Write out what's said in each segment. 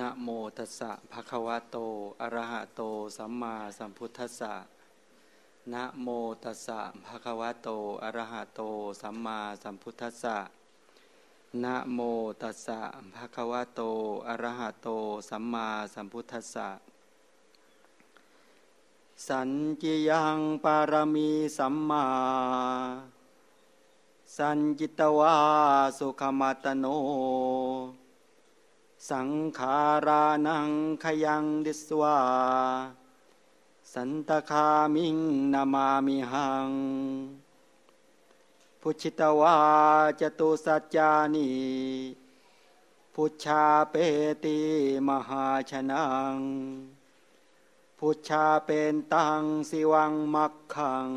นะโมตัสสะภะคะวะโต อะระหะโต สัมมาสัมพุทธัสสะนะโมตัสสะภะคะวะโต อะระหะโต สัมมาสัมพุทธัสสะนะโมตัสสะภะคะวะโต อะระหะโต สัมมาสัมพุทธัสสะ สัญจิยังปารมีสัมมา สัญจิตวาสุขมัตโน สังขารานังขยังดิสวา สันตคามิงนามามิหัง พุชิตวาจตุสัจจานิพุชชาเปติมหาชนัง พุชชาเป็นตังสิวังมักขัง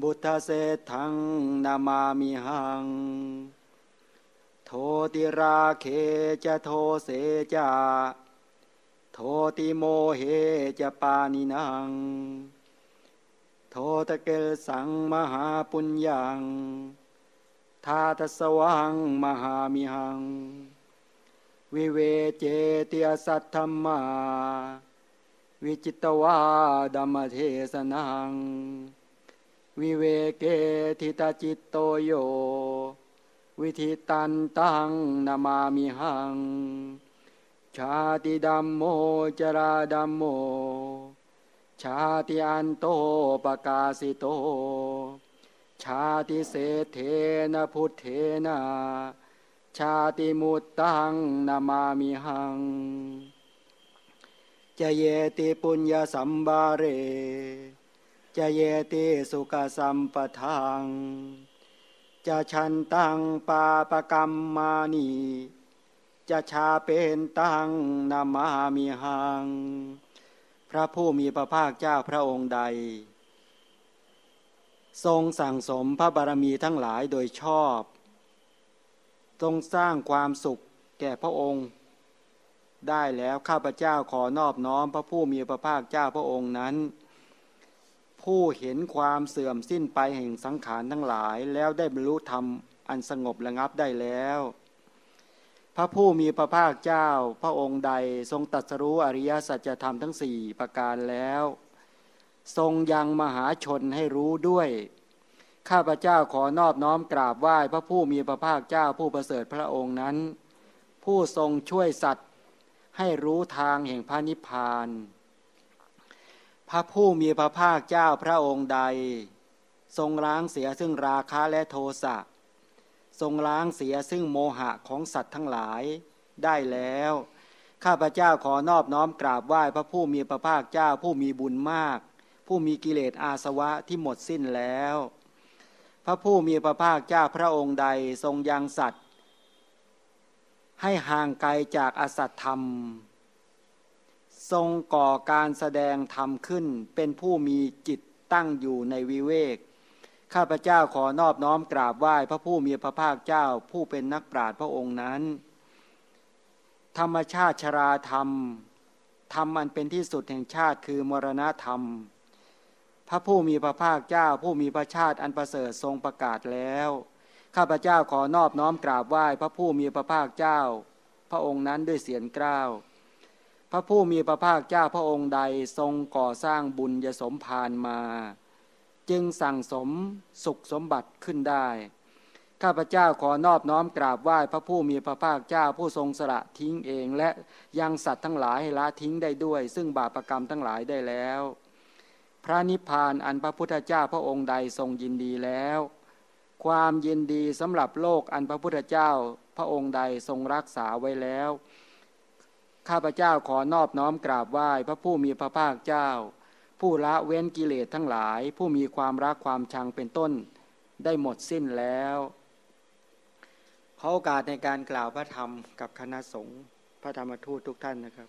บุทธเศทังนามามิหัง ทติราเคจะโทเสจาโทติโมเหจะปานินัง โทตะเกลสังมหาปุญญังทาตสวังมหามิหัง วิเวเจติอสัทธรรมา วิจิตวาดัมมเทสนัง วิเวเกทิตาจิตโตโย วิธิตันตังนามามิหัง ชาติดัมโมจราดัมโม ชาติอันโตปกาสิโต ชาติเศเทนะพุทเทนะชาติมุตตังนามามิหัง จะเยติปุญญสัมบาเร จะเยติสุขสัมปทัง จะชันตังปาปกรรมมานีจะชาเป็นตังนามามิหัง พระผู้มีพระภาคเจ้าพระองค์ใด ทรงสั่งสมพระบารมีทั้งหลายโดยชอบ ทรงสร้างความสุขแก่พระองค์ ได้แล้วข้าพเจ้าขอนอบน้อมพระผู้มีพระภาคเจ้าพระองค์นั้น ผู้เห็นความเสื่อมสิ้นไปแห่งสังขารทั้งหลาย แล้วได้บรรลุธรรมอันสงบระงับได้แล้ว พระผู้มีพระภาคเจ้า พระองค์ใดทรงตรัสรู้อริยสัจธรรมทั้งสี่ประการแล้ว ทรงยังมหาชนให้รู้ด้วย ข้าพเจ้าขอนอบน้อมกราบไหว้พระผู้มีพระภาคเจ้าผู้ประเสริฐพระองค์นั้น ผู้ทรงช่วยสัตว์ให้รู้ทางแห่งพระนิพพาน พระผู้มีพระภาคเจ้าพระองค์ใด ทรงล้างเสียซึ่งราคะและโทสะทรงล้างเสียซึ่งโมหะของสัตว์ทั้งหลายได้แล้ว ข้าพเจ้าขอนอบน้อมกราบไหว้พระผู้มีพระภาคเจ้าผู้มีบุญมาก ผู้มีกิเลสอาสวะที่หมดสิ้นแล้ว พระผู้มีพระภาคเจ้าพระองค์ใดทรงยังสัตว์ ให้ห่างไกลจากอสัตธรรม ทรงก่อการแสดงธรรมขึ้น เป็นผู้มีจิตตั้งอยู่ในวิเวก ข้าพเจ้าขอนอบน้อมกราบไหว้พระผู้มีพระภาคเจ้าผู้เป็นนักปราชญ์พระองค์นั้น ธรรมชาติชราธรรม ธรรมอันเป็นที่สุดแห่งชาติคือมรณธรรม พระผู้มีพระภาคเจ้าผู้มีพระชาติอันประเสริฐทรงประกาศแล้ว ข้าพเจ้าขอนอบน้อมกราบไหว้พระผู้มีพระภาคเจ้า พระองค์นั้นด้วยเสียงกล้าว พระผู้มีพระภาคเจ้าพระองค์ใดทรงก่อสร้างบุญยสมภารมา จึงสั่งสมสุขสมบัติขึ้นได้ ข้าพเจ้าขอนอบน้อมกราบไหว้พระผู้มีพระภาคเจ้าผู้ทรงสละทิ้งเองและยังสัตว์ทั้งหลายให้ละทิ้งได้ด้วย ซึ่งบาปรกรรมทั้งหลายได้แล้ว พระนิพพานอันพระพุทธเจ้าพระองค์ใดทรงยินดีแล้ว ความยินดีสำหรับโลกอันพระพุทธเจ้าพระองค์ใดทรงรักษาไว้แล้ว ข้าพเจ้าขอนอบน้อมกราบไหว้พระผู้มีพระภาคเจ้า ผู้ละเว้นกิเลสทั้งหลาย ผู้มีความรักความชังเป็นต้น ได้หมดสิ้นแล้วขอโอกาสในการกล่าวพระธรรมกับคณะสงฆ์พระธรรมทูตทุกท่านนะครับ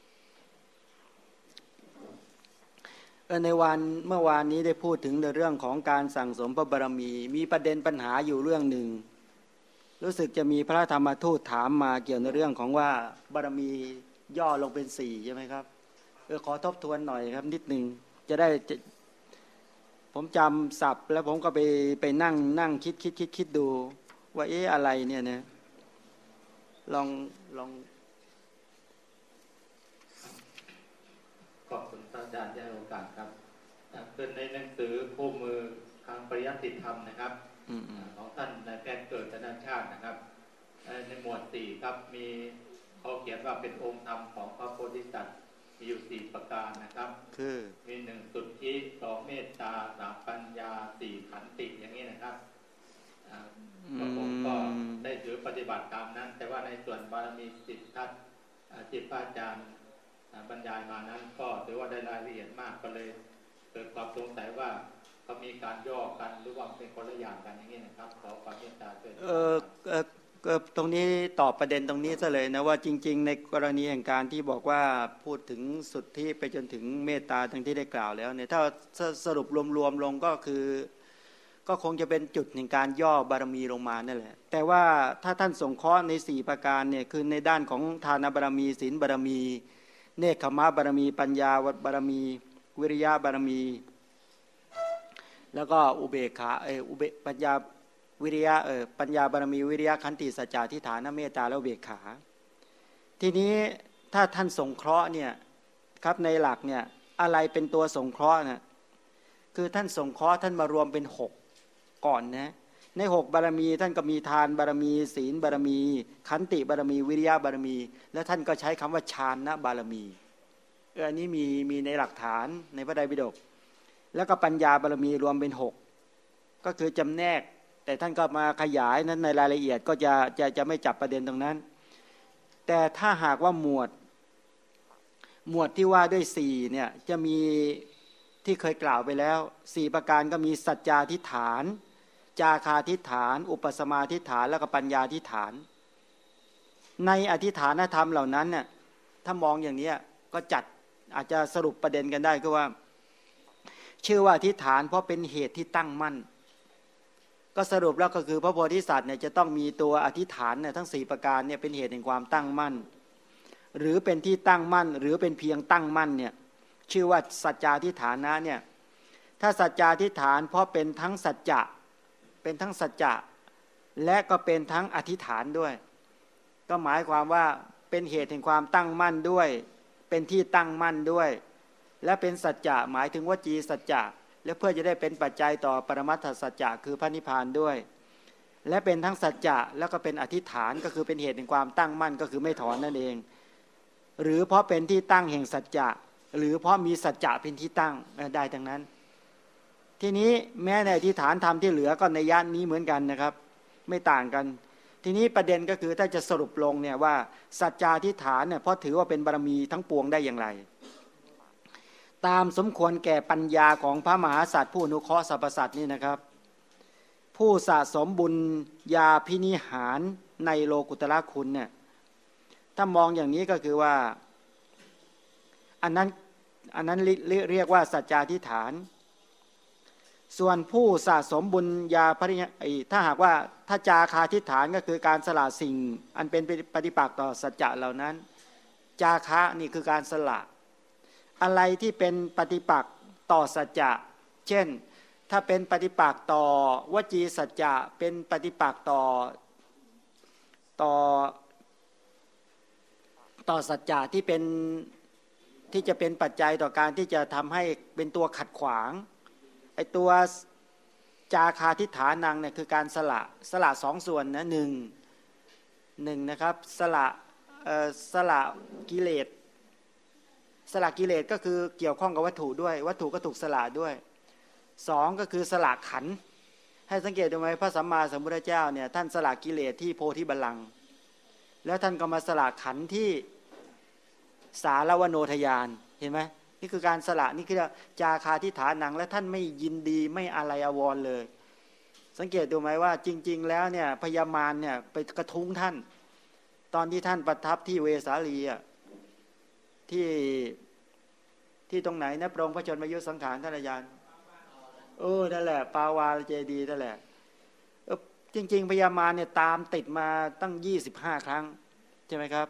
เออในวันเมื่อวานนี้ได้พูดถึงในเรื่องของการสั่งสมพระบารมี มีประเด็นปัญหาอยู่เรื่องหนึ่ง รู้สึกจะมีพระธรรมทูตถามมาเกี่ยวในเรื่องของว่าบารมี ย่อลงเป็นสี่ใช่ไหมครับเออขอทบทวนหน่อยครับ นิดนึงจะได้จะผมจำศัพท์ แล้วผมก็ไปไปนั่งนั่งคิดคิดคิดคิดดู ว่าเอ๊ะอะไรเนี่ยเนี่ยลองลองขอบคุณอาจารย์ที่ให้โอกาสครับเป็นในหนังสือคู่มือทางปริยัติธรรมนะครับของท่านนายแพทย์เกิดธนชาตินะครับในหมวดสี่ครับมี เขาเขียนว่าเป็นองค์ธรรมของพระโพธิสัตว์มีอยู่สี่ประการนะครับ คือมีหนึ่งสุดที่สองเมตตาสามปัญญาสี่ขันติอย่างนี้นะครับผมก็ได้ถือปฏิบัติตามนั้น แต่ว่าในส่วนบารมีสิทธิทัศน์จิตพระอาจารย์บรรยายมานั้น ก็ถือว่าได้รายละเอียดมากก็เลยเกิดความสงสัยว่าเขามีการย่อกันหรือว่าเป็นคนละอย่างกันอย่างนี้นะครับขอความเมตตาด้วยเออ ก็ตรงนี้ตอบประเด็นตรงนี้ซะเลยนะว่าจริง ๆ ในกรณีแห่งการที่บอกว่าพูดถึงสุดที่ไปจนถึงเมตตาทั้งที่ได้กล่าวแล้วเนี่ยถ้าสรุปรวมๆลงก็คือ ก็คงจะเป็นจุดในการย่อบารมีลงมานั่นแหละ แต่ว่าถ้าท่านสงเคราะห์ในสี่ประการเนี่ยคือในด้านของทานบารมีศีลบารมี เนคขมะบารมี ปัญญาวับารมี วิริยะบารมี แล้วก็อุเบกขาเอออุเบปัญญา วิริยะเออปัญญาบารมีวิริยะขันติสัจจะทิฏฐานเมตตาแล้วเบกขา ทีนี้ถ้าท่านสงเคราะห์เนี่ยครับในหลักเนี่ยอะไรเป็นตัวสงเคราะห์นะคือท่านสงเคราะห์ท่านมารวมเป็นหกก่อนนะในหกบารมีท่านก็มีทานบารมี ศีลบารมี ขันติบารมี วิริยะบารมี แล้วท่านก็ใช้คำว่าฌานนะบารมีเอออันนี้มีมีในหลักฐานในพระไตรปิฎกแล้วก็ปัญญาบารมีรวมเป็นหกก็คือจำแนก แต่ท่านก็มาขยายนั้นในรายละเอียดก็จะจะจะไม่จับประเด็นตรงนั้น แต่ถ้าหากว่าหมวด หมวดที่ว่าด้วยสี่เนี่ยจะมีที่เคยกล่าวไปแล้วสี่ประการก็มีสัจจาทิฐาน จาคาทิฐาน อุปสมาทิฐานแล้วก็ปัญญาทิฐาน ในอธิฐานธรรมเหล่านั้นเนี่ยถ้ามองอย่างนี้ก็จัดอาจจะสรุปประเด็นกันได้ก็ว่า ชื่อว่าอธิฐานเพราะเป็นเหตุที่ตั้งมั่น ก็สรุปแล้วก็คือพระโพธิสัตว์เนี่ยจะต้องมีตัวอธิษฐานเนี่ยทั้งสี่ประการเนี่ยเป็นเหตุแห่งความตั้งมั่น หรือเป็นที่ตั้งมั่น หรือเป็นเพียงตั้งมั่นเนี่ยชื่อว่าสัจจาธิฐานะเนี่ยถ้าสัจจาธิฐานเพราะเป็นทั้งสัจจะเป็นทั้งสัจจะและก็เป็นทั้งอธิษฐานด้วย ก็หมายความว่าเป็นเหตุแห่งความตั้งมั่นด้วย เป็นที่ตั้งมั่นด้วย และเป็นสัจจะหมายถึงวจีสัจจะ และเพื่อจะได้เป็นปัจจัยต่อปรมัตถสัจจะคือพระนิพพานด้วย และเป็นทั้งสัจจะแล้วก็เป็นอธิษฐานก็คือเป็นเหตุแห่งความตั้งมั่นก็คือไม่ถอนนั่นเอง หรือเพราะเป็นที่ตั้งแห่งสัจจะ หรือเพราะมีสัจจะเป็นที่ตั้งได้ทั้งนั้น ทีนี้แม้ในที่ฐานธรรมที่เหลือก็ในย่านนี้เหมือนกันนะครับ ไม่ต่างกัน ทีนี้ประเด็นก็คือถ้าจะสรุปลงเนี่ยว่าสัจจาทิฐานเนี่ยเพราะถือว่าเป็นบารมีทั้งปวงได้อย่างไร ตามสมควรแก่ปัญญาของพระมหาสัตว์ผู้อนุเคราะห์สรรพสัตว์นี่นะครับ ผู้สะสมบุญญาพินิหารในโลกุตละคุณเนี่ยถ้ามองอย่างนี้ก็คือว่า อันนั้นอันนั้นเรียกว่าสัจจาทิฐาน ส่วนผู้สะสมบุญญาภริยถ้าหากว่าถ้าจาคาทิฏฐานก็คือการสละสิ่ง อันเป็นปฏิปักษ์ต่อสัจจะเหล่านั้น จาคะนี่คือการสละ อะไรที่เป็นปฏิปักษ์ต่อสัจจะ เช่น ถ้าเป็นปฏิปักษ์ต่อวจีสัจจะเป็นปฏิปักษ์ต่อต่อต่อสัจจะที่เป็นที่จะเป็นปัจจัยต่อการที่จะทำให้เป็นตัวขัดขวางไอตัวจาคาทิฐานังเนี่ยคือการสละสละสองส่วนนะหนึ่งหนึ่งนะครับสละสละกิเลส สละกิเลสก็คือเกี่ยวข้องกับวัตถุด้วย วัตถุก็ถูกสละด้วยสองก็คือสละขัน ให้สังเกตดูไหมพระสัมมาสัมพุทธเจ้าเนี่ยท่านสละกิเลสที่โพธิบัลลังก์แล้วท่านก็มาสละขันที่สารวโนทยานเห็นไหมนี่คือการสละนี่คือจาคาทิฐานัง และท่านไม่ยินดีไม่อะไรอววรเลย สังเกตดูไหมว่าจริง ๆ แล้วเนี่ยพญามารเนี่ยไปกระทุ้งท่าน ตอนที่ท่านประทับที่เวสาลีอะที่ ที่ตรงไหนนะปรงพระชนมายุสังขารท่านอาจารย์เออนั่นแหละ ปาวาเจดีนั่นแหละจริง ๆพญามารเนี่ยตามติดมาตั้งยี่สิบห้าครั้ง ใช่ไหมครับ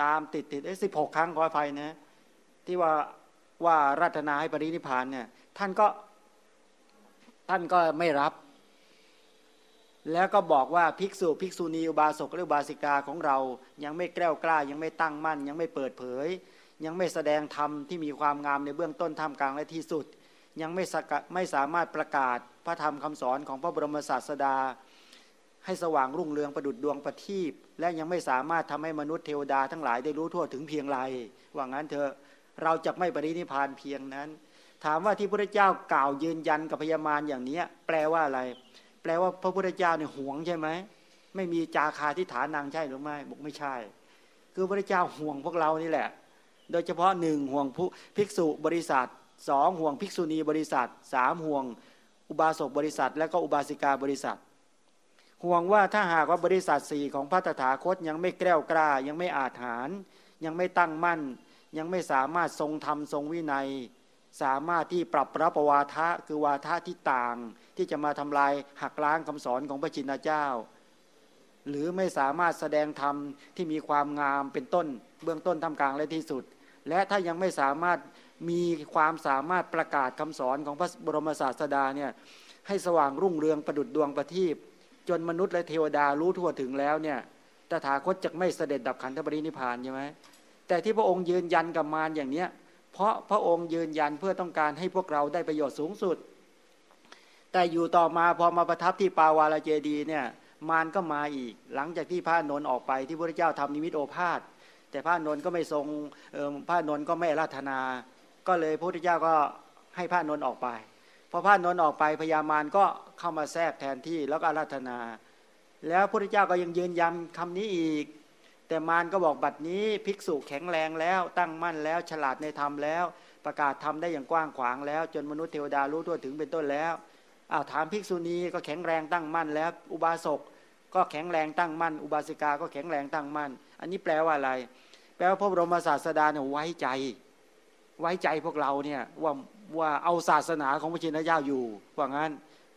ตามติดติดไอ้สิบหกครั้งขออภัยนะที่ว่าว่ารัตนาให้ปรินิพานเนี่ย ท่านก็ ท่านก็ไม่รับ แล้วก็บอกว่าภิกษุภิกษุณีอุบาสกหรือบาสิกาของเรา ยังไม่แกล้วกล้ายังไม่ตั้งมั่น ยังไม่เปิดเผย ยังไม่แสดงธรรมที่มีความงามในเบื้องต้นท่ามกลางและที่สุด ยังไม่สกะไม่สามารถประกาศพระธรรมคำสอนของพระบรมศาสดา ให้สว่างรุ่งเรืองประดุจดวงประทีปและยังไม่สามารถทำให้มนุษย์เทวดาทั้งหลายได้รู้ทั่วถึงเพียงไรว่างั้นเถอะเราจะไม่ปรินิพานเพียงนั้น ถามว่าที่พระเจ้ากล่าวยืนยันกับพญามารอย่างนี้แปลว่าอะไร แปลว่าพระพุทธเจ้าเนี่ยหวงใช่ไหมไม่มีจาคาที่ฐานังใช่หรือไม่บอกไม่ใช่ คือพระเจ้าห่วงพวกเรานี่แหละ โดยเฉพาะหนึ่งห่วงผู้ภิกษุบริษัทสองห่วงภิกษุณีบริษัทสามห่วงอุบาสกบริษัท และก็อุบาสิกาบริษัท ห่วงว่าถ้าหากว่าบริษัทสี่ของพระตถาคตยังไม่แกล้วกล้ายังไม่อาจหาร ยังไม่ตั้งมั่น ยังไม่สามารถทรงธรรมทรงวินัย สามารถที่ปรับรับประวาทะคือวาทะที่ต่าง ที่จะมาทำลายหักล้างคำสอนของพระจินเจ้า หรือไม่สามารถแสดงธรรมที่มีความงามเป็นต้น เบื้องต้นทำกลางและที่สุด และถ้ายังไม่สามารถมีความสามารถประกาศคำสอนของพระบรมศาสดาเนี่ยให้สว่างรุ่งเรืองประดุดดวงประทีปจนมนุษย์และเทวดารู้ทั่วถึงแล้วเนี่ยตถาคตจะไม่เสด็จดับขันธปรินิพานใช่ไหมแต่ที่พระองค์ยืนยันกับมารอย่างเนี้ยเพราะพระองค์ยืนยันเพื่อต้องการให้พวกเราได้ประโยชน์สูงสุด แต่อยู่ต่อมาพอมาประทับที่ปาวาลเจดีเนี่ยมารก็มาอีก หลังจากที่พระนนท์ออกไปที่พระเจ้าทำนิมิตโอภาษ แต่พระนนท์ก็ไม่ทรงพระนนท์ก็ไม่ราธนา ก็เลยพระพุทธเจ้าก็ให้พระนนท์ออกไปพอพระนนท์ออกไปพญามารก็เข้ามาแทรกแทนที่แล้วก็อาราธนา แล้วพระพุทธเจ้าก็ยังยืนยันคำนี้อีก แต่มารก็บอกบัดนี้ภิกษุแข็งแรงแล้วตั้งมั่นแล้วฉลาดในธรรมแล้ว ประกาศธรรมได้อย่างกว้างขวางแล้ว จนมนุษย์เทวดารู้ทั่วถึงเป็นต้นแล้วอ้าวถามภิกษุณีก็แข็งแรงตั้งมั่นแล้ว อุบาสกก็แข็งแรงตั้งมั่น อุบาสิกาก็แข็งแรงตั้งมั่น อันนี้แปลว่าอะไร แปลว่าพระบรมศาสดาเนี่ยไว้ใจ ไว้ใจพวกเราเนี่ยว่าว่าเอาศาสนาของพระชินเจ้าอยู่ว่างั้น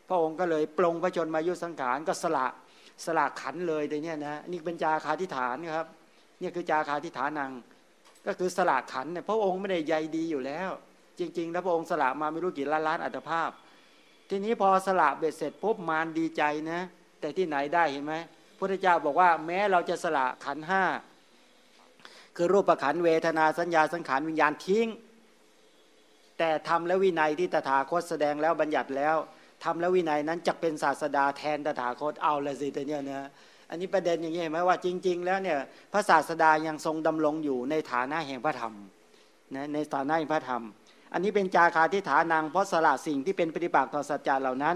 พระองค์ก็เลยปลงพระชนมายุสังขารก็สละสละขันเลยแต่เนี้ยนะนี่เป็นจาคาทิฐานครับเนี่ยคือจาคาทิฐานัง ก็คือสละขันเนี่ยพระองค์ไม่ได้ใยดีอยู่แล้ว จริง ๆ แล้วพระองค์สละมาไม่รู้กี่ล้านล้านอัตภาพ ทีนี้พอสละเบ็ดเสร็จปุ๊บมารดีใจนะ แต่ที่ไหนได้เห็นไหม พระเจ้าบอกว่าแม้เราจะสละขันห้าคือรูปขันเวทนาสัญญาสังขารวิญญาณทิ้ง แต่ทำและวินัยที่ตถาคตแสดงแล้วบัญญัติแล้วทำและวินัยนั้นจะเป็นศาสดาแทนตถาคตเอาละสิแต่เนี่ยนะอันนี้ประเด็นอย่างนี้เห็นไหมว่าจริง ๆ แล้วเนี่ยพระศาสดายังทรงดำรงอยู่ในฐานะแห่งพระธรรมนะในฐานะแห่งพระธรรม อันนี้เป็นจาคาทิฐานังเพราะสละสิ่งที่เป็นปฏิบัติต่อสัจจะเหล่านั้น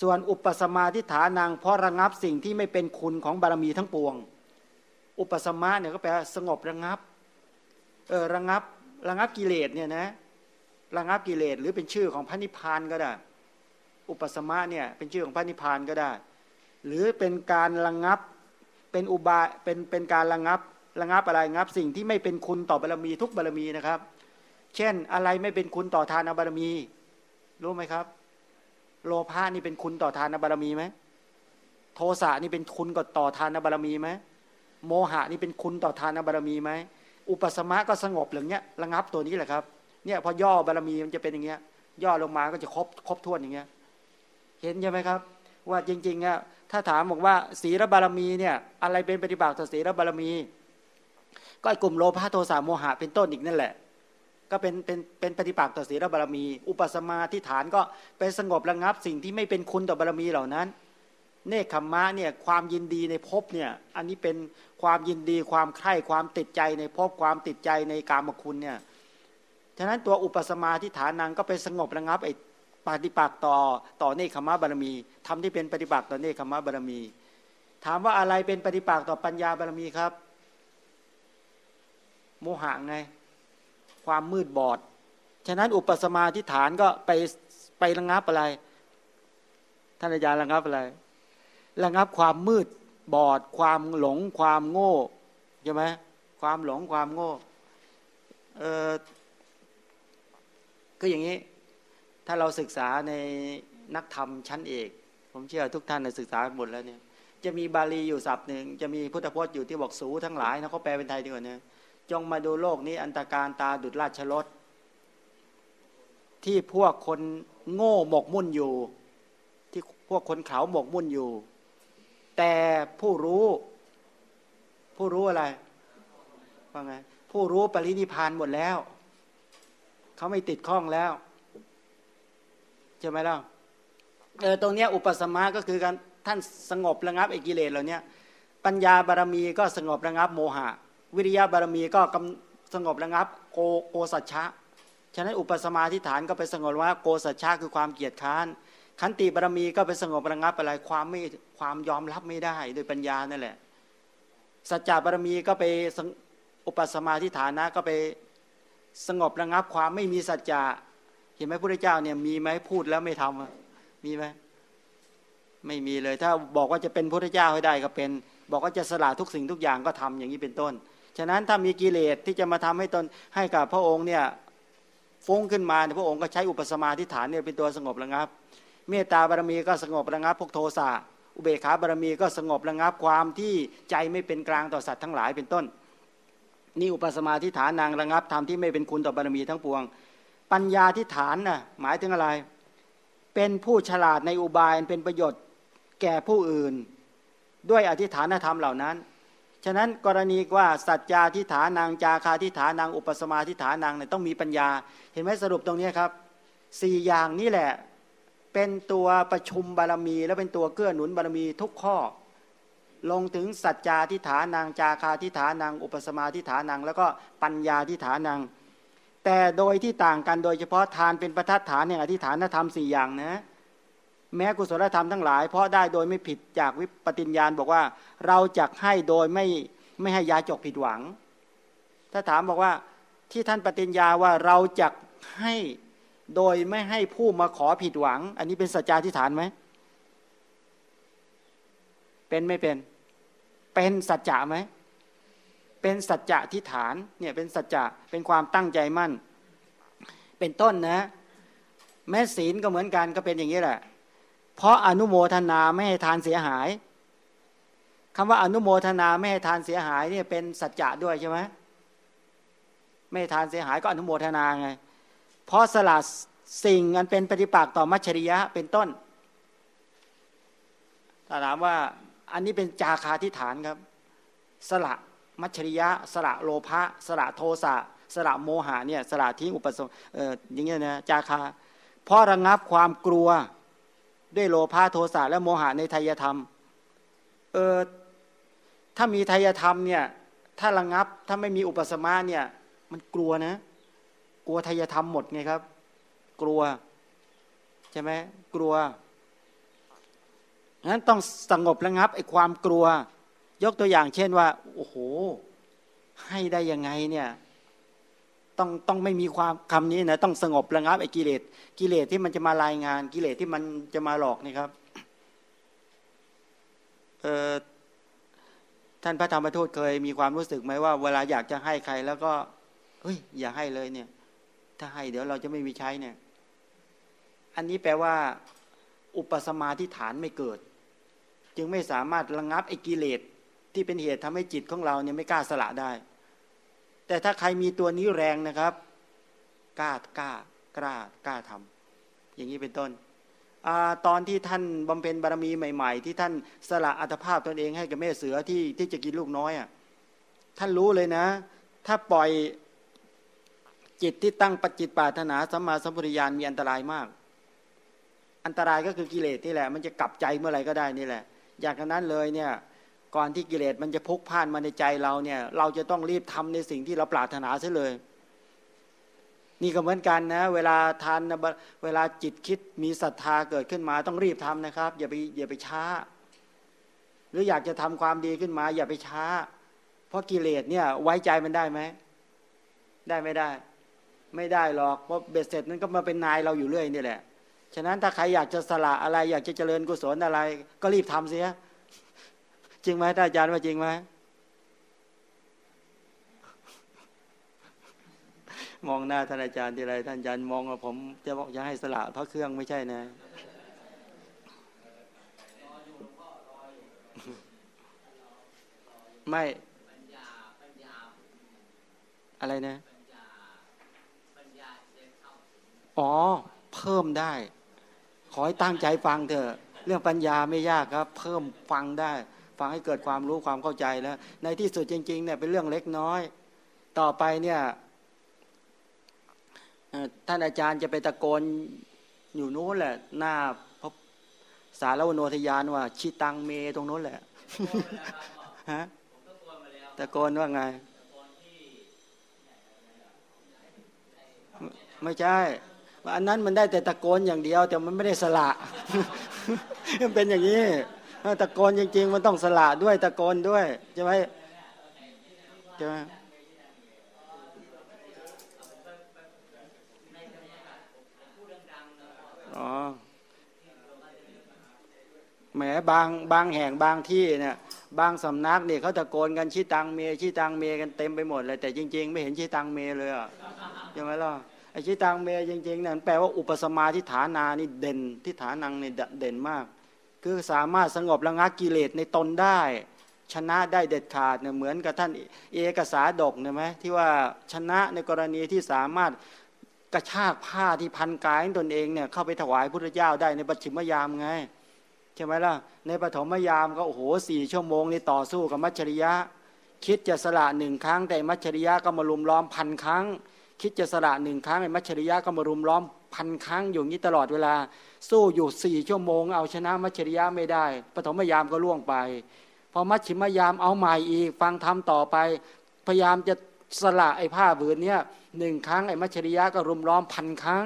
ส่วนอุปสมาทิฐานังเพราะระงับสิ่งที่ไม่เป็นคุณของบารมีทั้งปวง อุปสมาเนี่ยก็แปลสงบระงับเออระงับระงับกิเลสเนี่ยนะระงับกิเลสหรือเป็นชื่อของพระนิพพานก็ได้ อุปสมะเนี่ยเป็นชื่อของพระนิพพานก็ได้ หรือเป็นการระงับเป็นอุบายเป็นเป็นการระงับระงับอะไรงับ สิ่งที่ไม่เป็นคุณต่อบารมีทุกบารมีนะครับ เช่นอะไรไม่เป็นคุณต่อทานบารมี รู้ไหมครับ โลภะนี่เป็นคุณต่อทานบารมีไหมโทสะนี่เป็นคุณกับต่อทานบารมีไหมโมหะนี่เป็นคุณต่อทานบารมีไหมอุปสมะก็สงบอย่างเงี้ยระงับตัวนี้แหละครับเนี่ยพอย่อบารมีมันจะเป็นอย่างเงี้ย ย่อลงมาก็จะครบครบถ้วนอย่างเงี้ย เห็นใช่ไหมครับ ว่าจริงๆอะถ้าถามบอกว่าศีลบารมีเนี่ยอะไรเป็นปฏิบัติต่อศีลบารมี ก็ไอ้กลุ่มโลภะโทสะโมหะเป็นต้นอีกนั่นแหละ ก็เป็นเป็นเป็นปฏิปักษ์ต่อศีลบารมี อุปสมาที่ฐานก็เป็นสงบระงับสิ่งที่ไม่เป็นคุณต่อบารมีเหล่านั้น เนคขมมะเนี่ยความยินดีในภพเนี่ยอันนี้เป็นความยินดีความใคร่ความติดใจในภพความติดใจในกามคุณเนี่ยฉะนั้นตัวอุปสมาธิฐานังก็ไปสงบระงับไอ้ปฏิปักษ์ต่อต่อเนคขมะบารมีทำที่เป็นปฏิปักษ์ต่อเนคขมะบารมี ถามว่าอะไรเป็นปฏิปักษ์ต่อปัญญาบารมีครับ โมหะไง ความมืดบอด ฉะนั้นอุปสมาธิฐานก็ไปไประงับอะไร ท่านอาจารย์ระงับอะไร ระงับความมืดบอด ความหลง ความโง่ใช่ไหมความหลงความโง่เออคืออย่างนี้ ถ้าเราศึกษาในนักธรรมชั้นเอก ผมเชื่อทุกท่านศึกษาหมดแล้วเนี่ยจะมีบาลีอยู่ศัพท์หนึ่งจะมีพุทธพจน์อยู่ที่บอกสูทั้งหลายนะเขาแปลเป็นไทยดีกว่าเนี่ย จงมาดูโลกนี้อันตรการตาดุดราชรถที่พวกคนโง่หมกมุ่นอยู่ ที่พวกคนเขาหมกมุ่นอยู่ แต่ผู้รู้ ผู้รู้อะไรว่าไงผู้รู้ปรินิพานหมดแล้ว เขาไม่ติดข้องแล้วใช่ไหมล่ะเออตรงเนี้ยอุปสมาก็คือการท่านสงบระงับไอ้กิเลสเหล่านี้ปัญญาบารมีก็สงบระงับโมหะ วิริยะบารมีก็กสงบระงับโกโกสัจฉะฉะนั้นอุปสมาธิฐานก็ไปสงบว่าโกสัจฉะคือความเกียจค้านขันติบารมีก็ไปสงบระงับอะไรความไม่ความยอมรับไม่ได้โดยปัญญานั่นแหละสัจจะบารมีก็ไปอุปสมาธิฐานะก็ไปสงบระงับความไม่มีสัจจะเห็นไหมพระเจ้าเนี่ยมีไหมพูดแล้วไม่ทำมีไหมไม่มีเลย ถ้าบอกว่าจะเป็นพระเจ้าให้ได้ก็เป็น บอกว่าจะสละทุกสิ่งทุกอย่างก็ทำอย่างนี้เป็นต้น ฉะนั้นถ้ามีกิเลสที่จะมาทำให้ตนให้กับพระองค์เนี่ยฟุ้งขึ้นมาพระองค์ก็ใช้อุปสมาธิฐานเนี่ยเป็นตัวสงบระงับ เมตตาบารมีก็สงบระงับพวกโทสะอุเบกขาบารมีก็สงบระงับความที่ใจไม่เป็นกลางต่อสัตว์ทั้งหลายเป็นต้น นี่อุปสมาธิฐานนางระงับธรรมที่ไม่เป็นคุณต่อบารมีทั้งปวง ปัญญาที่ฐานน่ะหมายถึงอะไร เป็นผู้ฉลาดในอุบายเป็นประโยชน์แก่ผู้อื่น ด้วยอธิฐานธรรมเหล่านั้น ฉะนั้นกรณีว่าสัจจาทิฐานางจาคาทิฐานางอุปสมาทิฐานางเนี่ยต้องมีปัญญา เห็นไหมสรุปตรงนี้ครับสี่อย่างนี้แหละเป็นตัวประชุมบารมี และเป็นตัวเกื้อหนุนบารมีทุกข้อ ลงถึงสัจจาทิฐานางจาคาทิฐานางอุปสมาทิฐานางแล้วก็ปัญญาทิฐานางแต่โดยที่ต่างกันโดยเฉพาะทานเป็นประทัดฐานแห่งอธิฐานธรรมสี่อย่างนะ แม้กุศลธรรมทั้งหลาย เพราะได้โดยไม่ผิดจากวิปติญญาณบอกว่า เราจะให้โดยไม่ไม่ให้ยาจกผิดหวัง ถ้าถามบอกว่าที่ท่านปฏิญญาว่าเราจะให้โดยไม่ให้ผู้มาขอผิดหวัง อันนี้เป็นสัจจาธิฐานไหมเป็นไม่เป็น เป็นสัจจะไหมเป็นสัจจะทิฐานเนี่ยเป็นสัจจะเป็นความตั้งใจมั่น เป็นต้นนะ แม้ศีลก็เหมือนกันก็เป็นอย่างนี้แหละ เพราะอนุโมทนาไม่ให้ทานเสียหายคำว่าอนุโมทนาไม่ให้ทานเสียหายเนี่ยเป็นสัจจะด้วยใช่ไหมไม่ทานเสียหายก็อนุโมทนาไง เพราะสละสิ่งอันเป็นปฏิปักษ์ต่อมัชชริยะเป็นต้นถ้าถามว่าอันนี้เป็นจาคาทิฐานครับ สละมัชชริยะ สละโลภะสละโทสะสละโมหะเนี่ยสละทิ้งอุปสมอออย่างเงี้ยนะจาคาเพราะระงับความกลัว ด้วยโลภะโทสะและโมหะในทายธรรม เออถ้ามีทายธรรมเนี่ย ถ้าระงับถ้าไม่มีอุปสมาเนี่ย มันกลัวนะ กลัวทายธรรมหมดไงครับ กลัวใช่ไหมกลัวงั้นต้องสงบระงับไอ้ความกลัว ยกตัวอย่างเช่นว่า โอ้โห ให้ได้ยังไงเนี่ย ต้องต้องไม่มีความคำนี้นะต้องสงบระงับไอ้กิเลสกิเลสที่มันจะมารายงานกิเลสที่มันจะมาหลอกนี่ครับเออท่านพระธรรมทูตเคยมีความรู้สึกไหมว่า เวลาอยากจะให้ใคร แล้วก็เฮ้ย อย่าให้เลยเนี่ย ถ้าให้เดี๋ยวเราจะไม่มีใช้เนี่ย อันนี้แปลว่า อุปสมาธิฐานไม่เกิด จึงไม่สามารถระงงับไอ้กิเลสที่เป็นเหตุทำให้จิตของเราเนี่ยไม่กล้าสละได้ แต่ถ้าใครมีตัวนี้แรงนะครับกล้ากล้ากล้ากล้าทำอย่างนี้เป็นต้นอตอนที่ท่านบำเพ็ญบารมีใหม่ ๆ ที่ท่านสละอัตภาพตนเองให้กับแม่เสือที่ที่จะกินลูกน้อยอะท่านรู้เลยนะ ถ้าปล่อยจิตที่ตั้งปจิตปาถนาสัมมาสัมพุทธญาณมีอันตรายมาก อันตรายก็คือกิเลสนี่แหละ มันจะกลับใจเมื่อไหร่ก็ได้นี่แหละ อย่างนั้นเลยเนี่ย ก่อนที่กิเลสมันจะพุกพ่านมาในใจเราเนี่ย เราจะต้องรีบทำในสิ่งที่เราปรารถนาเสียเลย นี่ก็เหมือนกันนะ เวลาทานเวลาจิตคิดมีศรัทธาเกิดขึ้นมาต้องรีบทำนะครับ อย่าไปอย่าไปช้า หรืออยากจะทำความดีขึ้นมา อย่าไปช้า เพราะกิเลสเนี่ยไว้ใจมันได้ไหมได้ไม่ได้ ไม่ได้หรอกเพราะเบ็ดเสร็จนั้นก็มาเป็นนายเราอยู่เรื่อยนี่แหละฉะนั้นถ้าใครอยากจะสละอะไร อยากจะเจริญกุศลอะไร ก็รีบทำเสีย จริงไหมท่านอาจารย์ว่าจริงไหมมองหน้าท่านอาจารย์ทีไรท่านอาจารย์มองว่าผมจะบอกจะให้สละพระเครื่องไม่ใช่นะไม่อะไรนะอ๋อ เพิ่มได้ ขอให้ตั้งใจฟังเถอะ เรื่องปัญญาไม่ยากครับ เพิ่มฟังได้ ฟังให้เกิดความรู้ความเข้าใจแล้ว ในที่สุดจริงๆเนี่ยเป็นเรื่องเล็กน้อย ต่อไปเนี่ยท่านอาจารย์จะไปตะโกนอยู่นู้นแหละ หน้าพระสารวโนทยานว่า ชิตังเมตรงนู้นแหละฮะตะโกนว่าไง ไม่ใช่อันนั้นมันได้แต่ตะโกนอย่างเดียว แต่มันไม่ได้สละมันเป็นอย่างนี้ ตะโกนจริง ๆ มันต้องสละด้วยตะโกนด้วยใช่ไหมใช่ไหมอ๋อแหมบางบางแห่งบางที่เนี่ยบางสำนักเนี่ยเขาตะโกนกันชี้ตังเมชี้ตังเมกันเต็มไปหมดเลยแต่จริง ๆ ไม่เห็นชี้ตังเมเลยอะใช่ไหมล่ะไอ้ชี้ตังเมจริงๆนั่นแปลว่าอุปสมาทิฐานานี่เด่นทิฐานังนี่เด่นมาก คือสามารถสงบระงับกิเลสในตนได้ ชนะได้เด็ดขาดเนี่ยเหมือนกับท่านเอกสาดกเนี่ยไหมที่ว่าชนะในกรณีที่สามารถกระชากผ้าที่พันกายตนเองเนี่ยเข้าไปถวายพุทธเจ้าได้ในปัจฉิมยามไงใช่ไหมล่ะในปฐมยามก็โอ้โหสี่ชั่วโมงนี่ต่อสู้กับมัจฉริยะ คิดจะสละหนึ่งครั้งแต่มัจฉริยะก็มารุมล้อมพันครั้ง คิดจะสละหนึ่งครั้งไอ้มัจฉริยะก็มารุมล้อม พันครั้งอยู่นี้ตลอดเวลา สู้อยู่สี่ชั่วโมง เอาชนะมัจฉริยะไม่ได้ ปฐมยามก็ล่วงไป พอมัชชิมยามเอาใหม่อีก ฟังธรรมต่อไป พยายามจะสละไอ้ผ้าบืนเนี้ยหนึ่งครั้งไอ้มัจฉริยะก็รุมล้อมพันครั้ง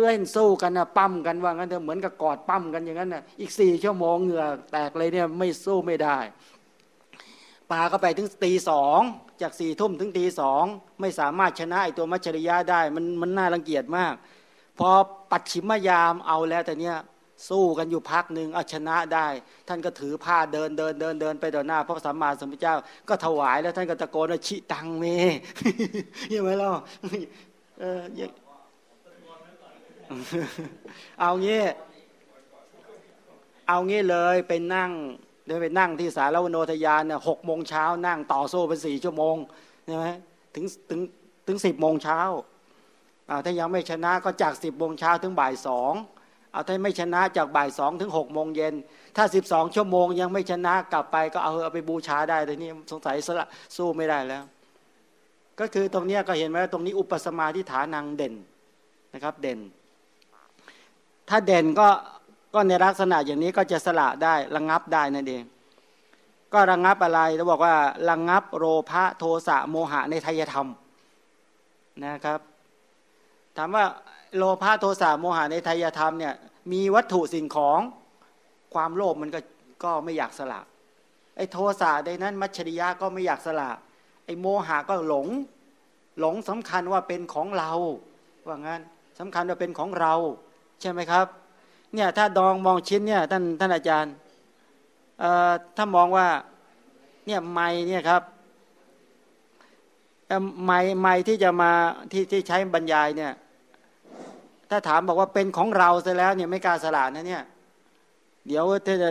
เล่นสู้กันนะปั้มกันว่างั้นเถอะเหมือนกับกอดปั้มกันอย่างนั้นนะอีกสี่ชั่วโมงเหงื่อแตกเลยเนี่ยไม่สู้ไม่ได้ปาก็ไปถึงตีสองจากสี่ทุ่มถึงตีสองไม่สามารถชนะไอ้ตัวมัจฉริยะได้ มันมันน่ารังเกียจมาก พอปัดฉิมยามเอาแล้วแต่เนี้ยสู้กันอยู่พักหนึ่งเอาชนะได้ ท่านก็ถือผ้าเดินเดินเดินเดินไปต่อหน้าพระสัมมาสัมพุทธเจ้า ก็ถวายแล้วท่านก็ตะโกนว่าชิตังเมยังไงล่ะเออเอางี้ เอางี้เลยไปนั่งเดินไปนั่งที่สารวโนทยานเนี่ยหกโมงเช้านั่งต่อสู้เป็นสี่ชั่วโมงใช่ไหมถึงถึงถึงสิบโมงเช้า ถ้ายังไม่ชนะก็จากสิบโมงเช้าถึงบ่ายสองเอาถ้าไม่ชนะจากบ่ายสองถึงหกโมงเย็นถ้าสิบสองชั่วโมงยังไม่ชนะกลับไปก็เอาเอาไปบูชาได้แต่นี่สงสัยสละสู้ไม่ได้แล้ว ก็คือตรงนี้ก็เห็นไหมตรงนี้อุปสมาธิฐานังเด่นนะครับเด่น ถ้าเด่นก็ก็ในลักษณะอย่างนี้ก็จะสละได้ระงงับได้นั่นเองก็ระงงับอะไรเราบอกว่าระงงับโรภะโทสะโมหะในทายธรรมนะครับ ถามว่าโลภะโทสะโมหะในไทายธรรมเนี่ยมีวัตถุสิ่งของความโลภมันก็ก็ไม่อยากสละไอ้โทสะในนั้น มัชริยะก็ไม่อยากสละไอ้โมหะก็หลง หลงสำคัญว่าเป็นของเราว่างั้นสำคัญว่าเป็นของเรา ใช่ไหมครับ เนี่ยถ้าดองมองชิ้นเนี่ยท่านท่านอาจารย์ถ้ามองว่าเนี่ยไม้เนี่ยครับไม้ไม้ที่จะมาที่ที่ใช้บรรยายเนี่ย ถ้าถามบอกว่าเป็นของเราเสร็จแล้วเนี่ยไม่กล้าสละนะเนี่ย เดี๋ยว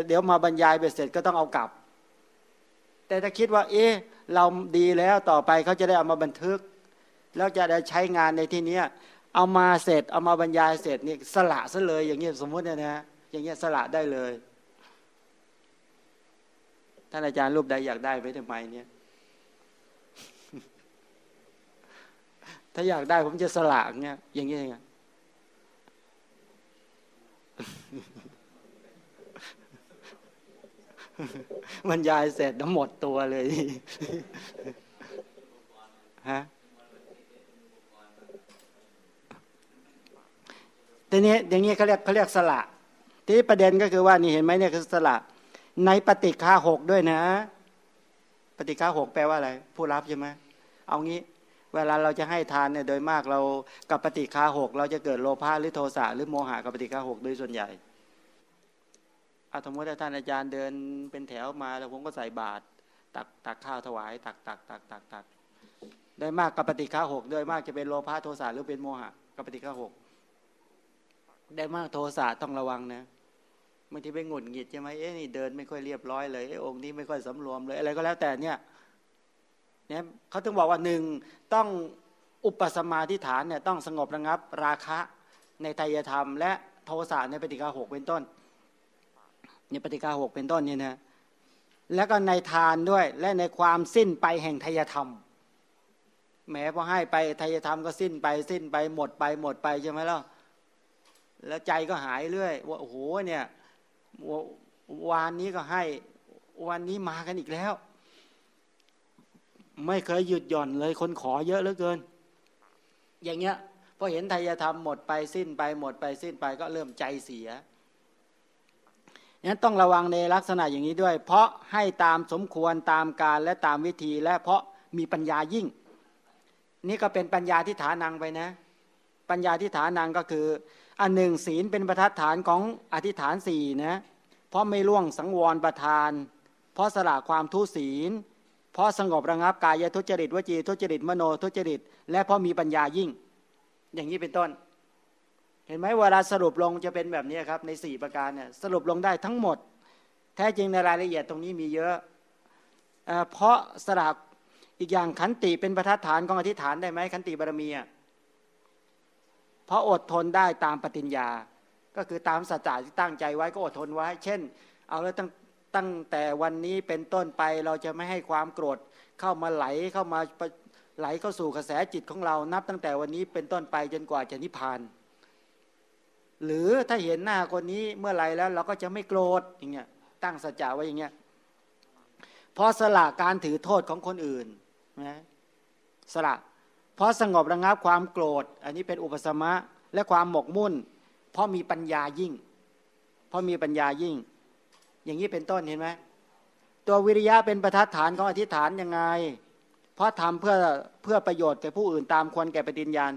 เดี๋ยวมาบรรยายไปเสร็จก็ต้องเอากลับ แต่ถ้าคิดว่า เอ๊ะเราดีแล้วต่อไปเขาจะได้เอามาบันทึก แล้วจะได้ใช้งานในที่นี้เอามาเสร็จเอามาบรรยายเสร็จนี่สละซะเลยอย่างเงี้ยสมมุติเนี่ยนะอย่างเงี้ยสละได้เลยท่านอาจารย์รูปใดอยากได้ไปทำไมเนี่ย ถ้าอยากได้ผมจะสละเงี้ยอย่างเงี้ย บรรยายเสร็จแล้วหมดตัวเลยฮะทีนี้อย่างนี้เขาเรียกเขาเรียกสละ ทีนี้ประเด็นก็คือว่านี่เห็นไหมเนี่ยคือสละ ในปฏิฆาหกด้วยนะ ปฏิฆาหกแปลว่าอะไร ผู้รับใช่ไหมเอางี้ เวลาเราจะให้ทานเนี่ยโดยมากเรากับปฏิฆาหกเราจะเกิดโลภะหรือโทสะหรือโมหะกับปฏิฆาหกโดยส่วนใหญ่ อาสมมติถ้าท่านอาจารย์เดินเป็นแถวมา แล้วผมก็ใส่บาตรตักตักข้าวถวาย ตักตักตักตักตักโดยมากกับปฏิฆาหกโดยมากจะเป็นโลภะโทสะหรือเป็นโมหะกับปฏิฆาหกได้มากโทสะต้องระวังนะบางทีไปหงุดหงิดใช่ไหมเอ๊ะนี่เดินไม่ค่อยเรียบร้อยเลยเอ๊ะองค์นี้ไม่ค่อยสำรวมเลยอะไรก็แล้วแต่เนี่ยเนี่ยเขาถึงบอกว่าหนึ่งต้องอุปสมาธิฐานเนี่ยต้องสงบระงับ ราคะในไตยธรรม และโทสะในปฏิกาหกเป็นต้น ในปฏิกาหกเป็นต้นเนี่ยนะแล้วก็ในทานด้วยและในความสิ้นไปแห่งทยธรรมแหมพอให้ไปทายธรรมก็สิ้นไปสิ้นไปหมดไปหมดไปใช่ไหมล่ะแล้วใจก็หายเรื่อยว่าโอ้โหเนี่ยวานนี้ก็ให้วันนี้มากันอีกแล้ว ไม่เคยหยุดหย่อนเลยคนขอเยอะเหลือเกิน อย่างเงี้ยพอเห็นทายธรรมหมดไปสิ้นไปหมดไปสิ้นไปก็เริ่มใจเสีย นั้นต้องระวังในลักษณะอย่างนี้ด้วย เพราะให้ตามสมควรตามการและตามวิธีและเพราะมีปัญญายิ่ง นี่ก็เป็นปัญญาที่ฐานังไปนะ ปัญญาที่ฐานังก็คือ อันหนึ่งศีลเป็นประทัดฐานของอธิษฐานสี่นะเพราะไม่ล่วงสังวรประทาน เพราะสละความทุศีล เพราะสงบระงับกายทุจริตวจีทุจริตมโนทุจริต และเพราะมีปัญญายิ่ง อย่างนี้เป็นต้น เห็นไหมเวลาสรุปลงจะเป็นแบบนี้ครับในสี่ประการเนี่ยสรุปลงได้ทั้งหมด แท้จริงในรายละเอียดตรงนี้มีเยอะเเพราะสลักอีกอย่างขันติเป็นประทัดฐานของอธิษฐานได้ไหมขันติบารมีเพราะอดทนได้ตามปฏิญญา ก็คือตามสัจจะที่ตั้งใจไว้ก็อดทนไว้ เช่น เอาแล้วตั้งตั้งแต่วันนี้เป็นต้นไปเราจะไม่ให้ความโกรธเข้ามาไหลเข้ามาไหลเข้าสู่กระแสจิตของเรานับตั้งแต่วันนี้เป็นต้นไปจนกว่าจะนิพพาน หรือถ้าเห็นหน้าคนนี้เมื่อไรแล้ว เราก็จะไม่โกรธอย่างเงี้ยตั้งสัจจะไว้อย่างเงี้ยพราะสละการถือโทษของคนอื่นนะสละเพราะสงบระงับความโกรธ อันนี้เป็นอุปสมะและความหมกมุ่น เพราะมีปัญญายิ่ง เพราะมีปัญญายิ่ง อย่างนี้เป็นต้นเห็นไหมตัววิริยะเป็นประทัดฐานของอธิษฐานยังไง เพราะทำเพื่อเพื่อประโยชน์แก่ผู้อื่นตามควรแก่ปฏิญญาณ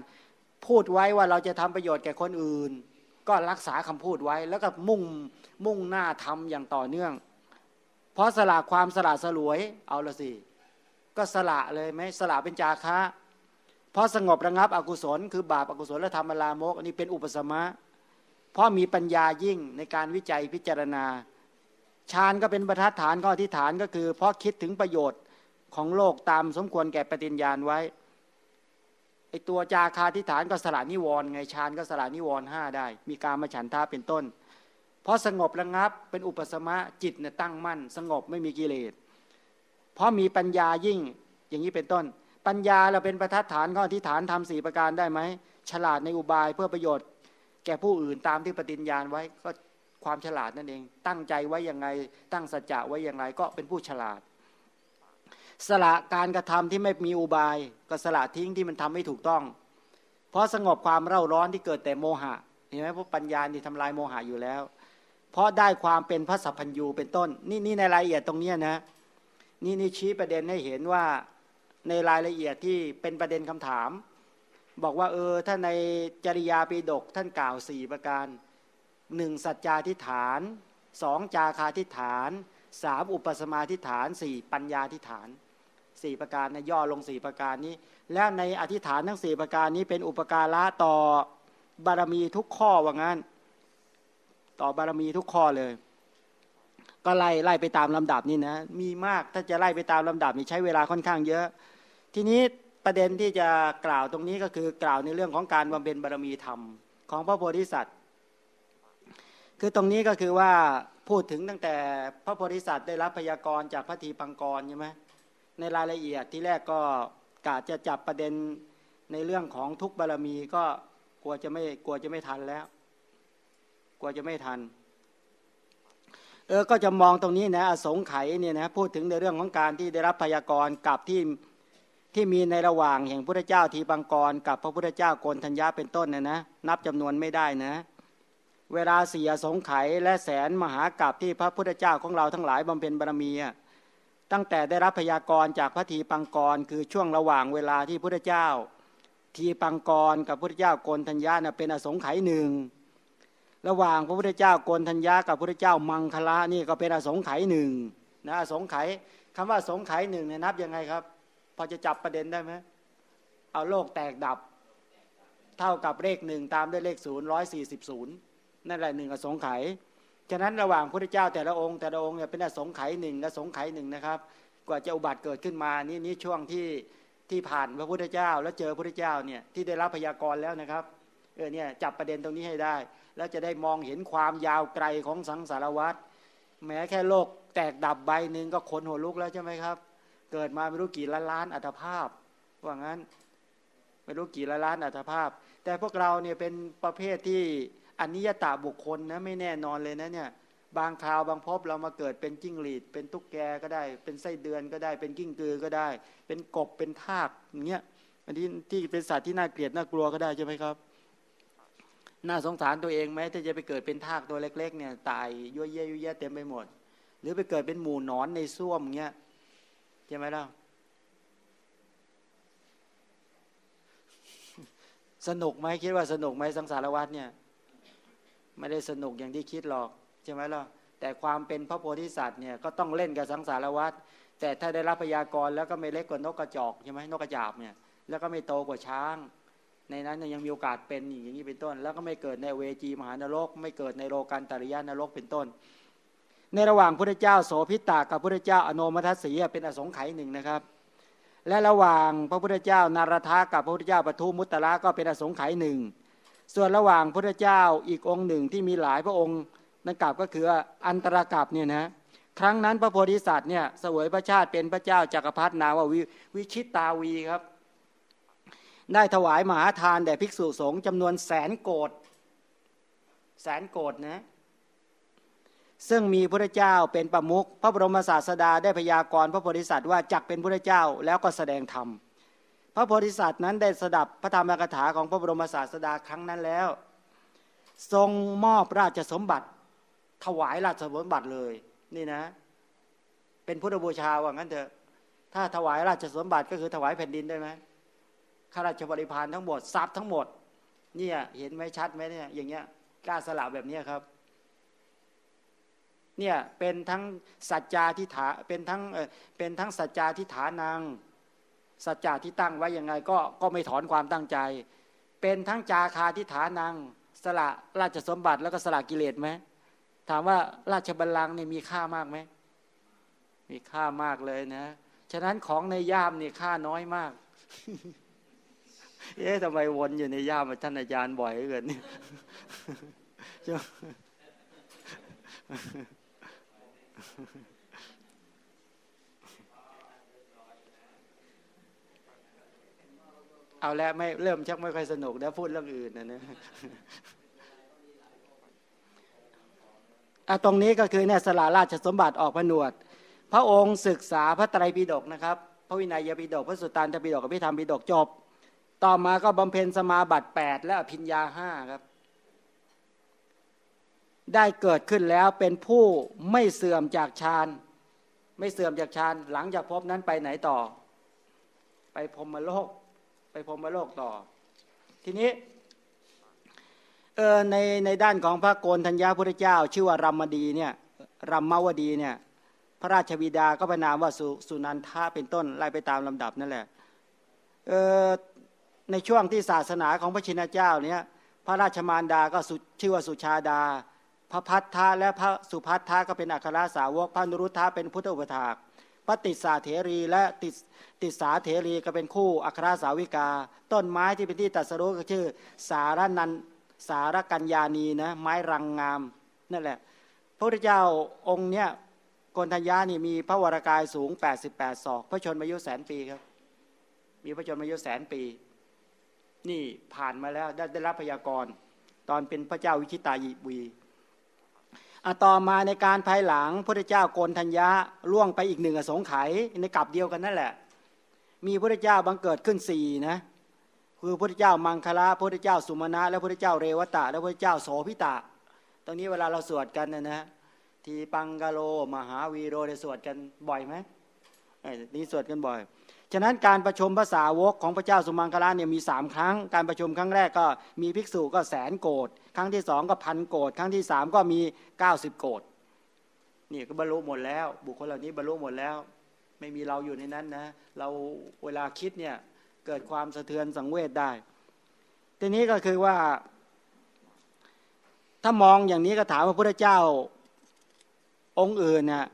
พูดไว้ว่าเราจะทำประโยชน์แก่คนอื่น ก็รักษาคำพูดไว้ แล้วก็มุ่งมุ่งหน้าทำอย่างต่อเนื่อง เพราะสละความสละสลวยเอาละสิก็สละเลยไหมสละเป็นจาคะเพราะสงบระงับอกุศล คือบาปอกุศลและธรรมลามกอันนี้เป็นอุปสมะเพราะมีปัญญายิ่งในการวิจัยพิจารณาฌานก็เป็นประทัดฐานข้อที่ฐานก็คือ เพราะคิดถึงประโยชน์ของโลกตามสมควรแก่ปฏิญญาณไว้ ไอตัวจาคาทิฐานก็สละนิวรณ์ไงฌานก็สละนิวรณ์ห้าได้ มีการมาฉันทาเป็นต้น เพราะสงบระงับเป็นอุปสมะจิตเนี่ยตั้งมั่น สงบไม่มีกิเลส เพราะมีปัญญายิ่งอย่างนี้เป็นต้น ปัญญาเราเป็นประทัดฐานข้อที่ฐานทำสี่ประการได้ไหมฉลาดในอุบายเพื่อประโยชน์ แก่ผู้อื่นตามที่ปฏิญญาณไว้ก็ความฉลาดนั่นเอง ตั้งใจไว้ยังไง ตั้งสัจจะไว้อย่างไรก็เป็นผู้ฉลาด สละการกระทำที่ไม่มีอุบาย ก็สละทิ้งที่มันทำไม่ถูกต้อง เพราะสงบความเร่าร้อนที่เกิดแต่โมหะเห็นไหมเพราะปัญญานี่ทำลายโมหะอยู่แล้ว เพราะได้ความเป็นพระสัพพัญญูเป็นต้น นี่นี่ในรายละเอียดตรงนี้นะ นี่นี่ชี้ประเด็นให้เห็นว่าในรายละเอียดที่เป็นประเด็นคำถาม บอกว่าเออถ้าในจริยาปีดกท่านกล่าวสี่ประการหนึ่งสัจจาทิฐานสองจาคาทิฐานสามอุปสมาทิฐานสี่ปัญญาทิฐาน สี่ประการนะย่อลงสี่ประการนี้ แล้วในอธิษฐานทั้งสี่ประการนี้เป็นอุปการะต่อบารมีทุกข้อว่างั้น ต่อบารมีทุกข้อเลย ก็ไล่ไล่ไปตามลำดับนี่นะมีมากถ้าจะไล่ไปตามลำดับนี่ใช้เวลาค่อนข้างเยอะ ทีนี้ประเด็นที่จะกล่าวตรงนี้ก็คือกล่าวในเรื่องของการบำเพ็ญบารมีธรรม ของพระโพธิสัตว์ คือตรงนี้ก็คือว่าพูดถึงตั้งแต่พระโพธิสัตว์ได้รับพยากรจากพระทีปังกรใช่ไหม ในรายละเอียดที่แรกก็กาจะจับประเด็นในเรื่องของทุกบารมีก็กลัวจะไม่กลัวจะไม่ทันแล้ว กลัวจะไม่ทัน เออก็จะมองตรงนี้นะอสงไขยเนี่ยนะพูดถึงในเรื่องของการที่ได้รับพยากรณ์กับที่ที่มีในระหว่างแห่งพระเจ้าทีบังกร กับพระพุทธเจ้าโกนธัญญาเป็นต้นนะนะนับจำนวนไม่ได้นะ เวลาเสียสงไขยและแสนมหากับที่พระพุทธเจ้าของเราทั้งหลายบำเพ็ญบารมีอะ ตั้งแต่ได้รับพยากรณ์จากพระทีปังกร คือช่วงระหว่างเวลาที่พระเจ้า ทีปังกรกับพระเจ้าโกนธัญญาเน่ยเป็นอสงไขยหนึ่งระหว่างพระพุทธเจ้าโกนธัญญากับพระเจ้ามังคละนี่ก็เป็นอสงไขยหนึ่งนะอสงไขยคำว่าสงไขยหนึ่งเนี่ยนับยังไงครับ พอจะจับประเด็นได้ไหมเอาโลกแตกดับ เท่ากับเลขหนึ่งตามด้วยเลขศูนย์ร้อยสี่สิบศูนย์นั่นแหละหนึ่งอสงไขย ฉะนั้นระหว่างพระเจ้าแต่ละองค์แต่ละองค์เนี่ยเป็นอสงไขยหนึ่งอสงไขยหนึ่งนะครับ กว่าจะอุบัติเกิดขึ้นมานี่นี่ช่วงที่ที่ผ่านพระพุทธเจ้า แล้วเจอพระพุทธเจ้าเนี่ยที่ได้รับพยากรณ์แล้วนะครับเออเนี่ยจับประเด็นตรงนี้ให้ได้ แล้วจะได้มองเห็นความยาวไกลของสังสารวัฏแม้แค่โลกแตกดับใบหนึ่งก็คนหัวลุกแล้วใช่ไหมครับ เกิดมาไม่รู้กี่ล้านล้านอัตภาพว่างั้นไม่รู้กี่ละล้านอัตภาพ แต่พวกเราเนี่ยเป็นประเภทที่ อนิยตาบุคคลนะไม่แน่นอนเลยนะเนี่ยบางคราวบางพบเรามาเกิดเป็นจิ้งหรีด เป็นตุ๊กแกก็ได้ เป็นไส้เดือนก็ได้ เป็นกิ้งกือก็ได้ เป็นกบเป็นทากอย่างเงี้ยอันนี้ที่เป็นสัตว์ที่น่าเกลียดน่ากลัวก็ได้ใช่ไหมครับ น่าสงสารตัวเองไหมถ้าจะไปเกิดเป็นทากตัวเล็ก ๆ เนี่ยตายยั่วเย่ยยั่วเยี่ยเต็มไปหมด หรือไปเกิดเป็นหมูนอนในส้วมเงี้ยใช่ไหมล่ะสนุกไหมคิดว่าสนุกไหมสังสารวัฏเนี่ย ไม่ได้สนุกอย่างที่คิดหรอกใช่ไหมล่ะแต่ความเป็นพระโพธิสัตว์เนี่ยก็ต้องเล่นกับสังสารวัฏแต่ถ้าได้รับพยากรแล้วก็ไม่เล็กกว่านกกระจอกใช่ไหมนกกระจาบเนี่ยแล้วก็ไม่โตกว่าช้าง ในนั้นยังมีโอกาสเป็นอย่างนี้เป็นต้น แล้วก็ไม่เกิดในเวจีมหานรก ไม่เกิดในโลกันตริยานรกเป็นต้น ในระหว่างพระเจ้าโสพิตากับพระเจ้าอโนมัทสีเป็นอสงไขยหนึ่งนะครับ และระหว่างพระพุทธเจ้านารทากับพระพุทธเจ้าปทุมุตตะก็เป็นอสงไขยหนึ่ง ส่วนระหว่างพระเจ้าอีกองค์หนึ่งที่มีหลายพระองค์นั่นกลับก็คืออันตรกับเนี่ยนะครั้งนั้นพระโพธิสัตว์เนี่ยเสวยพระชาติเป็นพระเจ้าจักรพรรดินาวววิชิตตาวีครับ ได้ถวายมหาทานแด่ภิกษุสงฆ์จำนวนแสนโกดแสนโกดนะซึ่งมีพระเจ้าเป็นประมุขพระบรมศาสดาได้พยากรณ์พระโพธิสัตว์ว่าจักเป็นพระเจ้าแล้วก็แสดงธรรม ระโพธิสัตว์นั้นได้สดับพระธรรมกถาของพระบรมศาสดาครั้งนั้นแล้ว ทรงมอบราชสมบัติ ถวายราชสมบัติเลย นี่นะ เป็นพุทธบูชาว่างั้นเถอะ ถ้าถวายราชสมบัติก็คือถวายแผ่นดินได้ไหมข้าราชบริพารทั้งหมดทรัพย์ทั้งหมด เนี่ยเห็นไหมชัดไหมเนี่ยอย่างเงี้ยกล้าสละแบบนี้ครับ เนี่ยเป็นทั้งสัจจาทิฐาเป็นทั้งเป็นทั้งสัจจาทิฐานัง สัจจาที่ตั้งไว้ยังไงก็ก็ไม่ถอนความตั้งใจ เป็นทั้งจาคาทิฐานังสละราชสมบัติแล้วก็สละกิเลสไหมถามว่าราชบัลลังก์นี่มีค่ามากไหมมีค่ามากเลยนะ ฉะนั้นของในย่ามนี่ค่าน้อยมาก เอ๊ะทำไมวนอยู่ในย่ามท่านอาจารย์บ่อยเกินเนี่ย เอาแล้วไม่เริ่มชักไม่ค่อยสนุกแล้วพูดเรื่องอื่นนะเนี่ยตรงนี้ก็คือเนี่ยสละราชสมบัติออกผนวด พระองค์ศึกษาพระไตรปิฎกนะครับ พระวินัยปิฎกพระสุตตันตปิฎกกับพิธรรมปิฎกจบ ต่อมาก็บำเพ็ญสมาบัติ 8 และอภิญญาห้าครับ ได้เกิดขึ้นแล้วเป็นผู้ไม่เสื่อมจากฌานไม่เสื่อมจากฌานหลังจากพบนั้นไปไหนต่อ ไปพรมโลก ไปพรมโลกต่อ ทีนี้เออในในด้านของพระโกนธัญญาพุทธเจ้า ชื่อว่ารัมมดีเนี่ยรัมมวดีเนี่ยพระราชบิดาก็พระนามว่าสุสุนันทาเป็นต้นไล่ไปตามลำดับนั่นแหละเออในช่วงที่ศาสนาของพระชินเจ้าเนี่ยพระราชมารดาก็ชื่อว่าสุชาดา พระพัทธะและพระสุพัทธะก็เป็นอัครสาวกพระนุรุทธะเป็นพุทธอุปถาก พระติสาเถรีและติติสาเถรีก็เป็นคู่อัครสาวิกา ต้นไม้ที่เป็นที่ตัดสรุก็ชื่อ สารนันสารกัญญานีนะไม้รังงามนั่นแหละ พระพุทธเจ้าองค์เนี้ยกนทัญญานี่มีพระวรากายสูง 88ศอก พระชนมายุแสนปีครับ มีพระชนมายุแสนปี นี่ผ่านมาแล้วได้ได้รับพยากรณ์ตอนเป็นพระเจ้าวิชิตายิวี ต่อมาในการภายหลังพระเจ้าโกนทัญญาล่วงไปอีกหนึ่งอสงไขยในกลับเดียวกันนั่นแหละ มีพระเจ้าบังเกิดขึ้นสี่นะคือพระเจ้ามังคละพระเจ้าสุมาณะและพระเจ้าเรวตะ และพระเจ้าโสพิตะ ตรงนี้เวลาเราสวดกันนะนะทีปังกาโล มหาวีโรได้สวดกันบ่อยไหมนี่สวดกันบ่อย ฉะนั้นการประชุมภาษาวกของพระเจ้าสุมังคลาเนี่ยมีสามครั้ง การประชุมครั้งแรกก็มีภิกษุก็แสนโกดค รั้งที่สองก็พันโกดครั้งที่สามก็มีเก้าสิบโกดนี่ก็บรรลุหมดแล้ว บุคคลเหล่านี้บรรลุหมดแล้ว ไม่มีเราอยู่ในนั้นนะ เราเวลาคิดเนี่ยเกิดความสะเทือนสังเวชได้ ทีนี้ก็คือว่า ถ้ามองอย่างนี้ก็ถามว่าพระเจ้าองค์อื่นน่ะ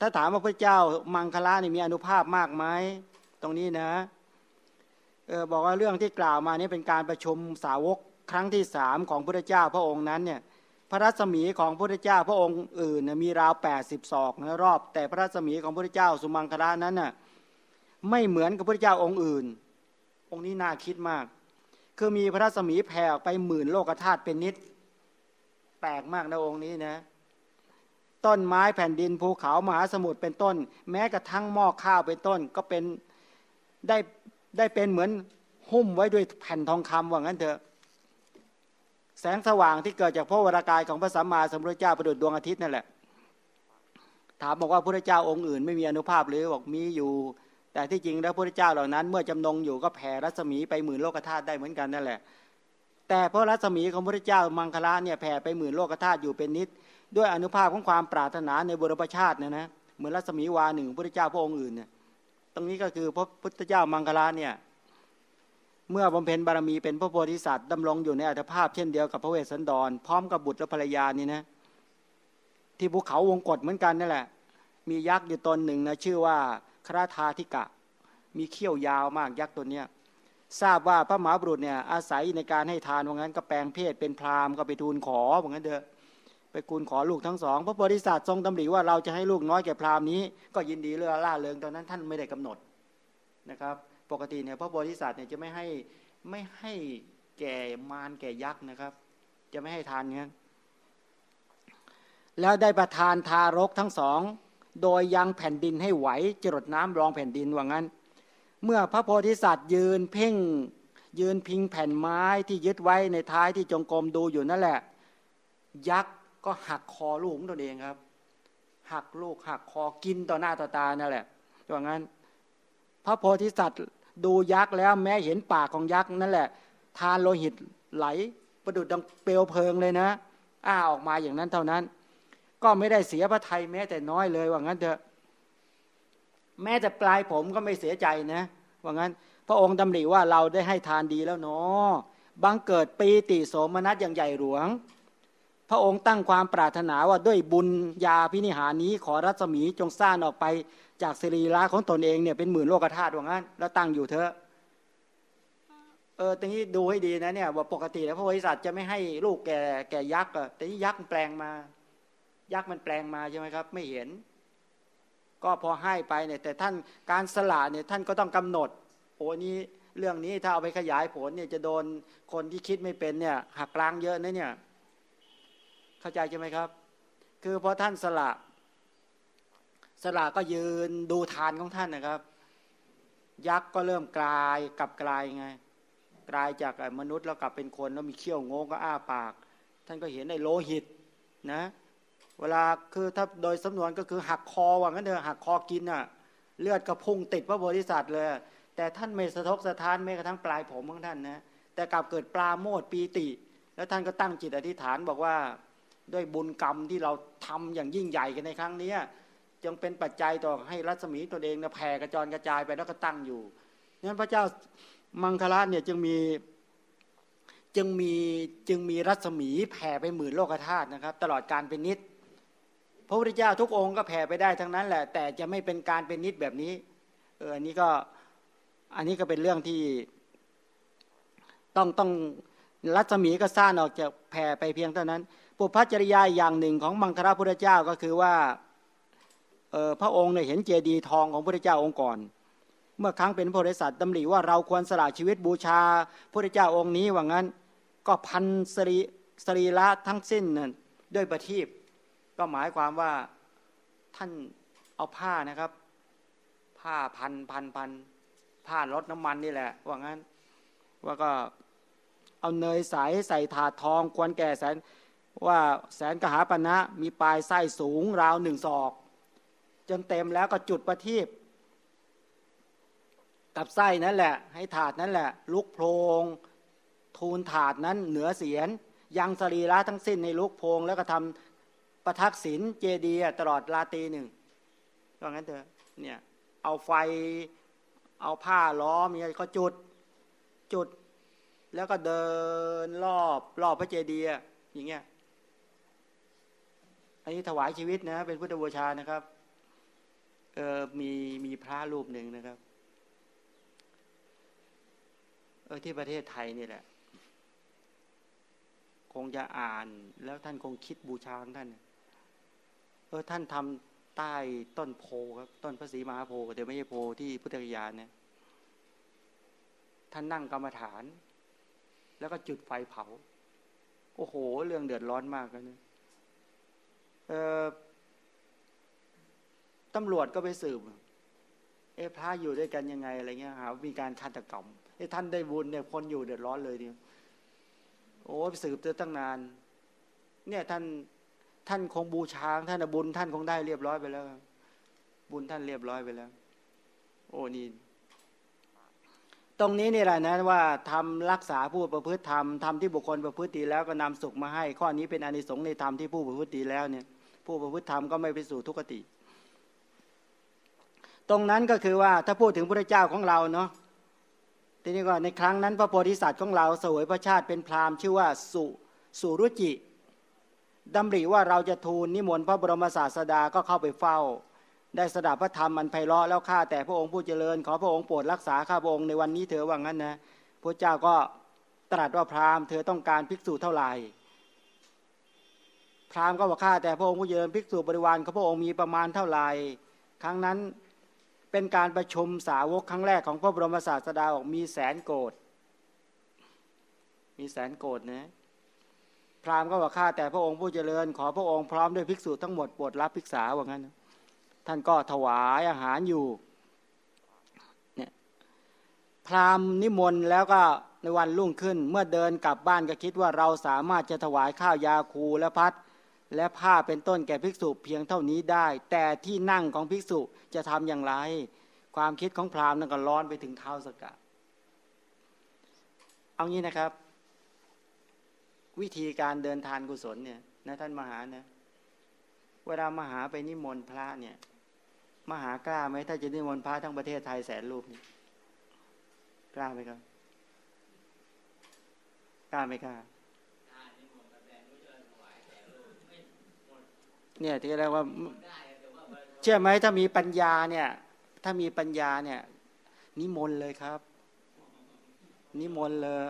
ถ้าถามว่าพระเจ้ามังคลานี่มีอนุภาพมากไหมตรงนี้นะเออบอกว่าเรื่องที่กล่าวมานี้เป็นการประชุมสาวก ครั้งที่สามของพระเจ้าพระองค์นั้นเนี่ยพระรัศมีของพระเจ้าพระองค์อื่นมีราวแปดสิบศอกนะรอบ แต่พระรัศมีของพระเจ้าสุมังคลานั้นน่ะไม่เหมือนกับพระเจ้าองค์อื่น องค์นี้น่าคิดมาก คือมีพระรัศมีแผ่ออกไปหมื่นโลกธาตุเป็นนิดแปลกมากนะองค์นี้นะ ต้นไม้แผ่นดินภูเขามหาสมุทรเป็นต้น แม้กระทั่งหม้อข้าวเป็นต้น ก็เป็นได้ได้เป็นเหมือนหุ้มไว้ด้วยแผ่นทองคำว่างั้นเถอะ แสงสว่างที่เกิดจากพระวรากายของพระสัมมาสัมพุทธเจ้าประดุจดวงอาทิตย์นั่นแหละ ถามบอกว่าพระเจ้าองค์อื่นไม่มีอนุภาพหรือบอกมีอยู่ แต่ที่จริงแล้วพระเจ้าเหล่านั้น เมื่อจำนงอยู่ก็แผ่รัศมีไปหมื่นโลกธาตุได้เหมือนกันนั่นแหละ แต่พระรัศมีของพระเจ้ามังคละเนี่ยแผ่ไปหมื่นโลกธาตุอยู่เป็นนิด ด้วยอนุภาพของความปรารถนาในบุรพชาตินะนะเหมือนรัศมีวาหนึ่งพระเจ้าพระองค์อื่นเนี่ยตรงนี้ก็คือพระพุทธเจ้ามังคลาเนี่ย เมื่อบำเพ็ญบารมีเป็นพระโพธิสัตว์ดำรงอยู่ในอัตภาพเช่นเดียวกับพระเวสสันดร พร้อมกับบุตรและภรรยานี่นะที่ภูเขาวงกฏเหมือนกันนั่นแหละ มียักษ์อยู่ตนหนึ่งนะชื่อว่าคราธาธิกะ มีเขี้ยวยาวมากยักษ์ตัวเนี้ยทราบว่าพระมหาบุรุษเนี่ยอาศัยในการให้ทานว่างั้นก็แปลงเพศเป็นพราหมณ์ก็ไปทูลขอว่างั้นเถอะไปคูณขอลูกทั้งสองพระโพธิสัตว์ทรงดำริว่าเราจะให้ลูกน้อยแก่พราหมณ์นี้ ก็ยินดีเรือล่าเริงตอนนั้นท่านไม่ได้กำหนดนะครับ ปกติเนี่ยพระโพธิสัตว์เนี่ยจะไม่ให้ไม่ให้แก่มารแก่ยักษ์นะครับ จะไม่ให้ทานเงั้นแล้วได้ประทานทารกทั้งสอง โดยยังแผ่นดินให้ไหวจรดน้ำรองแผ่นดินว่างั้น เมื่อพระโพธิสัตว์ยืนเพ่งยืนพิงแผ่นไม้ที่ยึดไว้ในท้ายที่จงกรมดูอยู่นั่นแหละ ยักษ์ก็หักคอลูกของตัวเองครับ หักลูกหักคอกินต่อหน้าต่อตานั่นแหละว่างั้น พระโพธิสัตว์ ดูยักษ์แล้วแม้เห็นปากของยักษ์นั่นแหละ ทานโลหิตไหลประดุดดังเปลวเพลิงเลยนะ อ้าออกมาอย่างนั้นเท่านั้น ก็ไม่ได้เสียพระไทยแม้แต่น้อยเลยว่างั้นเถอะ แม้แต่ปลายผมก็ไม่เสียใจนะว่างั้น พระองค์ดำริว่าเราได้ให้ทานดีแล้วเนาะบังเกิดปีติโสมนัสอย่างใหญ่หลวง พระองค์ตั้งความปรารถนาว่าด้วยบุญญาพินิหารนี้ขอรัศมีจงสร้างออกไปจากสรีระของตนเองเนี่ยเป็นหมื่นโลกธาตุว่างั้น แล้วตั้งอยู่เถอะเออตรงนี้ดูให้ดีนะเนี่ยว่าปกติแล้วพระโพธิสัตว์จะไม่ให้ลูกแก่แก่ยักษ์อะแต่นี่ยักษ์แปลงมา ยักษ์มันแปลงมาใช่ไหมครับ ไม่เห็น ก็พอให้ไปเนี่ยแต่ท่านการสละเนี่ยท่านก็ต้องกำหนดโอ้นี้เรื่องนี้ถ้าเอาไปขยายผลเนี่ยจะโดนคนที่คิดไม่เป็นเนี่ยหักล้างเยอะนะเนี่ย เข้าใจใช่ไหมครับ คือพอท่านสละ สละก็ยืนดูทานของท่านนะครับ ยักษ์ก็เริ่มกลายกลับกลายไง กลายจากมนุษย์แล้วกลับเป็นคนแล้วมีเขี้ยวงงก็อ้าปาก ท่านก็เห็นในโลหิตนะ เวลาคือถ้าโดยสำนวนก็คือหักคอว่างั้นเถอะหักคอกินอะเลือดกระพุ่งติดพระโพธิสัตว์เลย แต่ท่านไม่สะทกสะท้านแม้กระทั่งปลายผมของท่านนะแต่กลับเกิดปลาโมดปีติ แล้วท่านก็ตั้งจิตอธิษฐานบอกว่า ด้วยบุญกรรมที่เราทำอย่างยิ่งใหญ่กันในครั้งนี้จึงเป็นปัจจัยต่อให้รัศมีตัวเองนะแผ่กระจรกระจายไปแล้วก็ตั้งอยู่นั้นพระเจ้ามังคลาเนี่ยจึงมีจึงมีจึงมีรัศมีแผ่ไปหมื่นโลกธาตุนะครับ ตลอดการเป็นนิดพระพุทธเจ้าทุกองค์ก็แผ่ไปได้ทั้งนั้นแหละ แต่จะไม่เป็นการเป็นนิดแบบนี้เอออันนี้ก็อันนี้ก็เป็นเรื่องที่ ต้องต้องรัศมีก็สร้างออกจากแผ่ไปเพียงเท่านั้น ปุพพจริยาอย่างหนึ่งของมังคลาพุทธเจ้าก็คือว่าพระองค์เนี่ยเห็นเจดีย์ทองของพระพุทธเจ้าองค์ก่อน เมื่อครั้งเป็นโพธิสัตว์ดำริว่าเราควรสละชีวิตบูชาพระพุทธเจ้าองค์นี้ว่างั้นก็พันสรีสรีระทั้งสิ้นนั่นด้วยประทีปก็หมายความว่าท่านเอาผ้านะครับ ผ้าพันพันพันผ้ารดน้ำมันนี่แหละ ว่างั้น ว่าก็เอาเนยใสใส่ถาดทอง ควรแก่แสน ว่าแสนกหาปณะมีปลายไส้สูงราวหนึ่งศอก จนเต็มแล้วก็จุดประทีปกับไส้นั่นแหละ ให้ถาดนั่นแหละ ลุกโพรงทูลถาดนั้นเหนือเสียน ยังสรีระทั้งสิ้นในลุกโพรงแล้วก็ทำประทักษิณเจดีย์ตลอดราตรีหนึ่งก็งั้นเถอะเนี่ยเอาไฟเอาผ้าล้อมีอะไรก็จุดจุด แล้วก็เดินรอบรอบพระเจดีย์อย่างเงี้ย อันนี้ถวายชีวิตนะ เป็นพุทธบูชานะครับ เออมีมีพระรูปหนึ่งนะครับ เออที่ประเทศไทยนี่แหละ คงจะอ่านแล้วท่านคงคิดบูชาของท่าน เออท่านทำใต้ต้นโพครับ ต้นพระศรีมหาโพแต่ไม่ใช่โพที่พุทธกยานเนี่ยท่านนั่งกรรมฐาน แล้วก็จุดไฟเผา โอ้โห เรื่องเดือดร้อนมากเลยนะ ตำรวจก็ไปสืบ เอะพระอยู่ด้วยกันยังไงอะไรเงี้ยหามีการฆาตกรรมเอะท่านได้บุญเนี่ยคนอยู่เดือดร้อนเลยเนี่ยโอ้ไปสืบเจอตั้งนาน เนี่ยท่านท่านคงบูชาท่านบุญท่านคงได้เรียบร้อยไปแล้ว บุญท่านเรียบร้อยไปแล้ว โอ้นี่ตรงนี้นี่แหละนะว่าทำรักษาผู้ประพฤติธรรมทำที่บุคคลประพฤติแล้วก็นำสุขมาให้ ข้อนี้เป็นอนิสงส์ในธรรมที่ผู้ประพฤติแล้วเนี่ย ผู้ประพฤติธรรมก็ไม่ไปสู่ทุกขติ ตรงนั้นก็คือว่าถ้าพูดถึงพระเจ้าของเราเนาะทีนี้ก็ในครั้งนั้นพระโพธิสัตว์ของเราสวยพระชาติเป็นพราหมณ์ชื่อว่าสุสุรุจิดำริว่าเราจะทูลนิมนต์พระบรมศาสดาก็เข้าไปเฝ้า ได้สดับพระธรรมอันไพเราะแล้วข้าแต่พระองค์ผู้เจริญ ขอพระองค์โปรดรักษาข้าพระองค์ในวันนี้เถอะว่างั้นนะพระเจ้าก็ตรัสว่าพราหมณ์เธอต้องการภิกษุเท่าไหร่ พราหมณ์ก็บอกข้าแต่พระองค์ผู้เจริญภิกษุบริวารของพระองค์มีประมาณเท่าไหร่ครั้งนั้นเป็นการประชุมสาวกครั้งแรกของพระบรมศาสดาบอกมีแสนโกดมีแสนโกดนะพราหมณ์ก็บอกข้าแต่พระองค์ผู้เจริญ ขอพระองค์พร้อมด้วยภิกษุทั้งหมดโปรดรับภิกษาว่างั้น ท่านก็ถวายอาหารอยู่เนี่ยพราหมณ์นิมนต์แล้วก็ในวันรุ่งขึ้น เมื่อเดินกลับบ้านก็คิดว่าเราสามารถจะถวายข้าวยาคูและพัด และผ้าเป็นต้นแก่ภิกษุเพียงเท่านี้ได้ แต่ที่นั่งของภิกษุจะทำอย่างไร ความคิดของพราหมณ์นั้นก็ร้อนไปถึงเท้าสกกัดเอางี้นะครับ วิธีการเดินทานกุศลเนี่ยนะท่านมหานะเวลามหาไปนิมนต์พระเนี่ย มหากล้าไหมถ้าจะนิมนต์พระทั้งประเทศไทยแสนรูปนี่กล้าไหมครับกล้าไหมกล้า เนี่ยที่เรียกว่าเชื่อไหมถ้ามีปัญญาเนี่ย ถ้ามีปัญญาเนี่ย นิมนต์เลยครับ นิมนต์เลย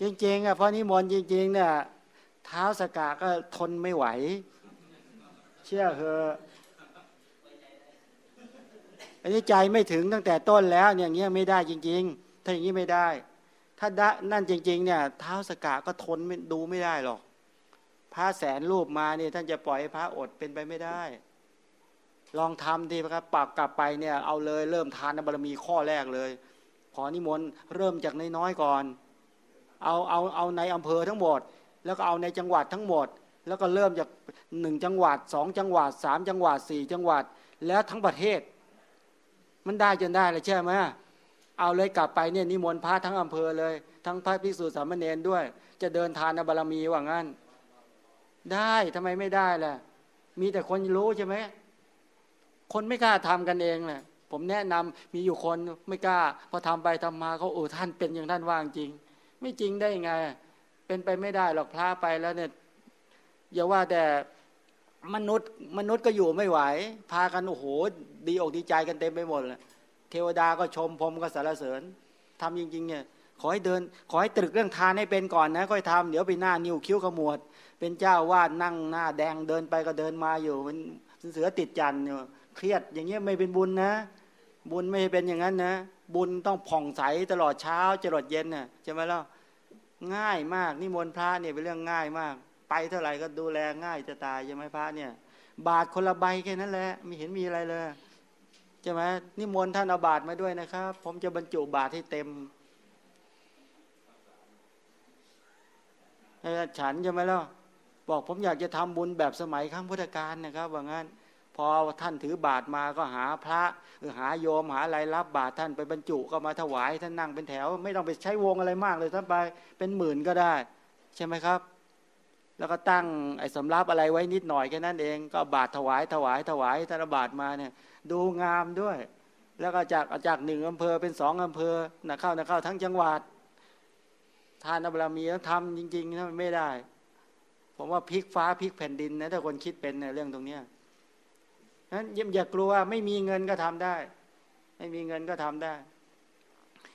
จริงๆอะเพราะนิมนต์จริง ๆ เนี่ย เท้าสกาก็ทนไม่ไหว เชื่อเถอะ อันนี้ใจไม่ถึงตั้งแต่ต้นแล้วเนี่ยอย่างเงี้ยไม่ได้จริง ๆ ถ้าอย่างนี้ไม่ได้ ถ้าได้นั่นจริง ๆ เนี่ย เท้าสกาก็ทนไม่ดูไม่ได้หรอก พระแสนรูปมาเนี่ยท่านจะปล่อยให้พระอดเป็นไปไม่ได้ ลองทำดีครับปากกลับไปเนี่ยเอาเลยเริ่มทานบารมีข้อแรกเลย ขอนิมนต์เริ่มจากน้อยๆก่อน เอาเอาเอาในอำเภอทั้งหมด แล้วก็เอาในจังหวัดทั้งหมด แล้วก็เริ่มจากหนึ่งจังหวัดสองจังหวัดสามจังหวัดสี่จังหวัด แล้วทั้งประเทศ มันได้จนได้เลยใช่ไหมเอาเลยกลับไปเนี่ยนิมนต์พระทั้งอำเภอเลย ทั้งพระภิกษุสามเณรด้วย จะเดินทานบารมีว่างั้น ได้ทำไมไม่ได้ล่ะ มีแต่คนรู้ใช่ไหมคนไม่กล้าทำกันเองแหละผมแนะนำมีอยู่คนไม่กล้า พอทำไปทำมาเขาโอ้ท่านเป็นอย่างท่านว่างจริง ไม่จริงได้ไง เป็นไปไม่ได้หรอกพระไปแล้วเนี่ยอย่าว่าแต่ มนุษย์ มนุษย์ก็อยู่ไม่ไหว พากันโอ้โหดีอกดีใจกันเต็มไปหมดเลยเทวดาก็ชมพรมก็สรรเสริญทำจริง ๆ เนี่ย ขอให้เดิน ขอให้ตรึกเรื่องทานให้เป็นก่อนนะค่อยทำเดี๋ยวไปหน้านิ้วคิ้วขมวด เป็นเจ้าวาดนั่งหน้าแดงเดินไปก็เดินมาอยู่มันเสือติดจันอยู่เครียดอย่างเงี้ยไม่เป็นบุญนะ บุญไม่เป็นอย่างนั้นนะ บุญต้องผ่องใสตลอดเช้าจรดเย็นน่ะใช่ไหมล่ะง่ายมากนิมนต์พระเนี่ยเป็นเรื่องง่ายมาก ไปเท่าไหร่ก็ดูแลง่ายจะตายใช่ไหมพระเนี่ย บาทคนละใบแค่นั้นแหละไม่เห็นมีอะไรเลยใช่ไหมนิมนต์ท่านเอาบาทมาด้วยนะครับ ผมจะบรรจุบาทให้เต็มให้ฉันใช่ไหมล่ะบอกผมอยากจะทำบุญแบบสมัยครั้งพุทธกาลนะครับ ว่างั้น พอท่านถือบาทมาก็หาพระหรือหาโยมหาอะไรรับบาทท่านไปบรรจุก็มาถวายท่านนั่งเป็นแถว ไม่ต้องไปใช้วงอะไรมากเลยท่านไปเป็นหมื่นก็ได้ ใช่ไหมครับ แล้วก็ตั้งไอ้สำรับอะไรไว้นิดหน่อยแค่นั้นเอง ก็บาทถวายถวายถวายธนบาทมาเนี่ยดูงามด้วย แล้วก็จากจากหนึ่งอำเภอเป็นสองอำเภอนะเข้านะเข้าทั้งจังหวัด ทานบารมีต้องทำจริงๆนะไม่ได้ ผมว่าพลิกฟ้าพลิกแผ่นดินนะถ้าคนคิดเป็นเรื่องตรงเนี้ยนั้นอย่ากลัวไม่มีเงินก็ทำได้ ไม่มีเงินก็ทำได้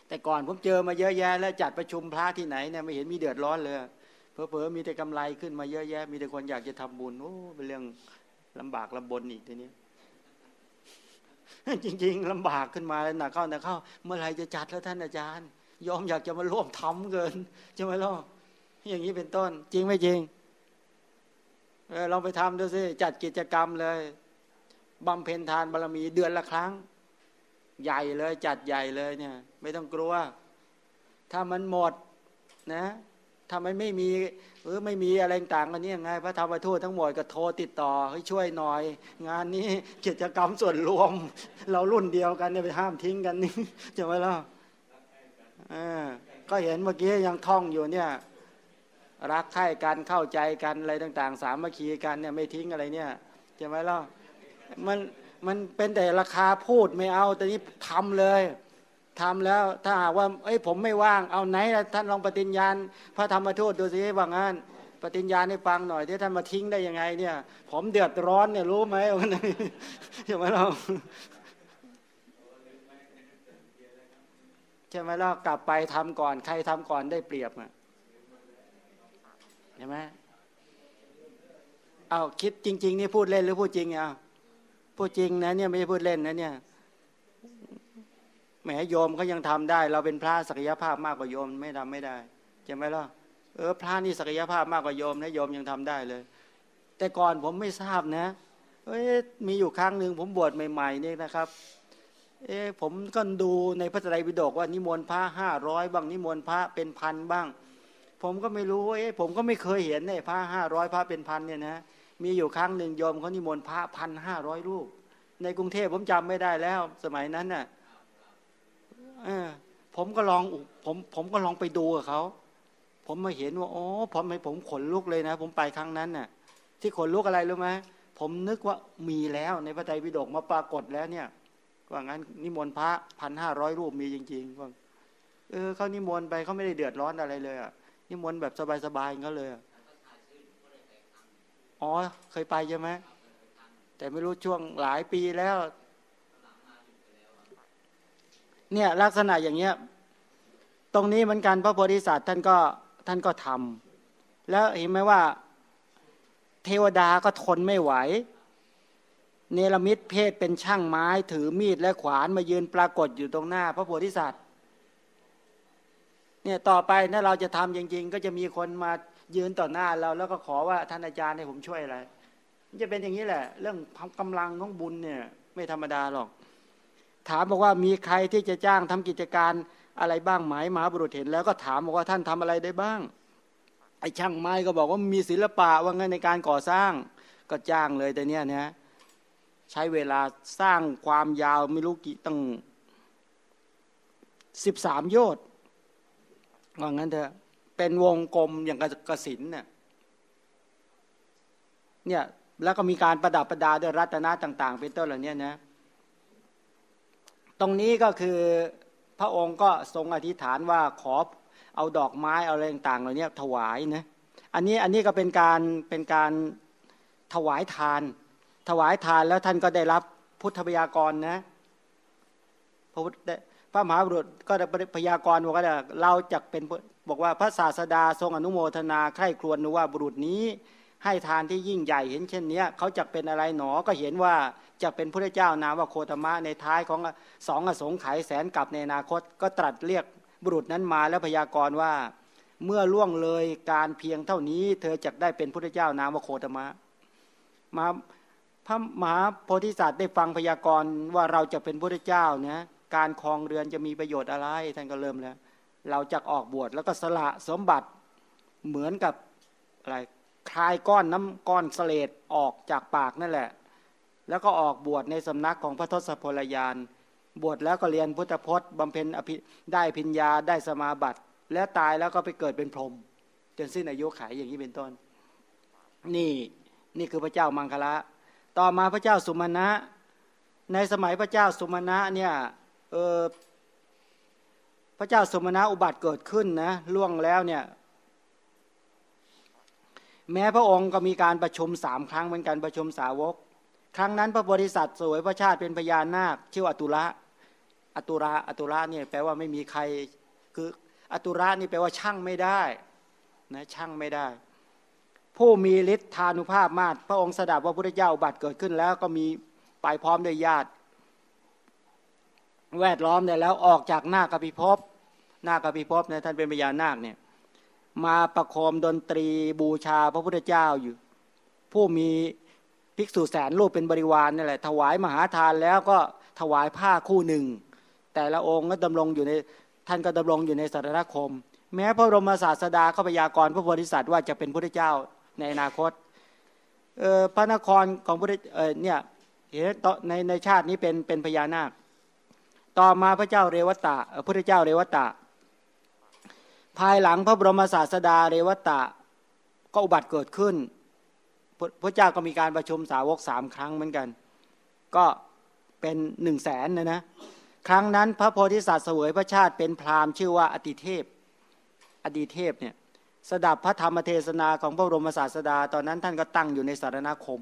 แต่ก่อนผมเจอมาเยอะแยะแล้วจัดประชุมพระที่ไหนเนี่ยไม่เห็นมีเดือดร้อนเลย เพอเพอมีแต่กำไรขึ้นมาเยอะแยะ มีแต่คนอยากจะทำบุญโอ้เป็นเรื่องลำบากลำบนอีกทีนี้จริง ๆลำบากขึ้นมาแล้วนะเข้าหนะเข้า เมื่อไรจะจัดแล้วท่านอาจารย์ ยอมอยากจะมาร่วมทำเกินใช่ไหมล่ะอย่างนี้เป็นต้น จริงไม่จริงเออลองไปทำดูสิจัดกิจกรรมเลยบำเพ็ญทานบารมีเดือนละครั้ง ใหญ่เลย จัดใหญ่เลยเนี่ย ไม่ต้องกลัว ถ้ามันหมดนะ ถ้ามันไม่มีหรือไม่มีอะไรต่างกันนี่ยังไง พระธรรมทูตทั้งหมดก็โทรติดต่อให้ช่วยหน่อย งานนี้กิจกรรมส่วนรวม เรารุ่นเดียวกันเนี่ยไปห้ามทิ้งกันนี่จะไหมล่ะก็เห็นเมื่อกี้ยังท่องอยู่เนี่ย รักใคร่กันเข้าใจกันอะไรต่าง ๆ สามัคคีกันเนี่ยไม่ทิ้งอะไรเนี่ยจะไหมล่ะมันมันเป็นแต่ราคาพูดไม่เอาแต่นี้ทำเลย ทำแล้วถ้าหากว่าเอ้ยผมไม่ว่างเอาไหนท่านลองปฏิญญาณพระธรรมทูตดูสิว่างั้นปฏิญญาณให้ฟังหน่อยที่ท่านมาทิ้งได้ยังไงเนี่ย ผมเดือดร้อนเนี่ยรู้ไหมวันนี้ใช่ไหมเราใช่ไหมล่ะกลับไปทำก่อน ใครทำก่อนได้เปรียบอะใช่ไหมเอาคิดจริง ๆ นี่พูดเล่นหรือพูดจริงอะพูดจริงนะเนี่ยไม่ใช่พูดเล่นนะเนี่ย แหมโยมเขายังทำได้ เราเป็นพระศักยภาพมากกว่าโยมไม่ทำไม่ได้ใช่ไหมล่ะเออพระนี่ศักยภาพมากกว่าโยมนะโยมยังทำได้เลย แต่ก่อนผมไม่ทราบนะเอ้มีอยู่ครั้งหนึ่งผมบวชใหม่ๆนี่นะครับเอ้ผมก็ดูในพระไตรปิฎกว่านิมนต์พระห้าร้อยบ้างนิมนต์พระเป็นพันบ้าง ผมก็ไม่รู้เอ้ผมก็ไม่เคยเห็นเนี่ยพระห้าร้อยพระเป็นพันเนี่ยนะมีอยู่ครั้งหนึ่งโยมเขานิมนต์พระพันห้าร้อยรูป ในกรุงเทพผมจำไม่ได้แล้ว สมัยนั้นน่ะ ผมก็ลองผมผมก็ลองไปดูกับเขาผมมาเห็นว่าโอ้ผมไม่ผมขนลุกเลยนะ ผมไปครั้งนั้นน่ะ ที่ขนลุกอะไรรู้ไหมผมนึกว่ามีแล้วในพระไตรปิฎกมาปรากฏแล้วเนี่ย ว่างั้นนิมนต์พระพันห้าร้อยรูปมีจริงๆว่าเออเขานิมนต์ไปเขาไม่ได้เดือดร้อนอะไรเลยอะนิมนต์แบบสบายๆเขาเลยอ๋อเคยไปใช่ไหมแต่ไม่รู้ช่วงหลายปีแล้ว เนี่ยลักษณะอย่างเงี้ยตรงนี้เหมือนกันพระโพธิสัตว์ท่านก็ท่านก็ทำแล้วเห็นไหมว่า เทวดาก็ทนไม่ไหว เนรมิตเพศเป็นช่างไม้ถือมีดและขวานมายืนปรากฏอยู่ตรงหน้า พระโพธิสัตว์เนี่ยต่อไปถ้าเราจะทำจริง ๆ ก็จะมีคนมายืนต่อหน้าเราแล้วก็ขอว่าท่านอาจารย์ให้ผมช่วยอะไรมันจะเป็นอย่างนี้แหละ เรื่องกำลังของบุญเนี่ย ไม่ธรรมดาหรอก ถามบอกว่ามีใครที่จะจ้างทำกิจการอะไรบ้างไหมมหาบุรุษเห็นแล้วก็ถามบอกว่าท่านทำอะไรได้บ้าง ไอ้ช่างไม้ก็บอกว่ามีศิลปะว่าไงในการก่อสร้างก็จ้างเลยแต่เนี้ยนะใช้เวลาสร้างความยาวไม่รู้กี่ตั้งสิบสามโยชน์ว่างั้นเถอะเป็นวงกลมอย่างกระสินเนี่ยเนี่ยแล้วก็มีการประดับประดาด้วยรัตนะต่าง ๆ เป็นต้นเหล่านี้นะ ตรงนี้ก็คือพระองค์ก็ทรงอธิษฐานว่าขอเอาดอกไม้เอาอะไรต่างๆเหล่านี้ถวายนะอันนี้อันนี้ก็เป็นการเป็นการถวายทาน ถวายทานแล้วท่านก็ได้รับพุทธพยากรนะพระพุทธพระมหาบุรุษก็ได้พยากรบอกว่าเราจะเป็นบอกว่าพระศาสดาทรงอนุโมทนาใคร่ครวญว่าบุรุษนี้ ให้ทานที่ยิ่งใหญ่เห็นเช่นนี้เขาจะเป็นอะไรหนอก็เห็นว่าจะเป็นพระเจ้านามว่าโคตมะในท้ายของสองอสงไขยแสนกับในอนาคตก็ตรัสเรียกบุรุษนั้นมาแล้วพยากรณ์ว่า เมื่อล่วงเลยการเพียงเท่านี้ เธอจะได้เป็นพระเจ้านามว่าโคตมะมาพระมหาโพธิสัตว์ได้ฟังพยากรณ์ว่าเราจะเป็นพระเจ้าเนี่ยการคลองเรือนจะมีประโยชน์อะไรท่านก็เริ่มแล้ว เราจะออกบวชแล้วก็สละสมบัติเหมือนกับอะไร คลายก้อนน้ำก้อนเสลดออกจากปากนั่นแหละ แล้วก็ออกบวชในสำนักของพระทศพลยาน บวชแล้วก็เรียนพุทธพจน์บำเพ็ญอภิได้พิญญาได้สมาบัติ และตายแล้วก็ไปเกิดเป็นพรหมจนสิ้นอายุขัยอย่างนี้เป็นต้น นี่นี่คือพระเจ้ามังคละ ต่อมาพระเจ้าสุมาณะในสมัยพระเจ้าสุมาณะเนี่ยเออพระเจ้าสุมาณะอุบัติเกิดขึ้นนะล่วงแล้วเนี่ย แม้พระองค์ก็มีการประชุมสามครั้งเหมือนกันประชุมสาวก ครั้งนั้นพระบริษัทสวยพระชาติเป็นพญานาคชื่ออตุระอตุระอตุระเนี่ยแปลว่าไม่มีใครคืออตุระนี่แปลว่าช่างไม่ได้นะช่างไม่ได้ ผู้มีฤทธานุภาพมากพระองค์สดับว่าพระเจ้าบัติเกิดขึ้นแล้วก็มีไปพร้อมด้วยญาติ แวดล้อมเนี่ยแล้วออกจากหน้ากพิภพหน้ากพิภพเนี่ยท่านเป็นพญานาคเนี่ย มาประโคมดนตรีบูชาพระพุทธเจ้าอยู่ ผู้มีภิกษุแสนรูปเป็นบริวารนี่แหละ ถวายมหาทานแล้วก็ถวายผ้าคู่หนึ่ง แต่ละองค์ก็ดำรงอยู่ในท่านก็ดำรงอยู่ในสัตรคม แม้พระบรมศาสดาเข้าพยากรพระโพธิสัตว์ว่าจะเป็นพระเจ้าในอนาคตพระนครของพระเนี่ยเห็นในในชาตินี้เป็นเป็นพญานาค ต่อมาพระเจ้าเรวตะพระพุทธเจ้าเรวตะ ภายหลังพระบรมศาสดาเรวตะ ก็อุบัติเกิดขึ้น พระเจ้าก็มีการประชุมสาวกสามครั้งเหมือนกัน ก็เป็นหนึ่งแสนนะนะครั้งนั้นพระโพธิสัตว์เสวยพระชาติเป็นพราหมณ์ชื่อว่าอติเทพ อดีเทพเนี่ยสดับพระธรรมเทศนาของพระบรมศาสดา ตอนนั้นท่านก็ตั้งอยู่ในสารณคม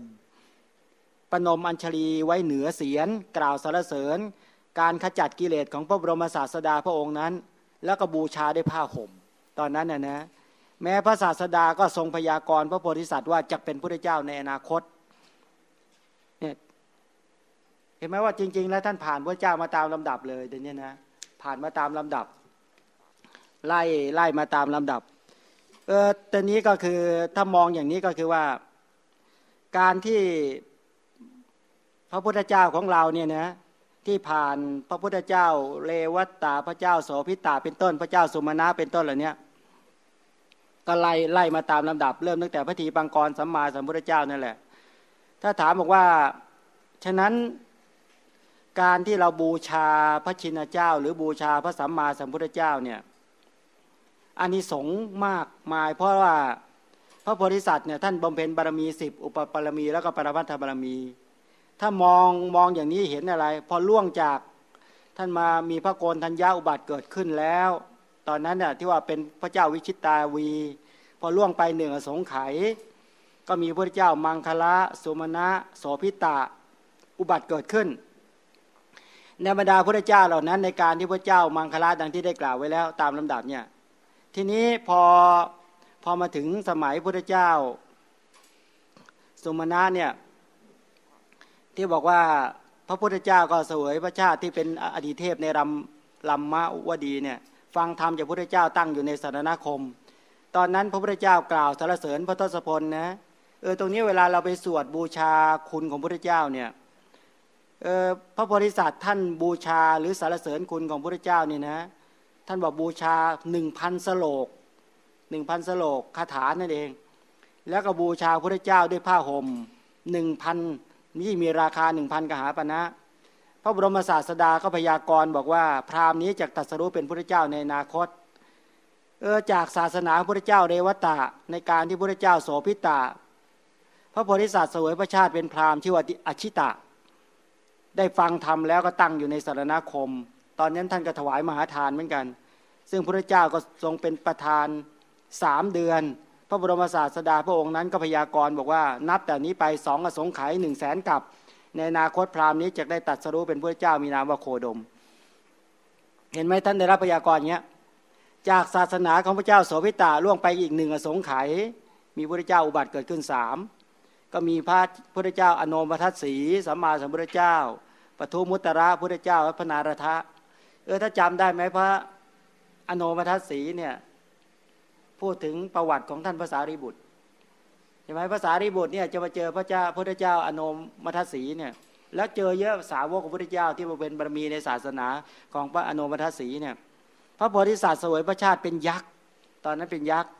ปนมอัญชลีไว้เหนือเสียน กล่าวสรรเสริญ การขจัดกิเลสของพระบรมศาสดาพระองค์นั้น แล้วก็บูชาได้ผ้าห่ม ตอนนั้นนะนะ แม้พระศาสดาก็ทรงพยากรณ์พระโพธิสัตว์ว่าจะเป็นพระเจ้าในอนาคตเนี่ยเห็นไหมว่าจริง ๆ แล้วท่านผ่านพระเจ้ามาตามลำดับเลยเดี๋ยวนี้นะผ่านมาตามลำดับ ไล่ไล่มาตามลำดับเออแต่นี้ก็คือถ้ามองอย่างนี้ก็คือว่าการที่พระพุทธเจ้าของเราเนี่ยนะที่ผ่านพระพุทธเจ้าเลวัตตาพระเจ้าโสพิตาเป็นต้นพระเจ้าสุมาณะเป็นต้นเหล่านี้ ก็ไล่ไล่มาตามลำดับ เริ่มตั้งแต่พระทีปังกรสัมมาสัมพุทธเจ้านั่นแหละ ถ้าถามบอกว่าฉะนั้นการที่เราบูชาพระชินเจ้า หรือบูชาพระสัมมาสัมพุทธเจ้าเนี่ยอานิสงส์มากมายเพราะว่าพระโพธิสัตว์เนี่ยท่านบำเพ็ญบารมีสิบอุปปารมี แล้วก็ปรมัตถบารมี ถ้ามองมองอย่างนี้เห็นอะไร พอล่วงจากท่านมามีพระโกนทัญญาอุบัติเกิดขึ้นแล้ว ตอนนั้นเนี่ยที่ว่าเป็นพระเจ้าวิชิตาวี พอล่วงไปหนึ่งสงไขก็มีพระเจ้ามังคละสุมาณะโสพิตะอุบัติเกิดขึ้น ในบรรดาพระเจ้าเหล่านั้น ในการที่พระเจ้ามังคละดังที่ได้กล่าวไว้แล้วตามลำดับเนี่ยทีนี้พอพอมาถึงสมัยพุทธเจ้า สุมาณะเนี่ยที่บอกว่าพระพุทธเจ้าก็เสวยพระชาติที่เป็นอดีเทพในลำลำมะวดีเนี่ย ฟังธรรมจากพระพุทธเจ้าตั้งอยู่ในสารณคม ตอนนั้นพระพุทธเจ้ากล่าวสรรเสริญพระทศพลนะเออตรงนี้เวลาเราไปสวดบูชาคุณของพระพุทธเจ้าเนี่ยเออพระโพธิสัตว์ท่านบูชาหรือสรรเสริญคุณของพระพุทธเจ้านี่นะท่านบอกบูชาหนึ่งพันสโลกหนึ่งพันสโลกคาถานั่นเอง แล้วก็บูชาพระพุทธเจ้าด้วยผ้าห่มหนึ่งพันนี่มีราคาหนึ่งพันกหาปณะนะ พระบรมศาสดาก็พยากรณ์บอกว่า พราหมณ์นี้จะตัดสรู้เป็นพระเจ้าในอนาคตเออจากศาสนาพระเจ้าเรวตะในการที่พระเจ้าโสพิตาพระโพธิสัตว์สวยพระชาติเป็นพราหมณ์ชื่อว่าอชิตะ ได้ฟังธรรมแล้วก็ตั้งอยู่ในสารณคม ตอนนั้นท่านก็ถวายมหาทานเหมือนกัน ซึ่งพระเจ้าก็ทรงเป็นประธานสามเดือน พระบรมศาสดาพระองค์นั้นก็พยากรณ์บอกว่า นับแต่นี้ไปสองอสงไขยหนึ่งแสนกับ ในอนาคตพราหมณ์นี้จะได้ตัดสรู้เป็นพระเจ้ามีนามว่าโคดม เห็นไหมท่านได้รับพยากรณ์เนี้ยจากศาสนาของพระเจ้าโสภิตาล่วงไปอีกหนึ่งอสงไขยมีพระเจ้าอุบัติเกิดขึ้นสามก็มีพระพุทธเจ้าอนมทัตสีสัมมาสัมพุทธเจ้าปทุมุตระพุทธเจ้าพระนารทะเออถ้าจำได้ไหมพระอโนมทัศสีเนี่ยพูดถึงประวัติของท่านภาษารีบุตร ใช่ไหมภาษารีบุตรเนี่ยจะมาเจอพระเจ้าพระเจ้าอนมทัศสีเนี่ยแล้วเจอเยอะสาวกของพระเจ้าที่มาเป็นบารมีในศาสนาของพระอนมทัศสีเนี่ยพระโพธิสัตว์สวยพระชาติเป็นยักษ์ ตอนนั้นเป็นยักษ์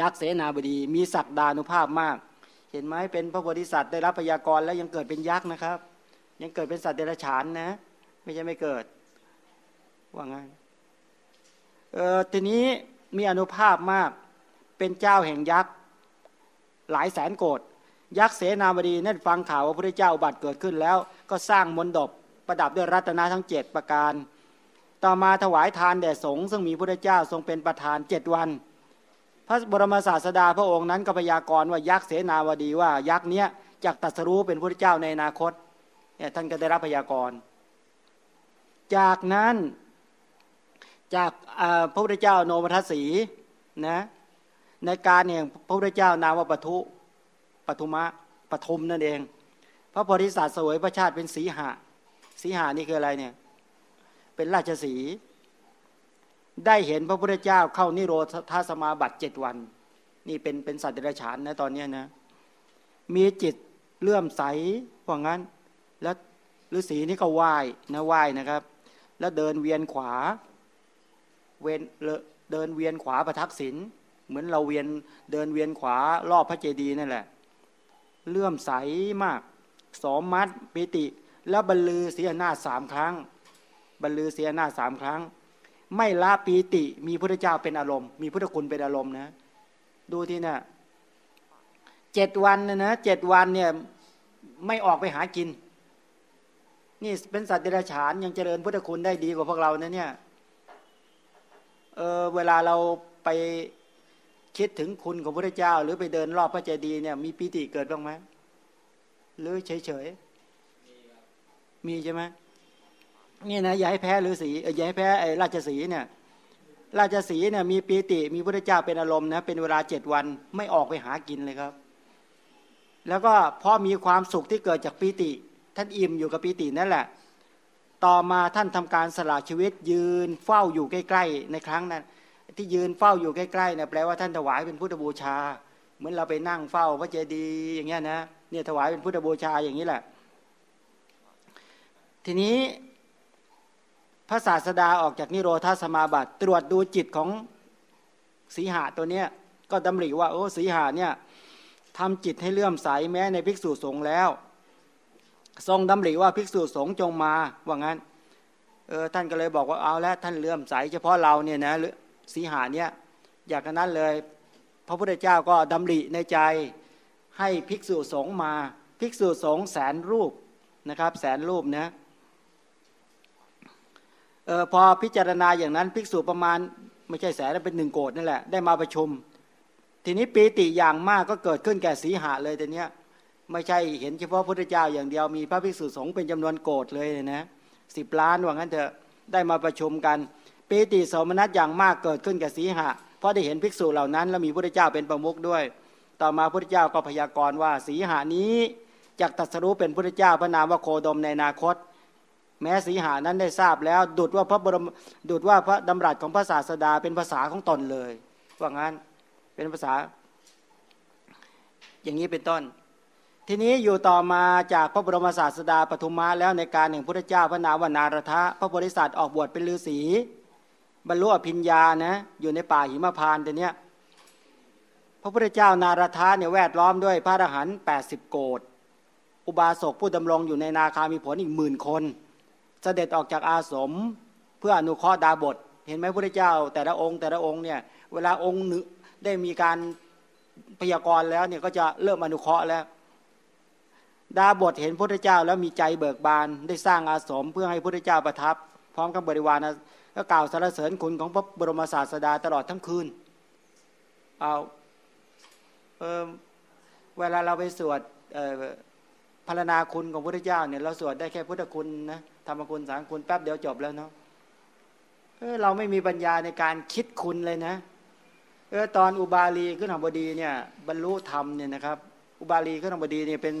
ยักษ์เสนาบดี มีศักดานุภาพมาก เห็นไหมเป็นพระโพธิสัตว์ได้รับพยากรแล้วยังเกิดเป็นยักษ์นะครับ ยังเกิดเป็นสัตว์เดรัจฉานนะ ไม่ใช่ไม่เกิดว่างั้นเออทีนี้มีอนุภาพมาก เป็นเจ้าแห่งยักษ์ หลายแสนโกดยักษ์เสนาบดีนั่นฟังข่าวว่าพระเจ้าบัติเกิดขึ้นแล้ว ก็สร้างมนดบประดับด้วยรัตนาทั้งเจ็ดประการ ต่อมาถวายทานแด่สงฆ์ซึ่งมีพระเจ้าทรงเป็นประธานเจ็ดวัน พระบรมศาสดาพระองค์นั้นก็พยากรณ์ว่ายักษ์เสนาวดีว่ายักษ์เนี้ยจากตัสรู้เป็นพระเจ้าในอนาคตเนี่ยท่านก็ได้รับพยากรณ์ จากนั้นจากพระพุทธเจ้าโนมทัศสีนะ ในการเนี่ยพระพุทธเจ้านามว่าปทุปทุมะปทุมนั่นเอง พระโพธิสัตว์สวยพระชาติเป็นสีหะสีหานี่คืออะไรเนี่ยเป็นราชสี ได้เห็นพระพุทธเจ้าเข้านิโรธาสมาบัติเจ็ดวัน นี่เป็นเป็นสัตว์เดรัจฉานนะตอนนี้นะมีจิตเลื่อมใสว่างั้น แล้วฤาษีนี่ก็ไหว้นะไหว้นะครับ แล้วเดินเวียนขวา เวนเดินเวียนขวาประทักษิณ เหมือนเราเวียนเดินเวียนขวารอบพระเจดีย์นั่นแหละ เลื่อมใสมากสมมัดปิติ แล้วบรรลือเสียหน้าสามครั้ง บรรลือเสียหน้าสามครั้ง ไม่ละปีติมีพระเจ้าเป็นอารมณ์ มีพุทธคุณเป็นอารมณ์นะ ดูที่นะ่ะเจ็ดวันนะนะเจ็ดวันเนี่ยไม่ออกไปหากิน นี่เป็นสัตว์เดรัจฉานยังเจริญพุทธคุณได้ดีกว่าพวกเรานะเนี่ยเออเวลาเราไป คิดถึงคุณของพระเจ้า หรือไปเดินรอบพระเจดีย์เนี่ยมีปีติเกิดบ้างไหมหรือเฉยๆมีใช่ไหมนี่นะอย่าให้แพ้หรือสีอย่าให้แพ้ไอ้ราชสีเนี่ย ราชสีเนี่ยมีปีติมีพระเจ้าเป็นอารมณ์นะเป็นเวลาเจ็ดวันไม่ออกไปหากินเลยครับ แล้วก็พอมีความสุขที่เกิดจากปีติ ท่านอิ่มอยู่กับปีตินั่นแหละ ต่อมาท่านทำการสละชีวิตยืนเฝ้าอยู่ใกล้ ๆ ในครั้งนั้น ที่ยืนเฝ้าอยู่ใกล้ๆเนี่ยแปลว่าท่านถวายเป็นพุทธบูชา เหมือนเราไปนั่งเฝ้าพระเจดีย์อย่างเงี้ยนะเนี่ยถวายเป็นพุทธบูชาอย่างนี้แหละ ทีนี้พระศาสดาออกจากนิโรธาสมาบัติ ตรวจดูจิตของสีหาตัวเนี้ยก็ดำริว่าโอ้สีหาเนี่ยทำจิตให้เลื่อมใสแม้ในภิกษุสงฆ์แล้ว ทรงดำริว่าภิกษุสงฆ์จงมาว่างั้นเออท่านก็เลยบอกว่าเอาแล้วท่านเลื่อมใสเฉพาะเราเนี่ยนะ สีหาเนี่ยอยากนั้นเลย พระพุทธเจ้าก็ดำริในใจให้ภิกษุสงฆ์มา ภิกษุสงฆ์แสนรูปนะครับแสนรูปนะออพอพิจารณาอย่างนั้นภิกษุประมาณ ไม่ใช่แสนเป็นหนึ่งโกดนั่นแหละได้มาประชุม ทีนี้ปีติอย่างมากก็เกิดขึ้นแก่สีหาเลยแต่เนี้ยไม่ใช่เห็นเฉพาะพระพุทธเจ้าอย่างเดียวมีพระภิกษุสงฆ์เป็นจำนวนโกดเลยนะสิบล้านว่างั้นเถอะได้มาประชุมกัน ปีติโสมนัสอย่างมากเกิดขึ้นกับสีหะ เพราะได้เห็นภิกษุเหล่านั้น แล้วมีพระเจ้าเป็นประมุขด้วย ต่อมาพระเจ้าก็พยากรณ์ว่าสีหานี้จากตัสรู้เป็นพระเจ้าพระนามว่าโคดมในอนาคต แม้สีหานั้นได้ทราบแล้ว ดุดว่าพระบรมดุดว่าพระดำรัสของพระศาสดาเป็นภาษาของตนเลยว่างั้นเป็นภาษา อย่างนี้เป็นต้น ทีนี้อยู่ต่อมาจากพระบรมศาสดาปฐุมาแล้วในการแห่งพระเจ้าพระนามวานารทะพระบริษัทออกบวชเป็นฤาษี บรรลุอภิญญานะ อยู่ในป่าหิมพานต์แต่เนี้ยพระพุทธเจ้านารทาเนี่ยแวดล้อมด้วยพระอรหันต์แปดสิบโกดอุบาสกผู้ดำรงอยู่ในนาคามีผลอีกหมื่นคน เสด็จออกจากอาสมเพื่ออนุเคราะห์ดาบท เห็นไหมพระพุทธเจ้า แต่ละองค์แต่ละองค์เนี่ยเวลาองค์หนึ่งได้มีการพยากรณ์แล้วเนี่ยก็จะเริ่มอนุเคราะห์แล้ว ดาบทเห็นพระพุทธเจ้าแล้วมีใจเบิกบานได้สร้างอาสมเพื่อให้พระพุทธเจ้าประทับ พร้อมกับบริวาร ก็กล่าวสรรเสริญคุณของพระบรมศาสดาตลอดทั้งคืนเอาเอเวลาเราไปสวดพารณาคุณของพระพุทธเจ้าเนี่ยเราสวดได้แค่พุทธคุณนะธรรมคุณสังคุณแป๊บเดียวจบแล้วเนาะเเราไม่มีปัญญาในการคิดคุณเลยนะเออตอนอุบาลีขึ้นหบดีเนี่ยบรรลุธรรมเนี่ยนะครับ อุบาลีขึ้นหบดีเนี่ยเป็น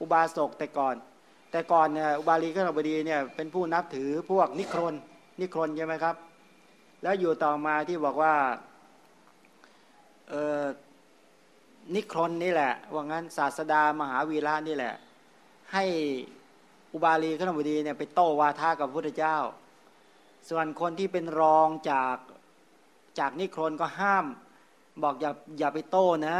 อุบาสกแต่ก่อน แต่ก่อนเนี่ยอุบาลีขึ้นบดีเนี่ยเป็นผู้นับถือพวกนิครน นิครนใช่ไหมครับ แล้วอยู่ต่อมาที่บอกว่าเออนิครนนี่แหละ ว่างั้นศาสดามหาวีระนี่แหละ ให้อุบาลีขนบดีเนี่ยไปโต้วาทากับพระพุทธเจ้า ส่วนคนที่เป็นรองจากจากนิครนก็ห้าม บอกอย่าอย่าไปโต้นะ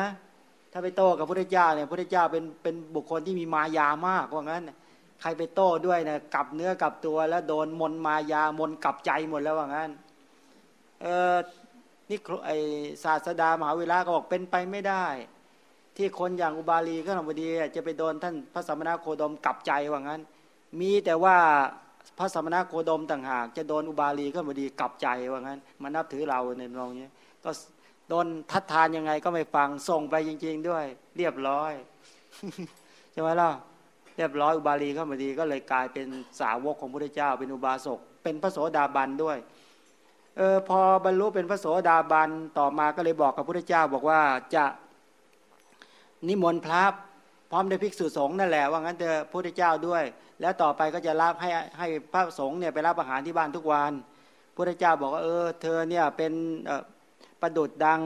ถ้าไปโต้กับพระพุทธเจ้าเนี่ยพระพุทธเจ้าเป็นเป็นบุคคลที่มีมายามากว่างั้น ใครไปโต้ด้วยนะกลับเนื้อกลับตัว แล้วโดนมนมายามนกลับใจหมดแล้วว่างั้นเออนี่ไอศาสดามหาวิราก็บอกเป็นไปไม่ได้ ที่คนอย่างอุบาลีก็ธรรมดีจะไปโดนท่านพระสมณโคดมกลับใจว่างั้น มีแต่ว่าพระสมณโคดมต่างหาก จะโดนอุบาลีก็ธรรมดีกลับใจว่างั้นมานับถือเราในตรงนี้ก็โดนทัดทานยังไงก็ไม่ฟังส่งไปจริง ๆ ด้วย เรียบร้อยใช่ไหมล่ะ เรียบร้อยอุบาลีเข้ามาดีก็เลยกลายเป็นสาวกของพระเจ้า เป็นอุบาสกเป็นพระโสดาบันด้วยเออพอบรรลุเป็นพระโสดาบันต่อมาก็เลยบอกกับพระเจ้าบอกว่าจะนิมนต์พระพร้อมด้วยภิกษุสงฆ์นั่นแหละว่างั้นเถอะพระเจ้าด้วย แล้วต่อไปก็จะรับให้ให้พระสงฆ์เนี่ยไปรับอาหารที่บ้านทุกวันพระเจ้าบอกว่าเออเธอเนี่ยเป็นประดุดดัง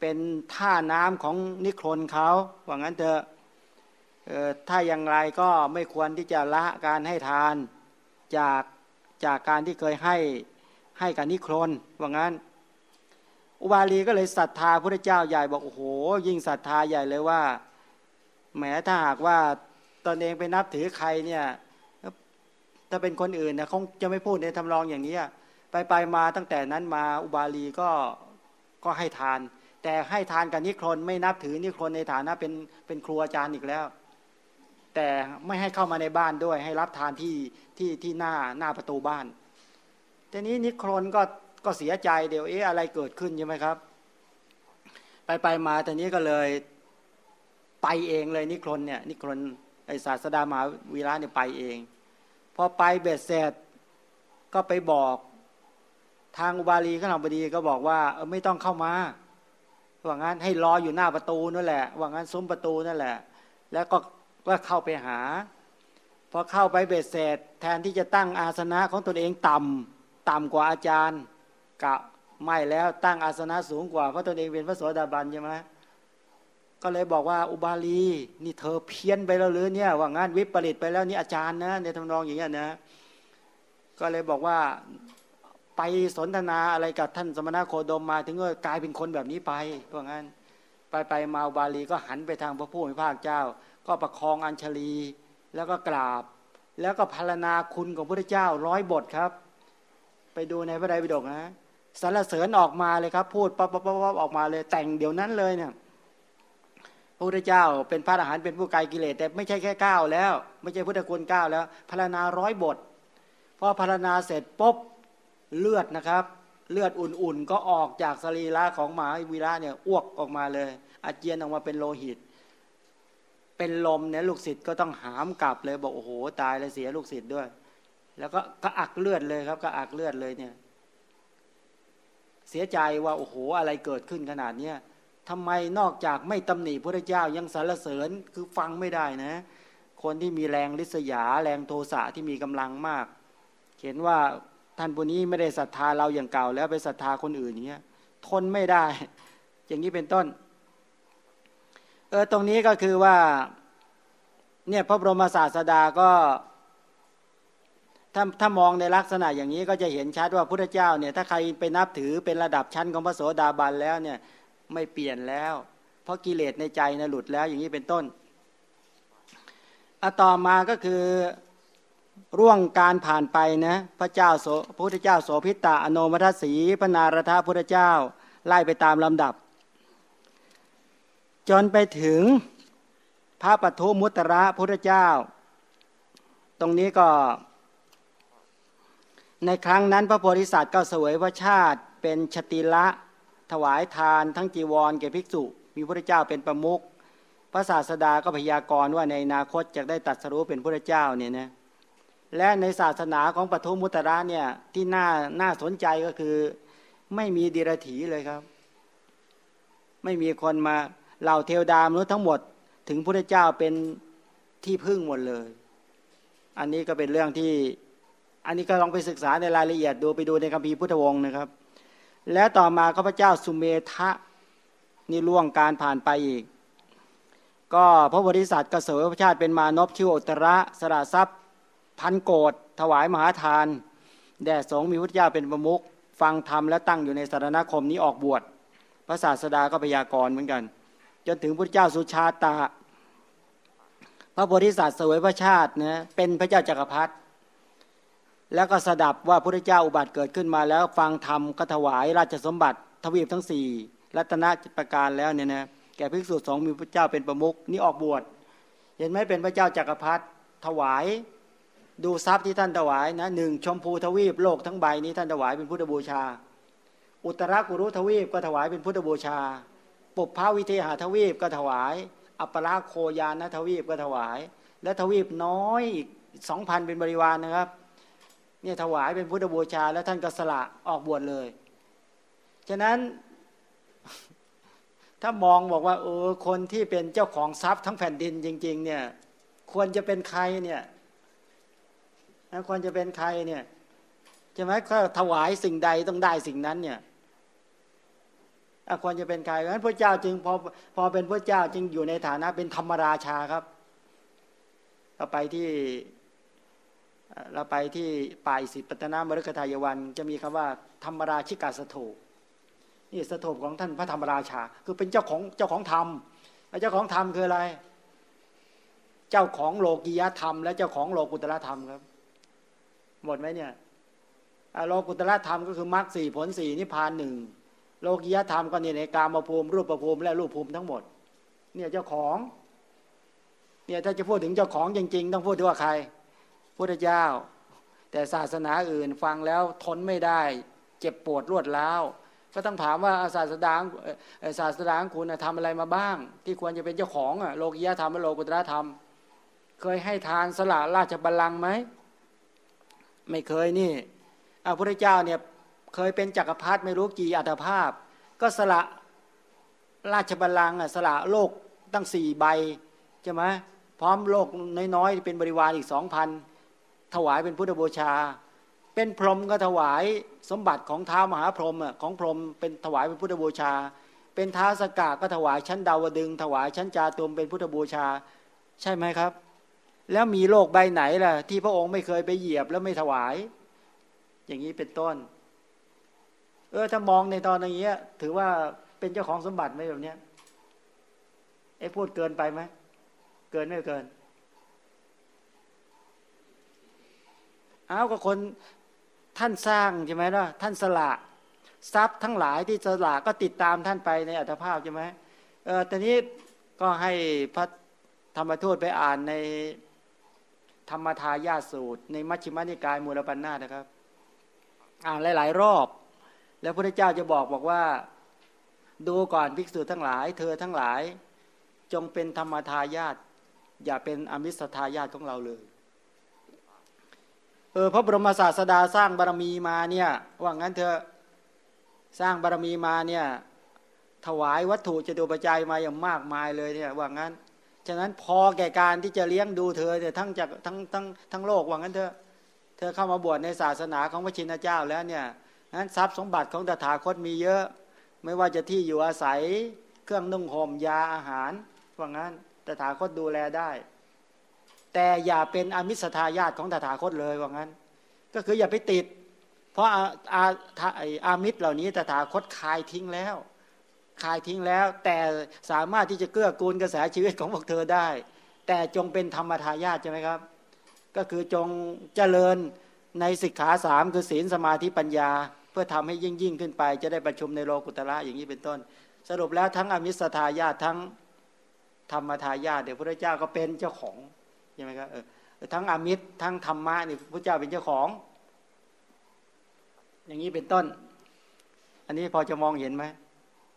เป็นท่าน้ำของนิครนเขาว่างั้นเถอะ ถ้าอย่างไรก็ไม่ควรที่จะละการให้ทานจากจากการที่เคยให้ให้กับนิครนว่างั้น อุบาลีก็เลยศรัทธาพระเจ้าใหญ่บอกโอ้โห ยิ่งศรัทธาใหญ่เลยว่าแม้ถ้าหากว่าตนเองไปนับถือใครเนี่ยถ้าเป็นคนอื่นนะคงจะไม่พูดในทำรองอย่างนี้ไปไปมาตั้งแต่นั้นมาอุบาลีก็ก็ให้ทาน แต่ให้ทานกับนิครนไม่นับถือนิครนในฐานะเป็นเป็นครูอาจารย์อีกแล้ว แต่ไม่ให้เข้ามาในบ้านด้วย ให้รับทานที่ที่ที่หน้าหน้าประตูบ้านทีนี้นิครนก็ก็เสียใจเดี๋ยวเอ๊ะอะไรเกิดขึ้นใช่ไหมครับ ไปไปมาแต่นี้ก็เลยไปเองเลยนิครนเนี่ยนิครนไอศาสดามาวีระเนี่ยไปเอง พอไปเบ็ดเสร็จก็ไปบอกทางอุบาลีขนมบดีก็บอกว่าเออไม่ต้องเข้ามาว่างั้นให้รออยู่หน้าประตูนั่นแหละ ว่างั้นซุ้มประตูนั่นแหละ แล้วก็ ก็เข้าไปหาพอเข้าไปเบ็ดเสร็จแทนที่จะตั้งอาสนะของตนเองต่ำต่ำกว่าอาจารย์ กะไม่แล้วตั้งอาสนะสูงกว่าเพราะตนเองเป็นพระโสดาบันใช่ไหมก็เลยบอกว่าอุบาลี นี่เธอเพี้ยนไปแล้วหรือเนี่ย ว่างานวิปริตไปแล้วนี่อาจารย์นะ ในทำนองอย่างเงี้ยนะ ก็เลยบอกว่าไปสนทนาอะไรกับท่านสมณะโคดมมา ถึงก็กลายเป็นคนแบบนี้ไปว่าะงั้น ไปไปมาอุบาลีก็หันไปทางพระผู้มีพระเจ้า ก็ประคองอัญชลีแล้วก็กราบ แล้วก็พารณาคุณของพระเจ้าร้อยบทครับ ไปดูในพระไตรปิฎกนะสรรเสริญออกมาเลยครับ พูดปั๊บปั๊บปั๊บออกมาเลย แต่งเดี๋ยวนั้นเลยเนี่ยพระพุทธเจ้าเป็นพระอรหันต์เป็นผู้ไกลกิเลสแต่ไม่ใช่แค่ก้าวแล้ว ไม่ใช่พุทธคุณก้าวแล้วพารณาร้อยบทพอพารณาเสร็จปุ๊บเลือดนะครับ เลือดอุ่นๆ ก็ออกจากสรีระของหมาวีระเนี่ยอ้วกออกมาเลย อาเจียนออกมาเป็นโลหิต เป็นลมเนี่ยลูกศิษย์ก็ต้องหามกลับเลยบอกโอ้โหตายเลยเสียลูกศิษย์ด้วย แล้วก็กระอักเลือดเลยครับกระอักเลือดเลยเนี่ย เสียใจว่าโอ้โหอะไรเกิดขึ้นขนาดเนี้ยทำไมนอกจากไม่ตำหนิพระเจ้ายังสรรเสริญคือฟังไม่ได้นะ คนที่มีแรงลิษยา แรงโทสะที่มีกำลังมาก เห็นว่าท่านผู้นี้ไม่ได้ศรัทธาเราอย่างเก่าแล้วไปศรัทธาคนอื่นเงี้ยทนไม่ได้ อย่างนี้เป็นต้น เออตรงนี้ก็คือว่า เนี่ยพระบรมศาสดาก็ถ้าถ้ามองในลักษณะอย่างนี้ก็จะเห็นชัดว่าพระเจ้าเนี่ย ถ้าใครไปนับถือเป็นระดับชั้นของพระโสดาบันแล้วเนี่ย ไม่เปลี่ยนแล้ว เพราะกิเลสในใจนะหลุดแล้วอย่างนี้เป็นต้นอะต่อมาก็คือร่วงการผ่านไปนะพระเจ้าโสพระพุทธเจ้าโสพิตาอโนมัทสีพระนารถาพุทธเจ้า ไล่ไปตามลำดับ จนไปถึงพระปทุมุตระพุทธเจ้า ตรงนี้ก็ ในครั้งนั้นพระโพธิสัตว์ก็เสวยพระชาติเป็นชติละ ถวายทานทั้งจีวรแก่ภิกษุ มีพระเจ้าเป็นประมุขพระศาสดาก็พยากรณ์ว่าในอนาคตจะได้ตัดสรู้เป็นพระเจ้าเนี่ยนะและในศาสนาของปฐุมมุตระเนี่ยที่น่าน่าสนใจก็คือ ไม่มีดิรถีเลยครับ ไม่มีคนมา เหล่าเทวดามนุษย์ทั้งหมด ถึงพระเจ้าเป็นที่พึ่งหมดเลย อันนี้ก็เป็นเรื่องที่ อันนี้ก็ลองไปศึกษาในรายละเอียดดูไปดูในคัมภีร์พุทธวงศ์นะครับ แล้วต่อมาข้าพเจ้าสุเมธะนี่ล่วงการผ่านไปอีก ก็พระบริษัทกระเสวยพระชาติเป็นมานพชื่ออุตระสระทรัพย์ พันโกดถวายมหาทาน แด่สงมีพุทธเจ้าเป็นประมุขฟังธรรมและตั้งอยู่ในสารณคมนี้ออกบวชพระศาสดาก็พยากรณ์เหมือนกัน จนถึงพุทธเจ้าสุชาตา พระโพธิสัตว์สวยพระชาตินะเป็นพระเจ้าจักรพรรดิแล้วก็สดับว่าพระเจ้าอุบัติเกิดขึ้นมาแล้วฟังธรรมก็ถวายราชสมบัติทวีปทั้งสี่รัตนประการแล้วเนี่ยนะแก่ภิกษุสองมีพระเจ้าเป็นประมุขนี่ออกบวชเห็นไหมเป็นพระเจ้าจักรพรรดิถวายดูทรัพย์ที่ท่านถวายนะหนึ่งชมพูทวีปโลกทั้งใบนี้ท่านถวายเป็นพุทธบูชา อุตรากุรุทวีปก็ถวายเป็นพุทธบูชา ปุพพาวิเทหาทวีปก็ถวาย อัปราโคยานทวีปก็ถวาย และทวีปน้อยอีกสองพันเป็นบริวารนนะครับเนี่ยถวายเป็นพุทธบูชา แล้วท่านก็สละออกบวชเลย ฉะนั้น ถ้ามองบอกว่าเออคนที่เป็นเจ้าของทรัพย์ทั้งแผ่นดินจริง ๆ เนี่ย ควรจะเป็นใครเนี่ยควรจะเป็นใครเนี่ยใช่ไหมก็ถวายสิ่งใดต้องได้สิ่งนั้นเนี่ย ควรจะเป็นใครเพราะฉะนั้นพระเจ้าจึงพอพอเป็นพระเจ้าจึงอยู่ในฐานะเป็นธรรมราชาครับ เราไปที่เราไปที่ป่ายสิปัตนามฤคทายวัน จะมีคำว่าธรรมราชิกาสถูปนี่สถูปของท่านพระธรรมราชา คือเป็นเจ้าของเจ้าของธรรมเจ้าของธรรมคืออะไร เจ้าของโลกียธรรม และเจ้าของโลกุตละธรรมครับ หมดไหมเนี่ยโลกุตละธรรมก็คือมรรคสี่ผลสี่นิพพานหนึ่ง โลกียธรรมก็เนี่ยในกามภูมิรูปภูมิและรูปภูมิทั้งหมด เนี่ยเจ้าของเนี่ยถ้าจะพูดถึงเจ้าของจริง ๆ ต้องพูดถึงว่าใครพุทธเจ้า แต่ศาสนาอื่นฟังแล้วทนไม่ได้ เจ็บปวดรวดร้าวก็ต้องถามว่าศาสดาศาสดาคุณทำอะไรมาบ้าง ที่ควรจะเป็นเจ้าของโลกียธรรมและโลกุตระธรรม เคยให้ทานสละราชบัลลังก์ไหมไม่เคยนี่พระพุทธเจ้าเนี่ย เคยเป็นจักรพรรดิไม่รู้กี่อัตภาพ ก็สละราชบัลลังก์สละโลกตั้งสี่ใบใช่ไหมพร้อมโลกน้อยๆเป็นบริวารอีกสองพันถวายเป็นพุทธบูชา เป็นพรหมก็ถวายสมบัติของท้ามหาพรหมของพรหมเป็นถวายเป็นพุทธบูชา เป็นท้าสกาก็ถวายชั้นดาวดึง ถวายชั้นจาตุมเป็นพุทธบูชา ใช่ไหมครับ แล้วมีโลกใบไหนล่ะ ที่พระองค์ไม่เคยไปเหยียบแล้วไม่ถวาย อย่างนี้เป็นต้น เออถ้ามองในตอนอย่างเงี้ย ถือว่าเป็นเจ้าของสมบัติไหมแบบเนี้ยไอ้พูดเกินไปไหมเกินไม่เกินเอาก็คนท่านสร้างใช่ไหมล่ะท่านสละทรัพย์ทั้งหลายที่สละก็ติดตามท่านไปในอัตภาพใช่ไหมเออตอนนี้ก็ให้พระธรรมทูตไปอ่านในธรรมทายาสูตร ในมัชฌิมานิกายมูลปัญนานะครับ อ่านหลาย ๆ รอบ แล้วพระเจ้าจะบอกบอกว่า ดูก่อนภิกษุทั้งหลาย เธอทั้งหลาย จงเป็นธรรมทายาทอย่าเป็นอมิสทายาทของเราเลยเออพระบรมศาสดาสร้างบารมีมาเนี่ยว่างั้นเธอสร้างบารมีมาเนี่ยถวายวัตถุจตุปัจจัยมาอย่างมากมายเลยเนี่ยว่างั้น ฉะนั้นพอแก่การที่จะเลี้ยงดูเธอเนี่ยทั้งจากทั้งทั้งทั้งโลกว่างั้นเธอเธอเข้ามาบวชในศาสนาของพระชินเจ้าแล้วเนี่ย นั้นทรัพย์สมบัติของตถาคตมีเยอะ ไม่ว่าจะที่อยู่อาศัย เครื่องนุ่งห่มยาอาหารว่างั้นตถาคตดูแลได้ แต่อย่าเป็นอมิสทายาตของตถาคตเลยว่างั้น ก็คืออย่าไปติด เพราะอาอาอามิตรเหล่านี้ตถาคตคายทิ้งแล้วคายทิ้งแล้ว แต่สามารถที่จะเกื้อกูลกระแสชีวิตของพวกเธอได้ แต่จงเป็นธรรมทายาทใช่ไหมครับ ก็คือจงเจริญในสิกขาสามคือศีลสมาธิปัญญา เพื่อทำให้ยิ่งยิ่งขึ้นไป จะได้ประชุมในโลกุตระอย่างนี้เป็นต้น สรุปแล้วทั้งอมิสทายาททั้งธรรมทายาทเดี๋ยวพระเจ้าก็เป็นเจ้าของใช่ไหมครับทั้งอมิตรทั้งธรรมะนี่พระเจ้าเป็นเจ้าของ อย่างนี้เป็นต้น อันนี้พอจะมองเห็นไหม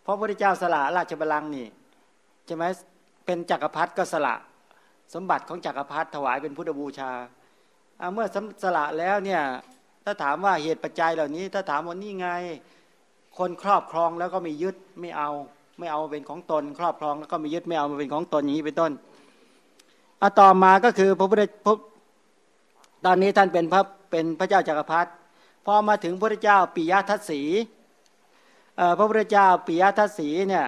เพราะพระเจ้าสละราชบัลลังก์นี่ใช่ไหมเป็นจักรพรรดิก็สละ สมบัติของจักรพรรดิถวายเป็นพุทธบูชา เมื่อสละแล้วเนี่ย ถ้าถามว่าเหตุปัจจัยเหล่านี้ ถ้าถามว่านี่ไง คนครอบครองแล้วก็ไม่ยึดไม่เอา ไม่เอาเป็นของตน ครอบครองแล้วก็ไม่ยึดไม่เอามาเป็นของตนอย่างนี้เป็นต้นอะต่อมาก็คือพระพุทธพตอนนี้ท่านเป็นพระเป็นพระเจ้าจักรพรรดิพอมาถึงพระเจ้าปิยทัศสีพระพุทธเจ้าปิยทัศสีเนี่ย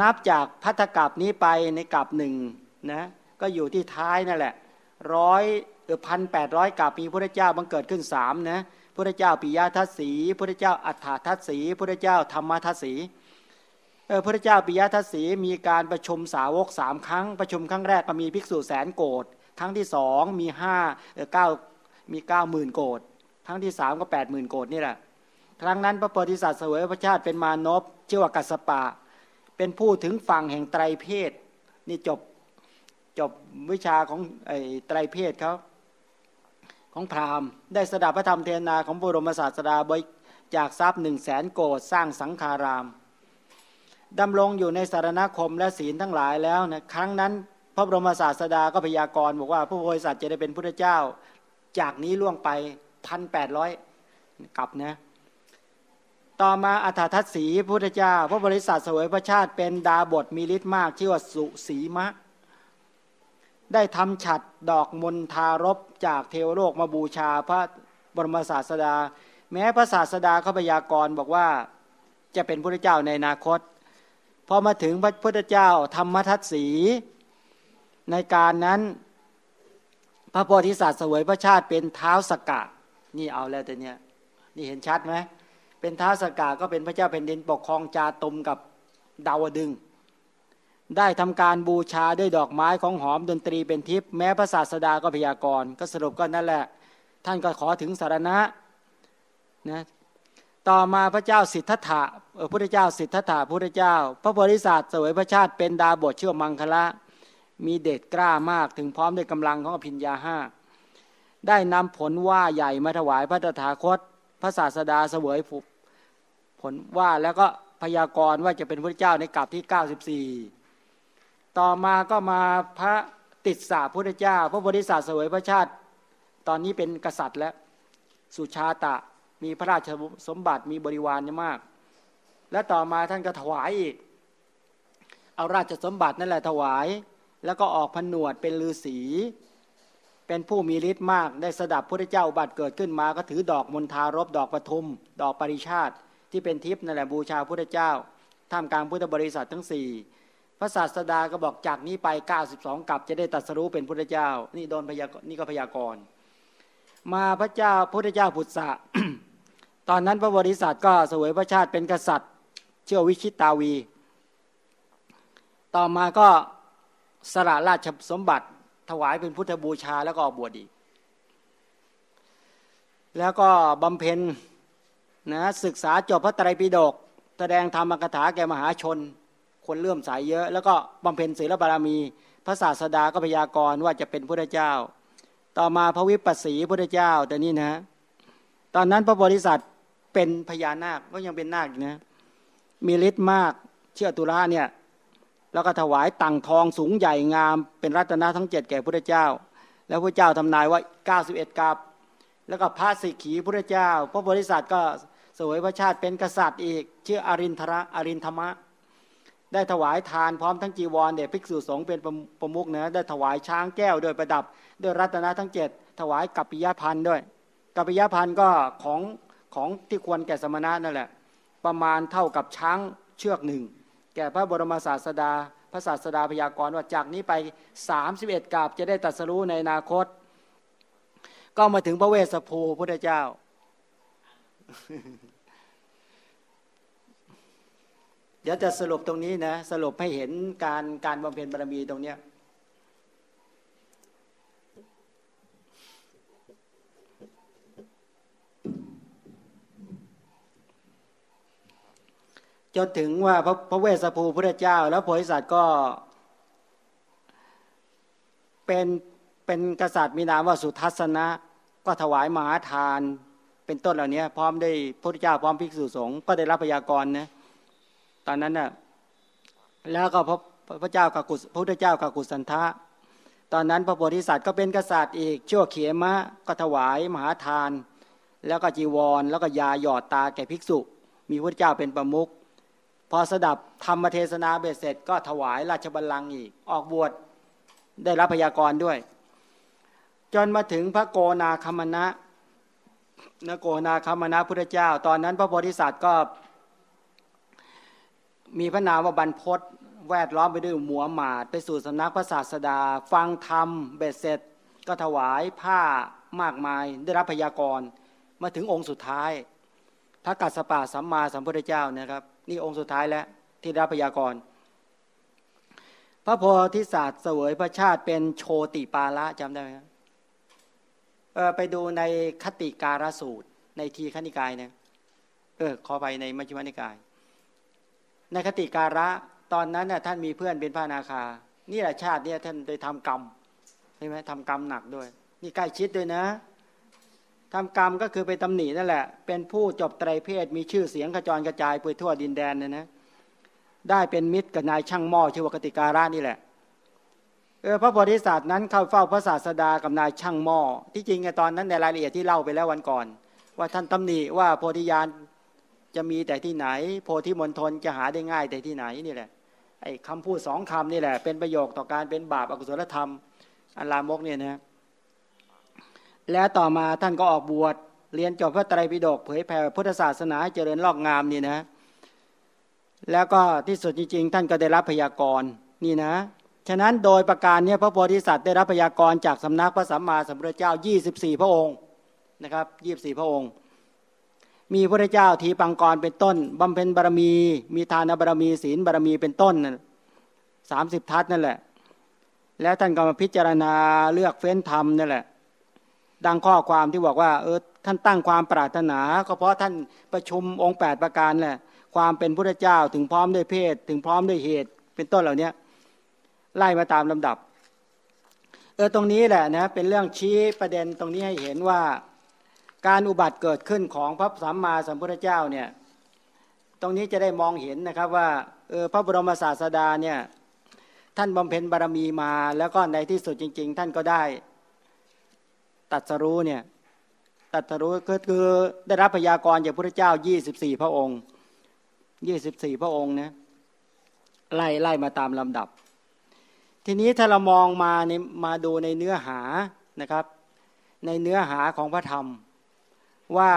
นับจากพัทธกับนี้ไปในกับหนึ่งนะก็อยู่ที่ท้ายนั่นแหละร้อย พันแปดร้อยกับมีพระเจ้าบังเกิดขึ้นสามนะพระเจ้าปิยทัศสีพระเจ้าอัฏฐทัศสีพระเจ้าธรรมทัศสีพระเจ้าปิยทัศสีมีการประชุมสาวกสามครั้ง ประชุมครั้งแรกก็มีภิกษุแสนโกดครั้งที่สองมีห้าเก้ามีเก้าหมื่นโกดครั้งที่สามก็แปดหมื่นโกดนี่แหละครั้งนั้นพระโพธิสัตว์เสวยพระชาติเป็นมานพชื่อว่ากัสปะ เป็นผู้ถึงฝั่งแห่งไตรเพศนี่จบจบวิชาของไอ้ไตรเพศเขา ของพราหมณ์ ได้สดับพระธรรมเทนาของบรมศาสดาบจากทรัพย์หนึ่งแสนโกดสร้างสังฆารามดำรงอยู่ในสารณคมและศีลทั้งหลายแล้วนะครั้งนั้นพระบรมศาสดาก็พยากรณ์บอกว่าพระโพธิสัตว์จะได้เป็นพุทธเจ้า จากนี้ล่วงไปพันแปดร้อยกลับนะต่อมาอัฏฐทัศสีพุทธเจ้า พระบริษัทสวยพระชาติเป็นดาบทมีฤทธิ์มากชื่อว่าสุสีมะ ได้ทำฉัดดอกมณฑารบจากเทวโลกมาบูชาพระบรมศาสดา แม้พระศาสดาเขาพยากรณ์บอกว่าจะเป็นพระเจ้าในอนาคตพอมาถึงพระพุทธเจ้าธรรมทัศสีในการนั้น พระโพธิสัตว์เสวยพระชาติเป็นเท้าสกกะ นี่เอาแล้วแต่เนี้ยนี่เห็นชัดไหมเป็นเท้าสกกะก็เป็นพระเจ้าแผ่นดินปกครองจาตุมกับดาวดึง ได้ทำการบูชาด้วยดอกไม้ของหอมดนตรีเป็นทิพย์แม้พระศาสดาก็พยากรณ์ก็สรุปก็นั่นแหละ ท่านก็ขอถึงสารณะนะต่อมาพระเจ้าสิทธัตถะพระพุทธเจ้าสิทธัตถะพระพุทธเจ้า พระโพธิสัตว์สวยพระชาติเป็นดาบทเชื่อมังคละ มีเดชกล้ามากถึงพร้อมด้วยกำลังของอภิญญาห้าได้นำผลว่าใหญ่มาถวายพระตถาคต พระศาสดาเสวยผลว่าแล้วก็พยากรณ์ว่าจะเป็นพระเจ้าในกลับที่ 94 ต่อมาก็มาพระติดสาพุทธเจ้า พระโพธิสัตว์เสวยพระชาติ ตอนนี้เป็นกษัตริย์แล้วสุชาตะมีพระราชสมบัติมีบริวารมาก และต่อมาท่านก็ถวายอีก เอาราชสมบัตินั่นแหละถวาย แล้วก็ออกผนวดเป็นฤาษี เป็นผู้มีฤทธิ์มาก ได้สดับพระเจ้าบัตรเกิดขึ้นมา ก็ถือดอกมณฑารบดอกปทุม ดอกปริชาติ ที่เป็นทิพย์นั่นแหละบูชาพระเจ้าท่ามกลางพุทธบริษัททั้งสี่ พระศาสดาก็บอกจากนี้ไป 92กับจะได้ตัดสรู้เป็นพระเจ้า นี่โดนพยากนี่ก็พยากรณ์มาพระเจ้าพระเจ้าพุทธะตอนนั้นพระบริษัทก็เสวยพระชาติเป็นกษัตริย์ เชื่อวิชิตาวี ต่อมาก็สละราชสมบัติถวายเป็นพุทธบูชาแล้วก็ออกบวชอีก แล้วก็บำเพ็ญนะศึกษาจบพระไตรปิฎกแสดงธรรมกถาแก่มหาชน คนเลื่อมสายเยอะ แล้วก็บำเพ็ญศีลบารมี พระศาสดาก็พยากรณ์ว่าจะเป็นพระเจ้า ต่อมาพระวิปัสสีพระเจ้าแต่นี่นะ ตอนนั้นพระบริษัทเป็นพญานาคก็ยังเป็นนาคนะมีฤทธิ์มากเชื่อตุลาเนี่ยแล้วก็ถวายตังทองสูงใหญ่งาม เป็นรัตนะทั้งเจ็ดแก่พระเจ้า แล้วพระเจ้าทำนายว่า 91กับแล้วก็พระสิกขีพระเจ้า พระบริษัทก็สวยพระชาติเป็นกษัตริย์อีก ชื่ออรินทระอรินธรรมะ ได้ถวายทานพร้อมทั้งจีวรเด็กภิกษุสงฆ์เป็นประมุกนะได้ถวายช้างแก้วโดยประดับ ด้วยรัตนะทั้งเจ็ดถวายกัปปิยพันธ์ด้วย กัปปิยพันธ์ก็ของของที่ควรแก่สมณะนั่นแหละ ประมาณเท่ากับช้างเชือกหนึ่ง แก่พระบรมศาสดา พระศาสดาพยากรณ์ว่าจากนี้ไป 31กาบจะได้ตัดสรู้ในอนาคต ก็มาถึงพระเวสสภูพุทธเจ้า เดี๋ยวจะสรุปตรงนี้นะสรุปให้เห็นการการบำเพ็ญบารมีตรงเนี้ยจนถึงว่าพระพระเวสสภูพระเจ้า แล้วโพธิสัตว์ก็ เป็นเป็นกษัตริย์มีนามว่าสุทัศนะ ก็ถวายมหาทาน เป็นต้นเหล่านี้พร้อมได้พระเจ้าพร้อมภิกษุสงฆ์ก็ได้รับพยากรณ์นะ ตอนนั้นน่ะแล้วก็พระพระเจ้ากักุพระพุทธเจ้ากักุสันทะ ตอนนั้นพระโพธิสัตว์ก็เป็นกษัตริย์อีกชั่วเขมะก็ถวายมหาทาน แล้วก็จีวร แล้วก็ยาหยอดตาแก่ภิกษุ มีพระเจ้าเป็นประมุขพอสดับธรรมเทศนาเบ็ดเสร็จ ก็ถวายราชบัลลังก์อีก ออกบวชได้รับพยากรณ์ด้วย จนมาถึงพระโกนาคมณะนโกนาคมณะพุทธเจ้า ตอนนั้นพระโพธิสัตว์ก็ มีพระนามว่าบรรพตแวดล้อมไปด้วยหมู่อำมาตย์ ไปสู่สำนักพระศาสดา ฟังธรรมเบ็ดเสร็จ ก็ถวายผ้ามากมาย ได้รับพยากรณ์มาถึงองค์สุดท้าย พระกัสสปะสัมมาสัมพุทธเจ้านะครับนี่องค์สุดท้ายแล้วที่รับพยากรณ์พระโพธิสัตว์เสวยพระชาติเป็นโชติปาละจำได้ไหมครับไปดูในคติการสูตรในทีขณิกายเนี่ยเออขอไปในมัชฌิมนิกาย ในคติการะตอนนั้นน่ะท่านมีเพื่อนเป็นพระนาคา นี่แหละชาติเนี่ยท่านได้ทำกรรมใช่ไหมทำกรรมหนักด้วย นี่ใกล้ชิดด้วยนะทำกรรมก็คือไปตำหนินั่นแหละ เป็นผู้จบไตรเพศมีชื่อเสียงกระจรกระจายไปทั่วดินแดนนะนะ ได้เป็นมิตรกับนายช่างหม้อชื่อว่ากติการานี่แหละเออพระโพธิสัตว์นั้นเข้าเฝ้าพระศาสดากับนายช่างหม้อที่จริงตอนนั้นในรายละเอียดที่เล่าไปแล้ววันก่อน ว่าท่านตำหนิว่าโพธิญาณ จะมีแต่ที่ไหน โพธิมณฑลจะหาได้ง่ายแต่ที่ไหนนี่แหละไอ้คำพูดสองคำนี่แหละ เป็นประโยคต่อการเป็นบาปอกุศลธรรม อันลามกเนี่ยนะแล้วต่อมาท่านก็ออกบวชเรียนจบพระไตรปิฎกเผยแผ่พุทธศาสนาเจริญลอกงามนี่นะ แล้วก็ที่สุดจริงๆ ท่านก็ได้รับพยากรณ์นี่นะ ฉะนั้นโดยประการนี้พระโพธิสัตว์ได้รับพยากรณ์จากสำนักพระสัมมาสัมพุทธเจ้า 24 พระองค์นะครับ 24 พระองค์ มีพระเจ้าทีปังกรเป็นต้นบำเพ็ญบารมี มีทานบารมีศีลบารมีเป็นต้นสามสิบทัศนั่นแหละ แล้วท่านก็มาพิจารณาเลือกเฟ้นธรรมนั่นแหละ ดังข้อความที่บอกว่า เออท่านตั้งความปรารถนา ก็เพราะท่านประชุมองค์ 8 ประการแหละความเป็นพระเจ้าถึงพร้อมด้วยเพศ ถึงพร้อมด้วยเหตุ เป็นต้นเหล่านี้ไล่มาตามลำดับเออตรงนี้แหละนะเป็นเรื่องชี้ประเด็นตรงนี้ให้เห็นว่า การอุบัติเกิดขึ้นของพระสัมมาสัมพุทธเจ้าเนี่ยตรงนี้จะได้มองเห็นนะครับว่าเออพระบรมศาสดาเนี่ยท่านบำเพ็ญบารมีมา แล้วก็ในที่สุดจริง ๆ ท่านก็ได้ตัดสรู้เนี่ยตัดสรู้ก็คือได้รับพยากรจากพระเจ้า 24 พระองค์ 24 พระองค์นะไล่ไล่มาตามลำดับ ทีนี้ถ้าเรามองมาในมาดูในเนื้อหานะครับ ในเนื้อหาของพระธรรม ว่า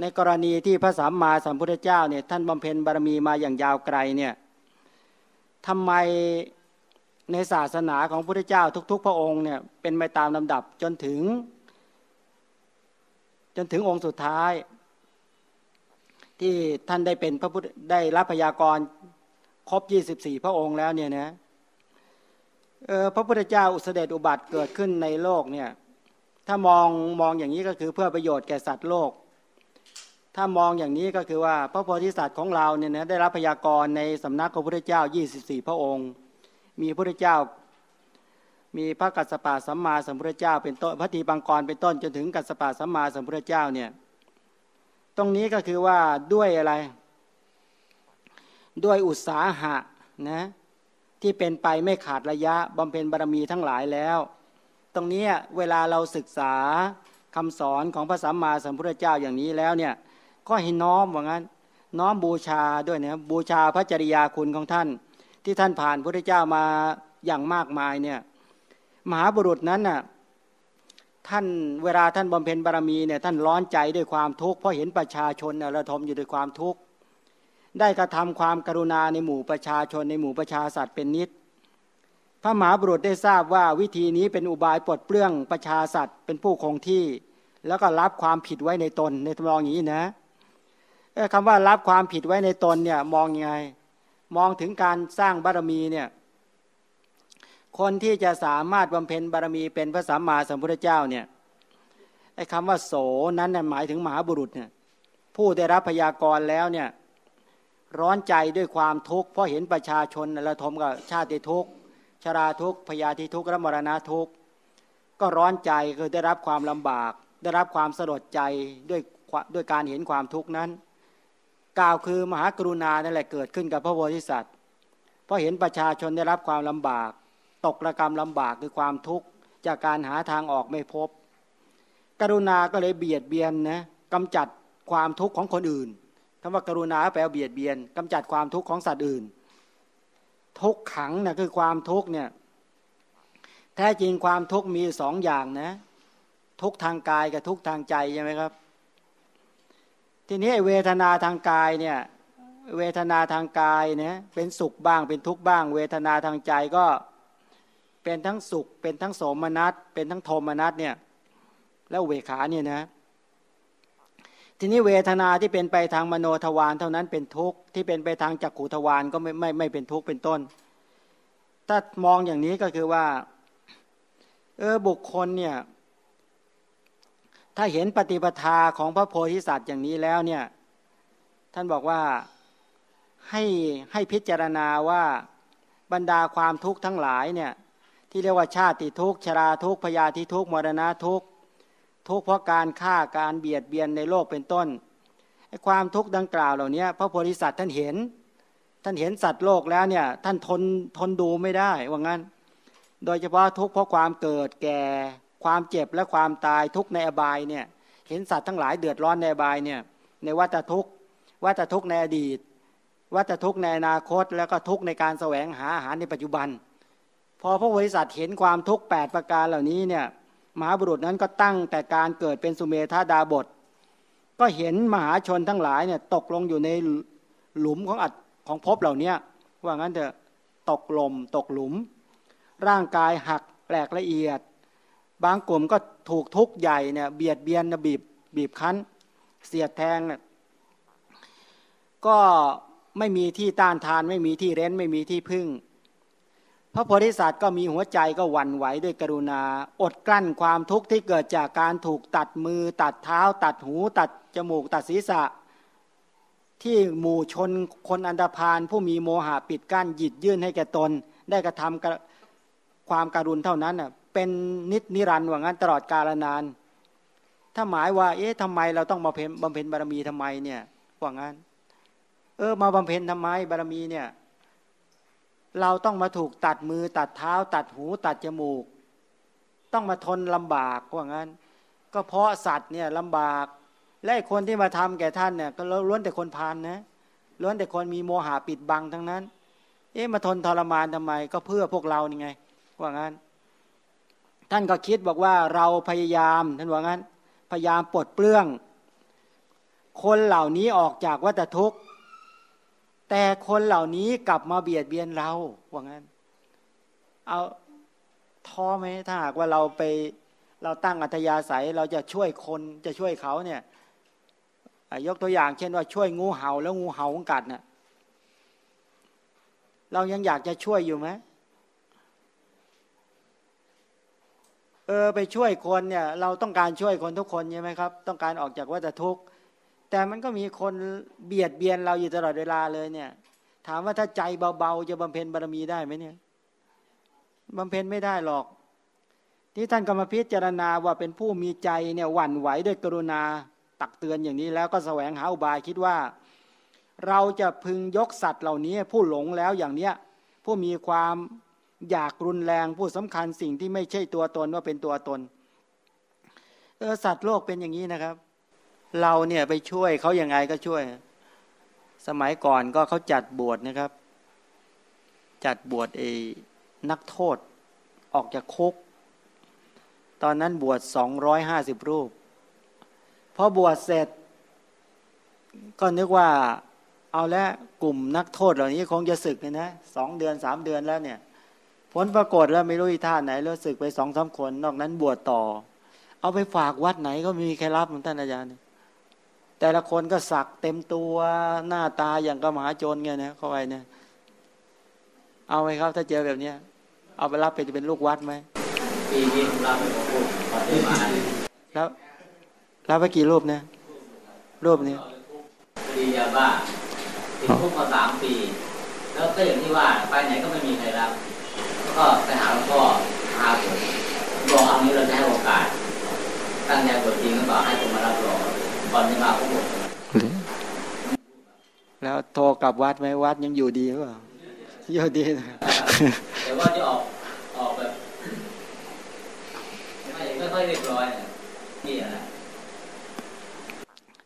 ในกรณีที่พระสัมมาสัมพุทธเจ้าเนี่ยท่านบำเพ็ญบารมีมาอย่างยาวไกลเนี่ยทำไมในศาสนาของพระพุทธเจ้าทุก ๆ พระองค์เนี่ยเป็นไปตามลำดับจนถึง จนถึงองค์สุดท้าย ที่ท่านได้เป็นพระพุทธได้รับพยากรครบยี่สิบสี่พระองค์แล้วเนี่ยนะพระพุทธเจ้าอุสเดชอุบัติเกิดขึ้นในโลกเนี่ย ถ้ามองมองอย่างนี้ก็คือเพื่อประโยชน์แก่สัตว์โลก ถ้ามองอย่างนี้ก็คือว่าพระโพธิสัตว์ของเราเนี่ยนะได้รับพยากรในสำนักของพระพุทธเจ้า 24 พระองค์ มีพระพุทธเจ้า มีพระกัสสปะสัมมาสัมพุทธเจ้า เป็นต้นพระทีปังกรเป็นต้นจนถึงกัสสปะสัมมาสัมพุทธเจ้าเนี่ย ตรงนี้ก็คือว่าด้วยอะไร ด้วยอุตสาหะนะที่เป็นไปไม่ขาดระยะบำเพ็ญบารมีทั้งหลายแล้ว ตรงนี้เวลาเราศึกษาคำสอนของพระสัมมาสัมพุทธเจ้าอย่างนี้แล้วเนี่ยก็ให้น้อมว่างั้น น้อมบูชาด้วยนะบูชาพระจริยาคุณของท่าน ที่ท่านผ่านพระพุทธเจ้ามาอย่างมากมายเนี่ยมหาบุรุษนั้นน่ะท่านเวลาท่านบำเพ็ญบารมีเนี่ยท่านร้อนใจด้วยความทุกข์เพราะเห็นประชาชนระทมอยู่ด้วยความทุกข์ได้กระทำความกรุณาในหมู่ประชาชนในหมู่ประชาสัตว์เป็นนิด พระมหาบุรุษได้ทราบว่าวิธีนี้เป็นอุบายปลดเปลื้องประชาสัตว์เป็นผู้คงที่ แล้วก็รับความผิดไว้ในตนในทำนองนี้นะคำว่ารับความผิดไว้ในตนเนี่ยมองยังไง มองถึงการสร้างบารมีเนี่ยคนที่จะสามารถบำเพ็ญบารมีเป็นพระสัมมาสัมพุทธเจ้าเนี่ยไอ้คำว่าโสนั้นน่ยหมายถึงมหาบุรุษเนี่ยผู้ได้รับพยากรแล้วเนี่ยร้อนใจด้วยความทุกข์เพราะเห็นประชาชนระทมกับชาติทุกข์ ชราทุกข์พยาธิทุกข์และมรณะทุกข์ก็ร้อนใจคือได้รับความลำบาก ได้รับความสลดใจด้วยด้วยการเห็นความทุกข์นั้น กล่าวคือมหากรุณานั่นแหละเกิดขึ้นกับพระโพธิสัตว์เพราะเห็นประชาชนได้รับความลำบาก ตกระกรรมลำบากคือความทุกข์จากการหาทางออกไม่พบ กรุณาก็เลยเบียดเบียนนะกำจัดความทุกข์ของคนอื่นคำว่ากรุณาแปลเบียดเบียนกำจัดความทุกข์ของสัตว์อื่น ทุกขังนะคือความทุกข์เนี่ยแท้จริงความทุกข์มีสองอย่างนะ ทุกทางกายกับทุกทางใจใช่ไหมครับ ทีนี้เวทนาทางกายเนี่ยเวทนาทางกายเนี่ยเป็นสุขบ้างเป็นทุกข์บ้าง เวทนาทางใจก็เป็นทั้งสุข เป็นทั้งโสมนัสเป็นทั้งโทมนัสเนี่ยแล้วเวขาเนี่ยนะ ทีนี้เวทนาที่เป็นไปทางมโนทวารเท่านั้นเป็นทุกข์ที่เป็นไปทางจักขุทวารก็ไม่ไม่ไม่เป็นทุกข์เป็นต้น ถ้ามองอย่างนี้ก็คือว่า เออบุคคลเนี่ย ถ้าเห็นปฏิปทาของพระโพธิสัตว์อย่างนี้แล้วเนี่ย ท่านบอกว่าให้ให้พิจารณาว่าบรรดาความทุกข์ทั้งหลายเนี่ย ที่เรียกว่าชาติทุกข์ชราทุกข์พยาธิทุกข์มรณะทุกข์ ทุกข์เพราะการฆ่าการเบียดเบียนในโลกเป็นต้นไอ้ความทุกข์ดังกล่าวเหล่านี้พระโพธิสัตว์ท่านเห็น ท่านเห็นสัตว์โลกแล้วเนี่ยท่านทนทนดูไม่ได้ว่างั้น โดยเฉพาะทุกข์เพราะความเกิดแก่ความเจ็บและความตายทุกข์ในอบายเนี่ยเห็นสัตว์ทั้งหลายเดือดร้อนในอบายเนี่ยในวัฏทุกข์วัฏทุกข์ในอดีตวัฏทุกข์ในอนาคต แล้วก็ทุกข์ในการแสวงหาอาหารในปัจจุบัน พอพระบริษัทเห็นความทุกข์แประการเหล่านี้เนี่ย มหาบุรุษนั้นก็ตั้งแต่การเกิดเป็นสุเมธาดาบท ก็เห็นมหาชนทั้งหลายเนี่ยตกลงอยู่ในหลุมของอัดของภพเหล่านี้ว่างั้นเถอะตกลมตกหลุม ร่างกายหักแหลกละเอียด บางกลุ่มก็ถูกทุกข์ใหญ่เนี่ยเบียดเบียนบีบบีบคั้น เสียดแทงเนี่ยก็ไม่มีที่ต้านทานไม่มีที่เร้นไม่มีที่พึ่ง พระโพธิสัตว์ก็มีหัวใจก็หวั่นไหวด้วยกรุณา อดกลั้นความทุกข์ที่เกิดจากการถูกตัดมือ ตัดเท้า ตัดหู ตัดจมูก ตัดศีรษะ ที่หมู่ชนคนอันดพานผู้มีโมหะปิดกั้นหยิดยื่นให้แก่ตน ได้กระทำความการุณเท่านั้นเป็นนิจนิรันดร์ว่างั้นตลอดกาลนาน ถ้าหมายว่า เอ๊ะทำไมเราต้องมาบำเพ็ญบารมีทำไมเนี่ยว่างั้น เออมาบำเพ็ญทำไมบารมีเนี่ย เราต้องมาถูกตัดมือตัดเท้า ตัดหูตัดจมูก ต้องมาทนลำบากว่างั้น ก็เพราะสัตว์เนี่ยลำบาก และคนที่มาทำแก่ท่านเนี่ยก็ล้วนแต่คนพานนะล้วนแต่คนมีโมหะปิดบังทั้งนั้น เอ๊ะมาทนทรมานทำไม ก็เพื่อพวกเรานี่ไง ว่างั้น ท่านก็คิดบอกว่าเราพยายามท่านว่างั้น พยายามปลดเปลื้อง คนเหล่านี้ออกจากวัฏทุกข์ แต่คนเหล่านี้กลับมาเบียดเบียนเราว่างั้น เอาท้อไหมถ้าหากว่าเราไปเราตั้งอัธยาศัยเราจะช่วยคนจะช่วยเขาเนี่ยยกตัวอย่างเช่นว่าช่วยงูเห่าแล้วงูเห่ากัดเนะ่ยเรายังอยากจะช่วยอยู่ไหมเออไปช่วยคนเนี่ย เราต้องการช่วยคนทุกคนใช่ไหมครับ ต้องการออกจากวัฏทุกข์ แต่มันก็มีคนเบียดเบียนเราอยู่ตลอดเวลาเลยเนี่ย ถามว่าถ้าใจเบาๆ จะบำเพ็ญบารมีได้ไหมเนี่ยบำเพ็ญไม่ได้หรอก ที่ท่านกรรมพิจารณาว่าเป็นผู้มีใจเนี่ยหวั่นไหวด้วยกรุณาตักเตือนอย่างนี้แล้วก็แสวงหาอุบายคิดว่า เราจะพึงยกสัตว์เหล่านี้ ผู้หลงแล้วอย่างเนี้ยผู้มีความอยากรุนแรงผู้สำคัญสิ่งที่ไม่ใช่ตัวตนว่าเป็นตัวตนเออสัตว์โลกเป็นอย่างนี้นะครับ เราเนี่ยไปช่วยเขายังไงก็ช่วย สมัยก่อนก็เขาจัดบวชนะครับ จัดบวชเอนักโทษออกจากคุก ตอนนั้นบวชสองร้อยห้าสิบรูป พอบวชเสร็จ ก็นึกว่าเอาแล้วกลุ่มนักโทษเหล่านี้คงจะศึกเนี่ยนะสองเดือนสามเดือนแล้วเนี่ย ผลปรากฏแล้วไม่รู้อีท่าไหน แล้วศึกไปสองสาคน นอกนั้นบวชต่อ เอาไปฝากวัดไหนก็มีใครรับเหมือนท่านอาจารย์ แต่ละคนก็สักเต็มตัวหน้าตาอย่างกระหมาโจรไงนะเข้าไปเนี่ย เอาไหมครับ ถ้าเจอแบบเนี้ย เอาไปรับไปจะเป็นลูกวัดไหมปีนี้รับไปของผมขอได้มาแล้วรับไปกี่รูปเนี่ยรูปนี้คดียาบ้าติดคุกมาสามปี แล้วก็อย่างที่ว่าไปไหนก็ไม่มีใครรับก็ไปหาหลวงพ่อหาผมบอกเอานี้เราจะให้โอกาสตั้งใจบวชจริงก็บอกให้ผมมารับรอง ก่อนจะมาผมแล้วโทรกลับวัดไหมวัดยังอยู่ดีหรือเปล่าอยู่ดีแต่ว่าจะออกออกแบบไม่ไม่ค่อยเรียบร้อยนี่นะ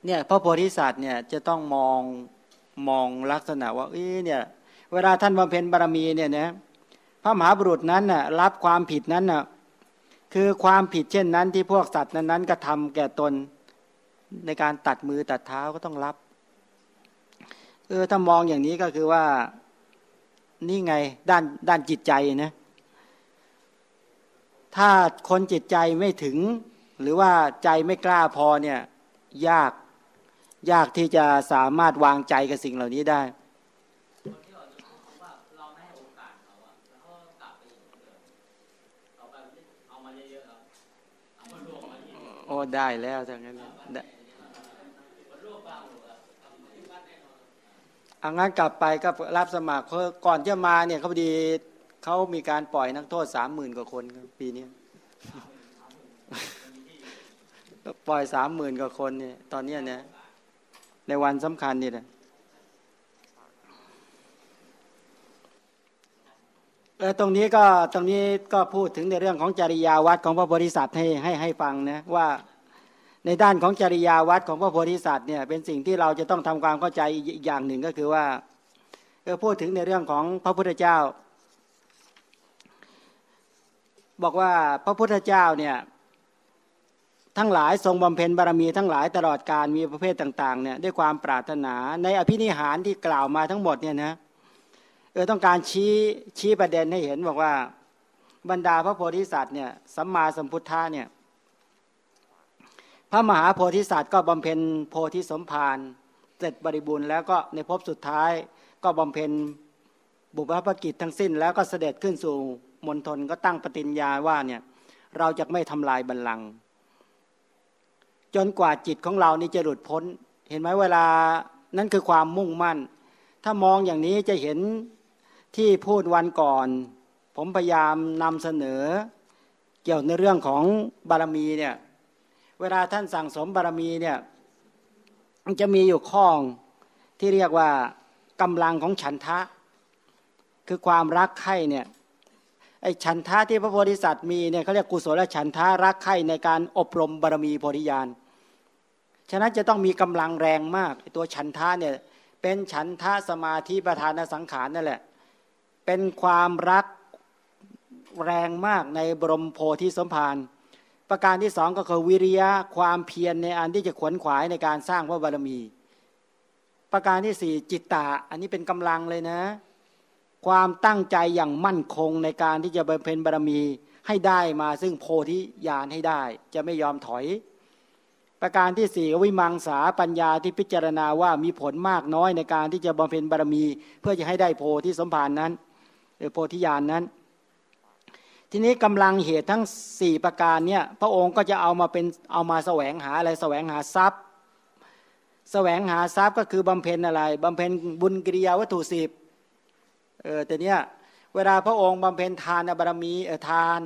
เนี่ยพระโพธิสัตว์เนี่ยจะต้องมองมองลักษณะว่าเอ้เนี่ย เวลาท่านบำเพ็ญบารมีเนี่ยนะพระมหาบุรุษนั้นน่ะรับความผิดนั้นน่ะคือความผิดเช่นนั้นที่พวกสัตว์นั้นๆกระทาแก่ตน ในการตัดมือตัดเท้าก็ต้องรับ เออถ้ามองอย่างนี้ก็คือว่านี่ไงด้านด้านจิตใจนะถ้าคนจิตใจไม่ถึง หรือว่าใจไม่กล้าพอเนี่ย ยากยากที่จะสามารถวางใจกับสิ่งเหล่านี้ได้โอ้ได้แล้วทั้งนั้ อังั้นกลับไปก็รับสมัครก่อนจะมาเนี่ยเขาพอดีเขามีการปล่อยนักโทษสามหมื่นกว่าคนปีนี้ปล่อยสามหมื่นกว่าคนเนี่ยตอนนี้เนี่ยในวันสำคัญนี่แหละตรงนี้ก็ตรงนี้ก็พูดถึงในเรื่องของจริยาวัดของพระโพธิสัตว์ให้ให้ให้ฟังนะว่า ในด้านของจริยาวัดของพระโพธิสัตว์เนี่ยเป็นสิ่งที่เราจะต้องทำความเข้าใจอีกอย่างหนึ่งก็คือว่าเออพูดถึงในเรื่องของพระพุทธเจ้า บอกว่าพระพุทธเจ้าเนี่ยทั้งหลายทรงบำเพ็ญบารมีทั้งหลายตลอดการมีประเภทต่างๆเนี่ยด้วยความปรารถนาในอภินิหารที่กล่าวมาทั้งหมดเนี่ยนะเออต้องการชี้ชี้ประเด็นให้เห็นบอกว่าบรรดาพระโพธิสัตว์เนี่ยสัมมาสัมพุทธะเนี่ย ระมหาโพธิสัตว์ก็บำเพ็ญโพธิสมภารเสร็จบริบูรณ์แล้วก็ในภพสุดท้ายก็บำเพ็ญบุพภกิจทั้งสิ้น แล้วก็เสด็จขึ้นสู่มณฑลก็ตั้งปฏิญญาว่าเนี่ยเราจะไม่ทำลายบัลลังก์จนกว่าจิตของเรานี่จะหลุดพ้น เห็นไหมเวลานั่นคือความมุ่งมั่น ถ้ามองอย่างนี้จะเห็นที่พูดวันก่อน ผมพยายามนำเสนอ เกี่ยวในเรื่องของบารมีเนี่ย เวลาท่านสั่งสมบารมีเนี่ยมันจะมีอยู่ข้องที่เรียกว่ากำลังของฉันทะ คือความรักใคร่เนี่ยไอ้ฉันทะที่พระโพธิสัตว์มีเนี่ยเขาเรียกกุศลฉันทะรักใคร่ในการอบรมบารมีโพธิญาณฉะนั้นจะต้องมีกำลังแรงมากตัวฉันทะเนี่ยเป็นฉันทะสมาธิประธานสังขารนั่นแหละ เป็นความรักแรงมากในบรมโพธิสมภาร ประการที่สองก็คือวิริยะความเพียรในอันที่จะขวนขวายในการสร้างพระบารมี ประการที่สี่จิตตะ อันนี้เป็นกำลังเลยนะ ความตั้งใจอย่างมั่นคงในการที่จะบำเพ็ญบารมีให้ได้มาซึ่งโพธิญาณให้ได้ จะไม่ยอมถอย ประการที่สี่วิมังสาปัญญาที่พิจารณาว่ามีผลมากน้อยในการที่จะบำเพ็ญบารมี เพื่อจะให้ได้โพธิสมภารนั้นโพธิญาณนนั้น ทีนี้กำลังเหตุทั้งสี่ประการเนี่ยพระองค์ก็จะเอามาเป็นเอามาแสวงหาอะไรแสวงหาทรัพย์ แสวงหาทรัพย์ก็คือบำเพ็ญอะไรบำเพ็ญบุญกิริยาวัตถุสิบเออแต่เนี้ยเวลาพระองค์บำเพ็ญทานบารมีเออทาน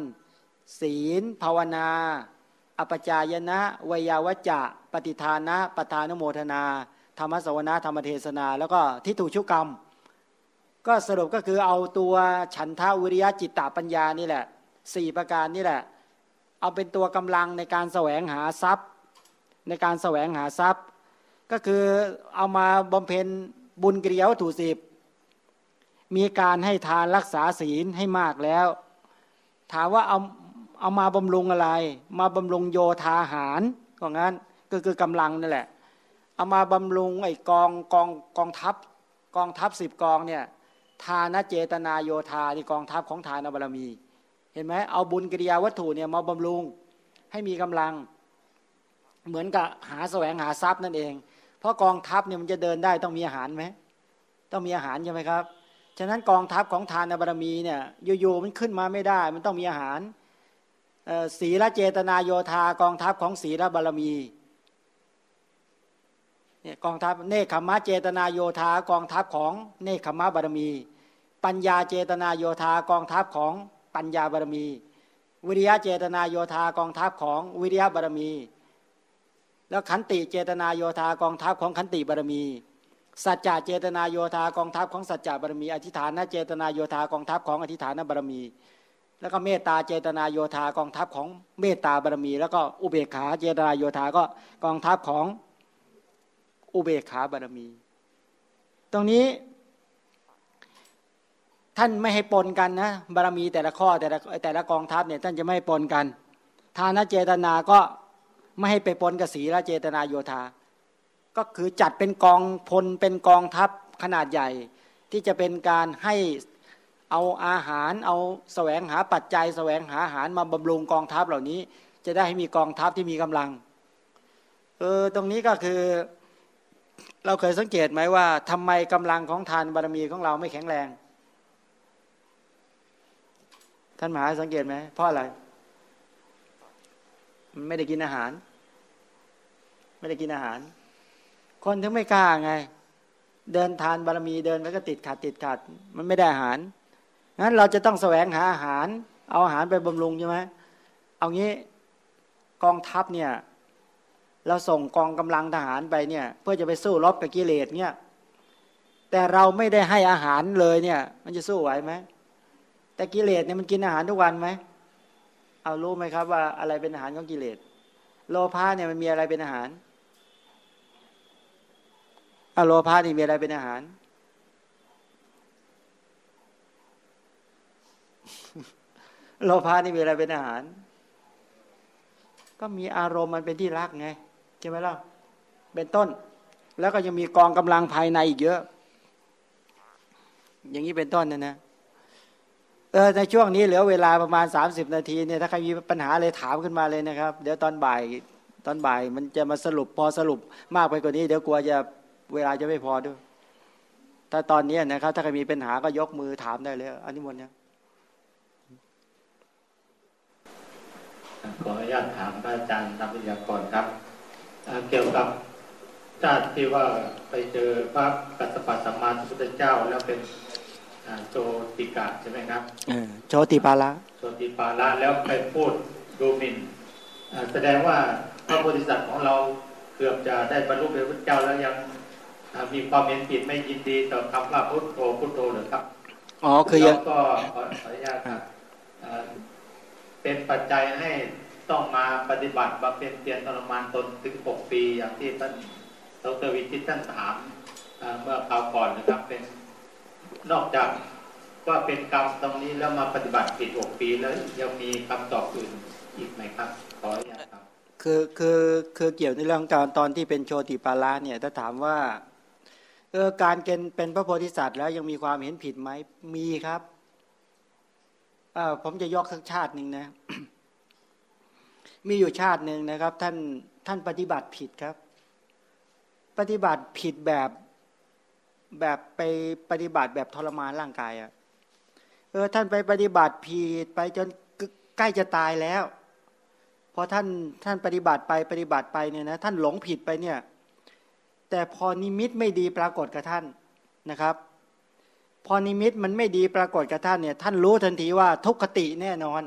ศีล ภาวนา อปจายนะวยาวจะปฏิทานะปทานโมทนา ธรรมสวนาธรรมเทศนา แล้วก็ทิฏฐุชุกรรม ก็สรุปก็คือเอาตัวฉันทาวิริยะจิตตปัญญานี่แหละ สี่ประการนี่แหละ เอาเป็นตัวกำลังในการแสวงหาทรัพย์ ในการแสวงหาทรัพย์ ก็คือเอามาบำเพ็ญบุญกิริยาวัตถุสิบมีการให้ทานรักษาศีลให้มากแล้ว ถามว่าเอาเอามาบำรุงอะไร มาบำรุงโยธาหารก็งั้นก็คือกำลังนั่นแหละ เอามาบำรุงไอ้กองกองกองทัพกองทัพสิบกองเนี่ยทานเจตนาโยธาที่กองทัพของทานบารมี ห็นไหมเอาบุญกิริยาวัตถุเนี่ยมาบำรุงให้มีกำลัง เหมือนกับหาแสวงหาทรัพย์นั่นเอง เพราะกองทัพเนี่ยมันจะเดินได้ต้องมีอาหารไหมต้องมีอาหารใช่ไหมครับฉะนั้นกองทัพของทานบารมีเนี่ยอยู่ๆมันขึ้นมาไม่ได้ มันต้องมีอาหารศีลเจตนาโยธากองทัพของศีลบารมีเนี่ยกองทัพเนคขมะเจตนาโยธากองทัพของเนคขมะบารมี ปัญญาเจตนาโยธากองทัพของ ปัญญาบารมี วิริยะเจตนาโยธากองทัพของวิริยะบารมี แล้วขันติเจตนาโยธากองทัพของขันติบารมี สัจจะเจตนาโยธากองทัพของสัจจะบารมี อธิฐานเจตนาโยธากองทัพของอธิฐานบารมี แล้วก็เมตตาเจตนาโยธากองทัพของเมตตาบารมี แล้วก็อุเบกขาเจตนาโยธาก็กองทัพของอุเบกขาบารมี ตรงนี้ ท่านไม่ให้ปนกันนะบารมีแต่ละข้อแต่ละแต่ละกองทัพเนี่ยท่านจะไม่ให้ปนกัน ทานเจตนาก็ไม่ให้ไปปนกับศีลเจตนาโยธา ก็คือจัดเป็นกองพลเป็นกองทัพขนาดใหญ่ ที่จะเป็นการให้เอาอาหารเอาแสวงหาปัจจัย แสวงหาอาหารมาบำรุงกองทัพเหล่านี้ จะได้ให้มีกองทัพที่มีกำลังเออตรงนี้ก็คือเราเคยสังเกตไหมว่าทำไมกำลังของทานบารมีของเราไม่แข็งแรง ท่านมหาสังเกตไหมเพราะอะไร ไม่ได้กินอาหาร ไม่ได้กินอาหาร คนถึงไม่กล้าไง เดินทานบารมีเดินไปก็ติดขัดติดขัด มันไม่ได้อาหารงั้นเราจะต้องแสวงหาอาหาร เอาอาหารไปบำรุงใช่ไหมเอางี้กองทัพเนี่ย เราส่งกองกำลังทหารไปเนี่ย เพื่อจะไปสู้รบกับกิเลสเนี่ย แต่เราไม่ได้ให้อาหารเลยเนี่ย มันจะสู้ไหวไหม แต่กิเลสเนี่ยมันกินอาหารทุกวันไหมเอารู้ไหมครับ ว่าอะไรเป็นอาหารของกิเลส โลภะเนี่ยมันมีอะไรเป็นอาหารอโลภะนี่มีอะไรเป็นอาหาร โลภะนี่มีอะไรเป็นอาหาร ก็มีอารมณ์มันเป็นที่รักไงใช่ไหมล่ะเป็นต้น แล้วก็ยังมีกองกำลังภายในอีกเยอะ อย่างนี้เป็นต้นนะนะ เออในช่วงนี้เหลือเวลาประมาณ 30 นาทีเนี่ยถ้าใครมีปัญหาอะไรถามขึ้นมาเลยนะครับ เดี๋ยวตอนบ่ายตอนบ่ายมันจะมาสรุปพอสรุปมากไปกว่านี้ เดี๋ยวกลัวจะเวลาจะไม่พอด้วย ถ้าตอนนี้นะครับ ถ้าใครมีปัญหาก็ยกมือถามได้เลยอันนี้หมดเนี่ยขออนุญาตถามพระอาจารย์นักวิทยากรครับ เกี่ยวกับชาติที่ว่าไปเจอพระกัสสปะสัมมาสัมพุทธเจ้าแล้วเป็น โจติกาใช่ไหมครับเออโชติปาละโจติปาละแล้วไปพูดดูหมิ่นอ่าแสดงว่าพระโพธิสัตว์ของเราเกือบจะได้บรรลุเป็นพระเจ้าแล้วยังอ่ามีความเห็นผิดไม่ยินดีต่อคำว่าพุทโธพุทโธหรือครับอ๋อคือยังแล้วก็ขอขออนุญาตครับอ่าเป็นปัจจัยให้ต้องมาปฏิบัติบำเพ็ญเพียรทรมานตนถึงหกปีอย่างที่ท่านดรวิจิตรท่านถามอ่าเมื่อคราวก่อนนะครับเป็น นอกจากว่าเป็นกรรมตรงนี้แล้วมาปฏิบัติผิดหกปีแล้วยังมีคำตอบอื่นอีกไหมครับขออนุญาตครับคือคือคือเกี่ยวในเรื่องการตอนที่เป็นโชติปาละเนี่ยถ้าถามว่าเออการเกณฑ์เป็นพระโพธิสัตว์แล้วยังมีความเห็นผิดไหมมีครับเออผมจะยกสักชาติหนึ่งนะ มีอยู่ชาติหนึ่งนะครับ ท่านท่านปฏิบัติผิดครับ ปฏิบัติผิดแบบ แบบไปปฏิบัติแบบทรมานร่างกายอะ่ะ เออ ท่านไปปฏิบัติผิดไปจนใกล้จะตายแล้วพอท่านท่านปฏิบัติไปปฏิบัติไปเนี่ยนะท่านหลงผิดไปเนี่ย แต่พอนิมิตไม่ดีปรากฏกับท่านนะครับ พอนิมิตมันไม่ดีปรากฏกับท่านเนี่ย ท่านรู้ทันทีว่าทุกขติแน่นอน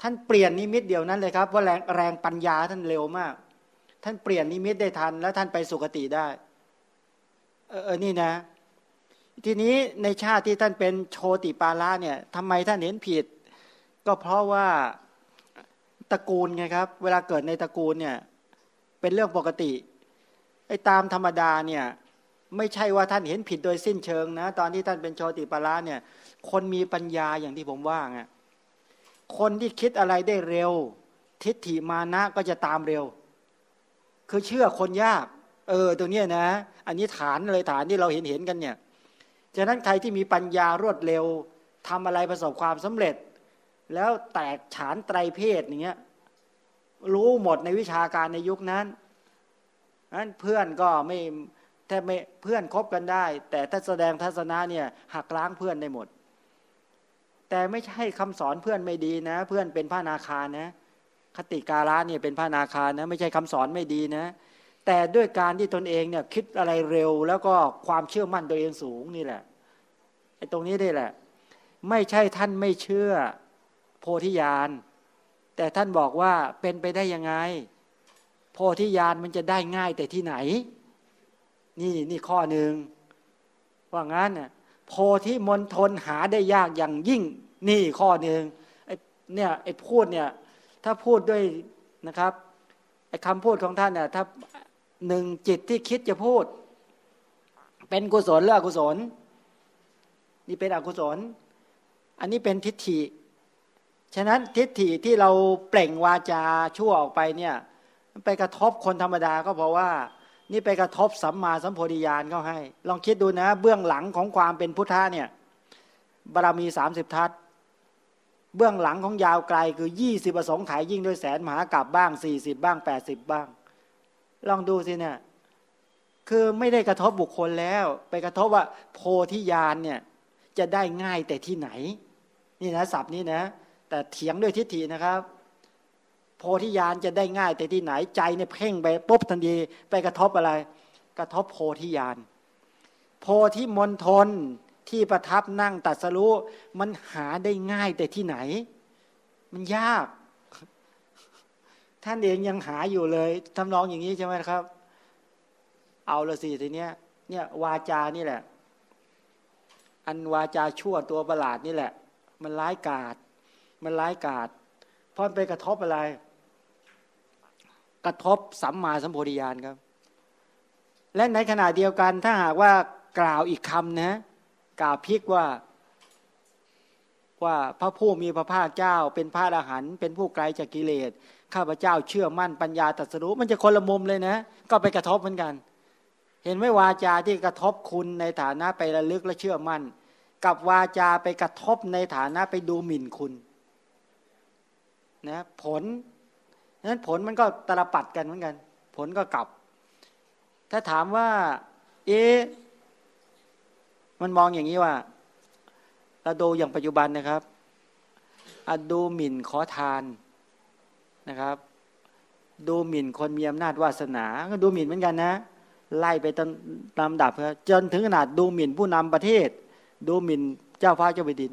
ท่านเปลี่ยนนิมิตเดียวนั้นเลยครับ ว่าแรงแรงปัญญาท่านเร็วมาก ท่านเปลี่ยนนิมิตได้ทัน แล้วท่านไปสุคติได้ เออนี่นะ ทีนี้ในชาติที่ท่านเป็นโชติปาละเนี่ยทำไมท่านเห็นผิด ก็เพราะว่าตระกูลไงครับ เวลาเกิดในตระกูลเนี่ย เป็นเรื่องปกติไอ้ตามธรรมดาเนี่ยไม่ใช่ว่าท่านเห็นผิดโดยสิ้นเชิงนะ ตอนที่ท่านเป็นโชติปาละเนี่ย คนมีปัญญาอย่างที่ผมว่าไงคนที่คิดอะไรได้เร็ว ทิฏฐิมานะก็จะตามเร็ว คือเชื่อคนยาก เออตัวเนี้ยนะ อันนี้ฐานเลยฐานที่เราเห็นเห็นกันเนี่ยฉะนั้นใครที่มีปัญญารวดเร็วทำอะไรประสบความสำเร็จ แล้วแตกฉานไตรเพศอย่างเงี้ยรู้หมดในวิชาการในยุคนั้นนั้นเพื่อนก็ไม่แทบไม่เพื่อนคบกันได้ แต่ถ้าแสดงทัศนะเนี่ยหักล้างเพื่อนได้หมด แต่ไม่ใช่คำสอนเพื่อนไม่ดีนะ เพื่อนเป็นพระนาคานะ คติการะเนี่ยเป็นพระนาคานะ ไม่ใช่คำสอนไม่ดีนะ แต่ด้วยการที่ตนเองเนี่ยคิดอะไรเร็ว แล้วก็ความเชื่อมั่นตัวเองสูงนี่แหละไอ้ตรงนี้ได้แหละ ไม่ใช่ท่านไม่เชื่อโพธิญาณแต่ท่านบอกว่าเป็นไปได้ยังไง โพธิญาณมันจะได้ง่ายแต่ที่ไหน นี่นี่ข้อหนึ่งว่างั้นน่ะโพธิมณฑลหาได้ยากอย่างยิ่ง นี่ข้อหนึ่งไอ้เนี่ยไอ้พูดเนี่ยถ้าพูดด้วยนะครับไอ้คำพูดของท่านเนี่ยถ้า หนึ่งจิตที่คิดจะพูด เป็นกุศลหรืออกุศล นี่เป็นอกุศล อันนี้เป็นทิฏฐิ ฉะนั้นทิฏฐิที่เราเปล่งวาจาชั่วออกไปเนี่ยไปกระทบคนธรรมดาก็เพราะว่า นี่ไปกระทบสัมมาสัมโพธิญาณเขาให้ ลองคิดดูนะ เบื้องหลังของความเป็นพุทธะเนี่ยบารมีสามสิบทัศเบื้องหลังของยาวไกลคือยี่สิบประสงค์ขายยิ่งด้วยแสนมหากราบบ้างสี่สิบบ้างแปดสิบบ้าง ลองดูสิเนี่ย คือไม่ได้กระทบบุคคลแล้ว ไปกระทบว่า โพธิญาณเนี่ย จะได้ง่ายแต่ที่ไหน นี่นะศัพท์นี้นะ แต่เถียงด้วยทิฏฐินะครับ โพธิญาณจะได้ง่ายแต่ที่ไหนใจเนี่ยเพ่งไปปุ๊บทันทีไปกระทบอะไร กระทบโพธิญาณโพธิมณฑลที่ประทับนั่งตัดสรู้มันหาได้ง่ายแต่ที่ไหน มันยาก ท่านเองยังหาอยู่เลยทำนองอย่างนี้ใช่ไหมครับ เอาละสิทีเนี้ย เนี่ยวาจานี่แหละ อันวาจาชั่วตัวประหลาดนี่แหละ มันร้ายกาดมันร้ายกาดเพราะไปกระทบอะไร กระทบสัมมาสัมโพธิญาณครับ และในขณะเดียวกันถ้าหากว่ากล่าวอีกคำนะ กล่าวพิกว่าว่าพระผู้มีพระภาคเจ้า เป็นพระอรหันต์เป็นผู้ไกลจากกิเลส ข้าพเจ้าเชื่อมั่นปัญญาตรัสรู้มันจะคนละมุมเลยนะ ก็ไปกระทบเหมือนกัน เห็นไหมวาจาที่กระทบคุณในฐานะไประลึกและเชื่อมั่น กับวาจาไปกระทบในฐานะไปดูหมิ่นคุณนะผลนั้นผลมันก็ตลปัดกันเหมือนกัน ผลก็กลับ ถ้าถามว่า เอ๊ะมันมองอย่างนี้ว่าเราดูอย่างปัจจุบันนะครับอดูหมิ่นขอทาน นะครับ ดูหมิ่นคนมีอำนาจวาสนาก็ดูหมิ่นเหมือนกันนะ ไล่ไปตามดับครับจนถึงขนาดดูหมิ่นผู้นำประเทศ ดูหมิ่นเจ้าฟ้าเจ้าแผ่นดิน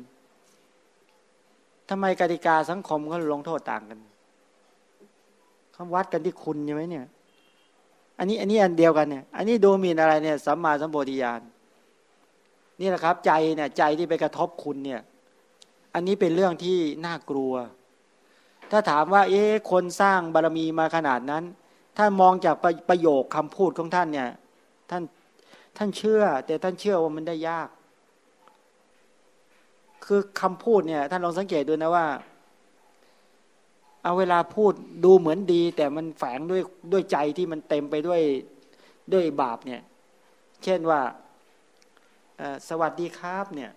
ทำไมกติกาสังคมเขาลงโทษต่างกันเขาวัดกันที่คุณใช่ไหมเนี่ย อันนี้อันนี้อันเดียวกันเนี่ย อันนี้ดูหมิ่นอะไรเนี่ยสัมมาสัมปวิญาณนี่แหละครับ ใจเนี่ยใจที่ไปกระทบคุณเนี่ย อันนี้เป็นเรื่องที่น่ากลัว ถ้าถามว่า เอ๊ะคนสร้างบารมีมาขนาดนั้น ถ้ามองจากประประโยคคำพูดของท่านเนี่ย ท่านท่านเชื่อ แต่ท่านเชื่อว่ามันได้ยาก คือคำพูดเนี่ย ท่านลองสังเกตดูนะว่า เอาเวลาพูดดูเหมือนดี แต่มันแฝงด้วยด้วยใจที่มันเต็มไปด้วยด้วยบาปเนี่ย เช่นว่าสวัสดีครับเนี่ย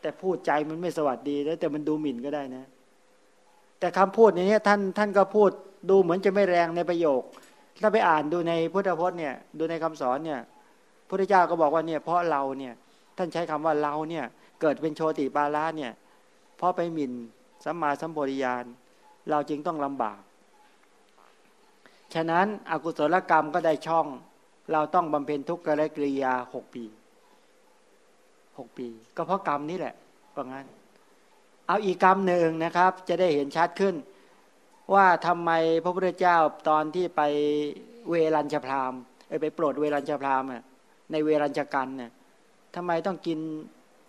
แต่พูดใจมันไม่สวัสดีแล้วแต่มันดูหมิ่นก็ได้นะ แต่คำพูดนี้ท่านท่านก็พูดดูเหมือนจะไม่แรงในประโยค ถ้าไปอ่านดูในพุทธพจน์เนี่ยดูในคำสอนเนี่ยพุทธเจ้าก็บอกว่าเนี่ยเพราะเราเนี่ยท่านใช้คำว่าเราเนี่ยเกิดเป็นโชติปาระเนี่ยเพราะไปหมิ่นสัมมาสัมปวิญาณเราจึงต้องลำบาก ฉะนั้นอกุศลกรรมก็ได้ช่อง เราต้องบำเพ็ญทุกขกริยาหกปีหกปี ก็เพราะกรรมนี่แหละว่างั้น เอาอีกกรรมหนึ่งนะครับ จะได้เห็นชัดขึ้น ว่าทำไมพระพุทธเจ้าตอนที่ไปเวรัญชพรามไปโปรดเวรัญชพรามในเวรัญชกันเนี่ยทำไมต้องกิน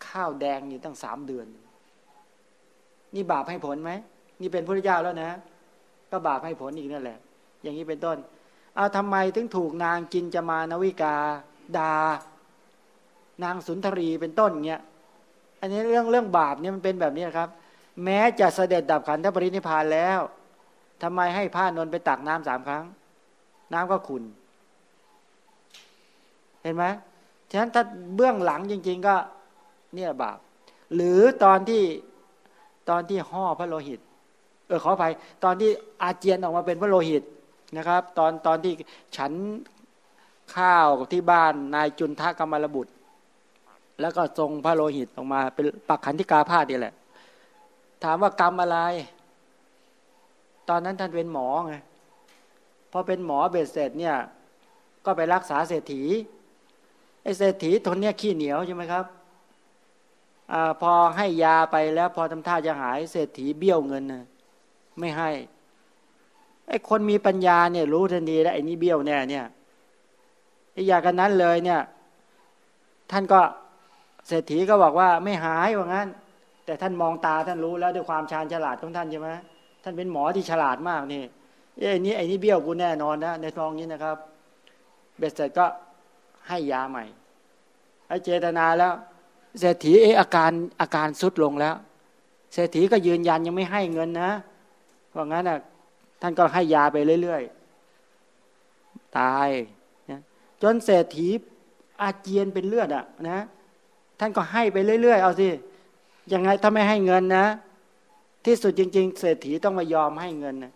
ข้าวแดงอยู่ตั้งสามเดือน นี่บาปให้ผลไหมนี่เป็นพระเจ้าแล้วนะ ก็บาปให้ผลอีกนั่นแหละ อย่างนี้เป็นต้นเอาทำไมถึงถูกนางกินจมานวิกาดานางสุนทรีเป็นต้นเงี้ย อันนี้เรื่องเรื่องบาปเนี่ยมันเป็นแบบนี้ครับ แม้จะเสด็จดับขันธปรินิพานแล้วทำไมให้ผ้านนไปตักน้ำสามครั้ง น้ำก็ขุนเห็นไหมฉะนั้นถ้าเบื้องหลังจริง ๆ ก็เนี่ยบาป หรือตอนที่ตอนที่ห่อพระโลหิต เออขออภัยตอนที่อาเจียนออกมาเป็นพระโลหิตนะครับ ตอนตอนที่ฉันข้าวที่บ้านนายจุนทกรรมรบุตร แล้วก็ทรงพระโลหิตออกมา เป็นปักขันธิกาพาดนี่แหละ ถามว่ากรรมอะไร ตอนนั้นท่านเป็นหมอไงพอเป็นหมอเบ็ดเสร็จเนี่ย ก็ไปรักษาเศรษฐีไอ้เศรษฐีทนเนี่ยขี้เหนียวใช่ไหมครับอพอให้ยาไปแล้ว พอทำท่าจะหายเศรษฐีเบี้ยวเงินนะไม่ให้ไอ้คนมีปัญญาเนี่ย รู้ทันทีแล้วไอ้นี่เบี้ยวแน่เนี่ยไอ้ยากันนั้นเลยเนี่ย ท่านก็ เศรษฐีก็บอกว่าไม่หายว่างั้น แต่ท่านมองตาท่านรู้แล้วด้วยความชาญฉลาดของท่านใช่ไหมท่านเป็นหมอที่ฉลาดมากนี่ไอ้นี้ไอ้นี้เบี้ยวกูแน่นอนนะในทองนี้นะครับ เบ็ดเสร็จก็ให้ยาใหม่ไอ้เจตนาแล้ว เศรษฐีเอออาการอาการสุดลงแล้ว เศรษฐีก็ยืนยันยังไม่ให้เงินนะว่างั้นอะท่านก็ให้ยาไปเรื่อยๆ ตายจนเศรษฐีอาเจียนเป็นเลือดอะนะ ท่านก็ให้ไปเรื่อย ๆ เอาสิยังไงถ้าไม่ให้เงินนะ ที่สุดจริง ๆ เศรษฐีต้องมายอมให้เงินนะ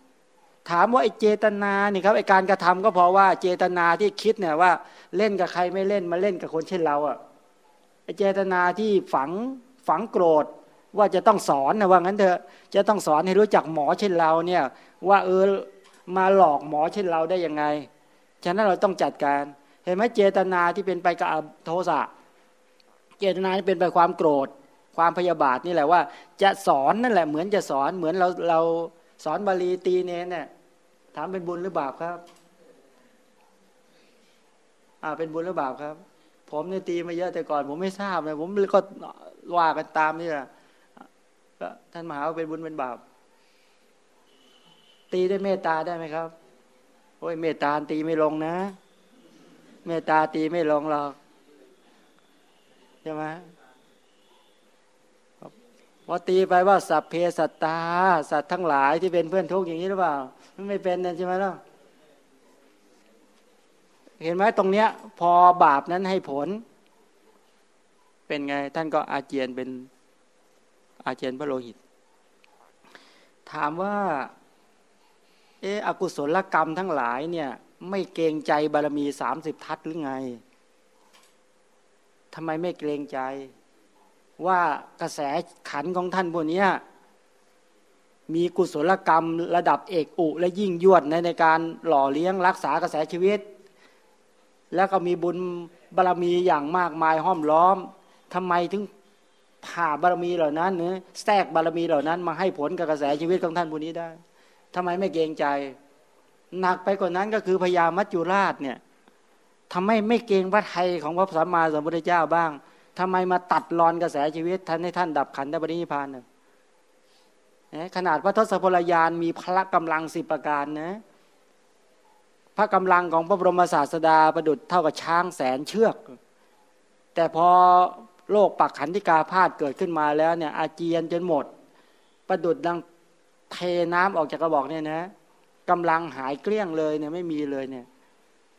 ถามว่าไอ้เจตนานี่ครับไอ้การกระทำก็เพราะว่าเจตนาที่คิดเนี่ยว่า เล่นกับใครไม่เล่นมาเล่นกับคนเช่นเราอะไอ้เจตนาที่ฝังฝังโกรธว่าจะต้องสอนนะว่างั้นเถอะจะต้องสอนให้รู้จักหมอเช่นเราเนี่ย ว่าเออมาหลอกหมอเช่นเราได้ยังไง ฉะนั้นเราต้องจัดการ เห็นไหมเจตนาที่เป็นไปกับโทสะ เจตนาเป็นไปความโกรธ ความพยาบาทนี่แหละว่า จะสอนนั่นแหละเหมือนจะสอนเหมือนเราเราสอนบาลีตีเนเนี่ยถามเป็นบุญหรือบาปครับ อ่าเป็นบุญหรือบาปครับ ผมเนี่ยตีมาเยอะแต่ก่อน ผมไม่ทราบเลยผมก็ว่ากันตามนี่แหละก็ท่านมหาว่าเป็นบุญเป็นบาป ตีได้เมตตาได้ไหมครับโอ้ยเมตตาตีไม่ลงนะ เมตตาตีไม่ลงหรอก ช่ไหมพอตีไปว่าสัพเพสัตตา สัตว์ทั้งหลายที่เป็นเพื่อนทุกข์อย่างนี้หรือเปล่า มันไม่เป็นนะใช่ไหมล่ะเห็นไหมตรงเนี้ย พอบาปนั้นให้ผล เป็นไง ท่านก็อาเจียนเป็นอาเจียนพระโลหิต ถามว่า เอออกุศลกรรมทั้งหลายเนี่ย ไม่เกรงใจบารมีสามสิบทัศหรือไง ทำไมไม่เกรงใจ ว่ากระแสขันของท่านพวกนี้มีกุศลกรรมระดับเอกอุและยิ่งยวดในในการหล่อเลี้ยงรักษากระแสชีวิต แล้วก็มีบุญบารมีอย่างมากมายห้อมล้อมทำไมถึงผ่าบารมีเหล่านั้นเนื้อแทรกบารมีเหล่านั้น มาให้ผลกับกระแสชีวิตของท่านผู้นี้ได้ทำไมไม่เกรงใจ หนักไปกว่านั้นก็คือพญามัจจุราชเนี่ย ทำไมไม่เกรงพระไทยของพระสัมมาสัมพุทธเจ้าบ้างทำไมมาตัดรอนกระแสชีวิตท่านให้ท่านดับขันธปรินิพานเนี่ยขนาดพระทศพลยานมีพละกำลังสิบประการนะพระกำลังของพระบรมศาสดาประดุดเท่ากับช้างแสนเชือก แต่พอโลกปักขันธิกาพาดเกิดขึ้นมาแล้วเนี่ย อาเจียนจนหมด ประดุดดังเทน้ำออกจากกระบอกเนี่ยนะกำลังหายเกลี้ยงเลยเนี่ยไม่มีเลยเนี่ย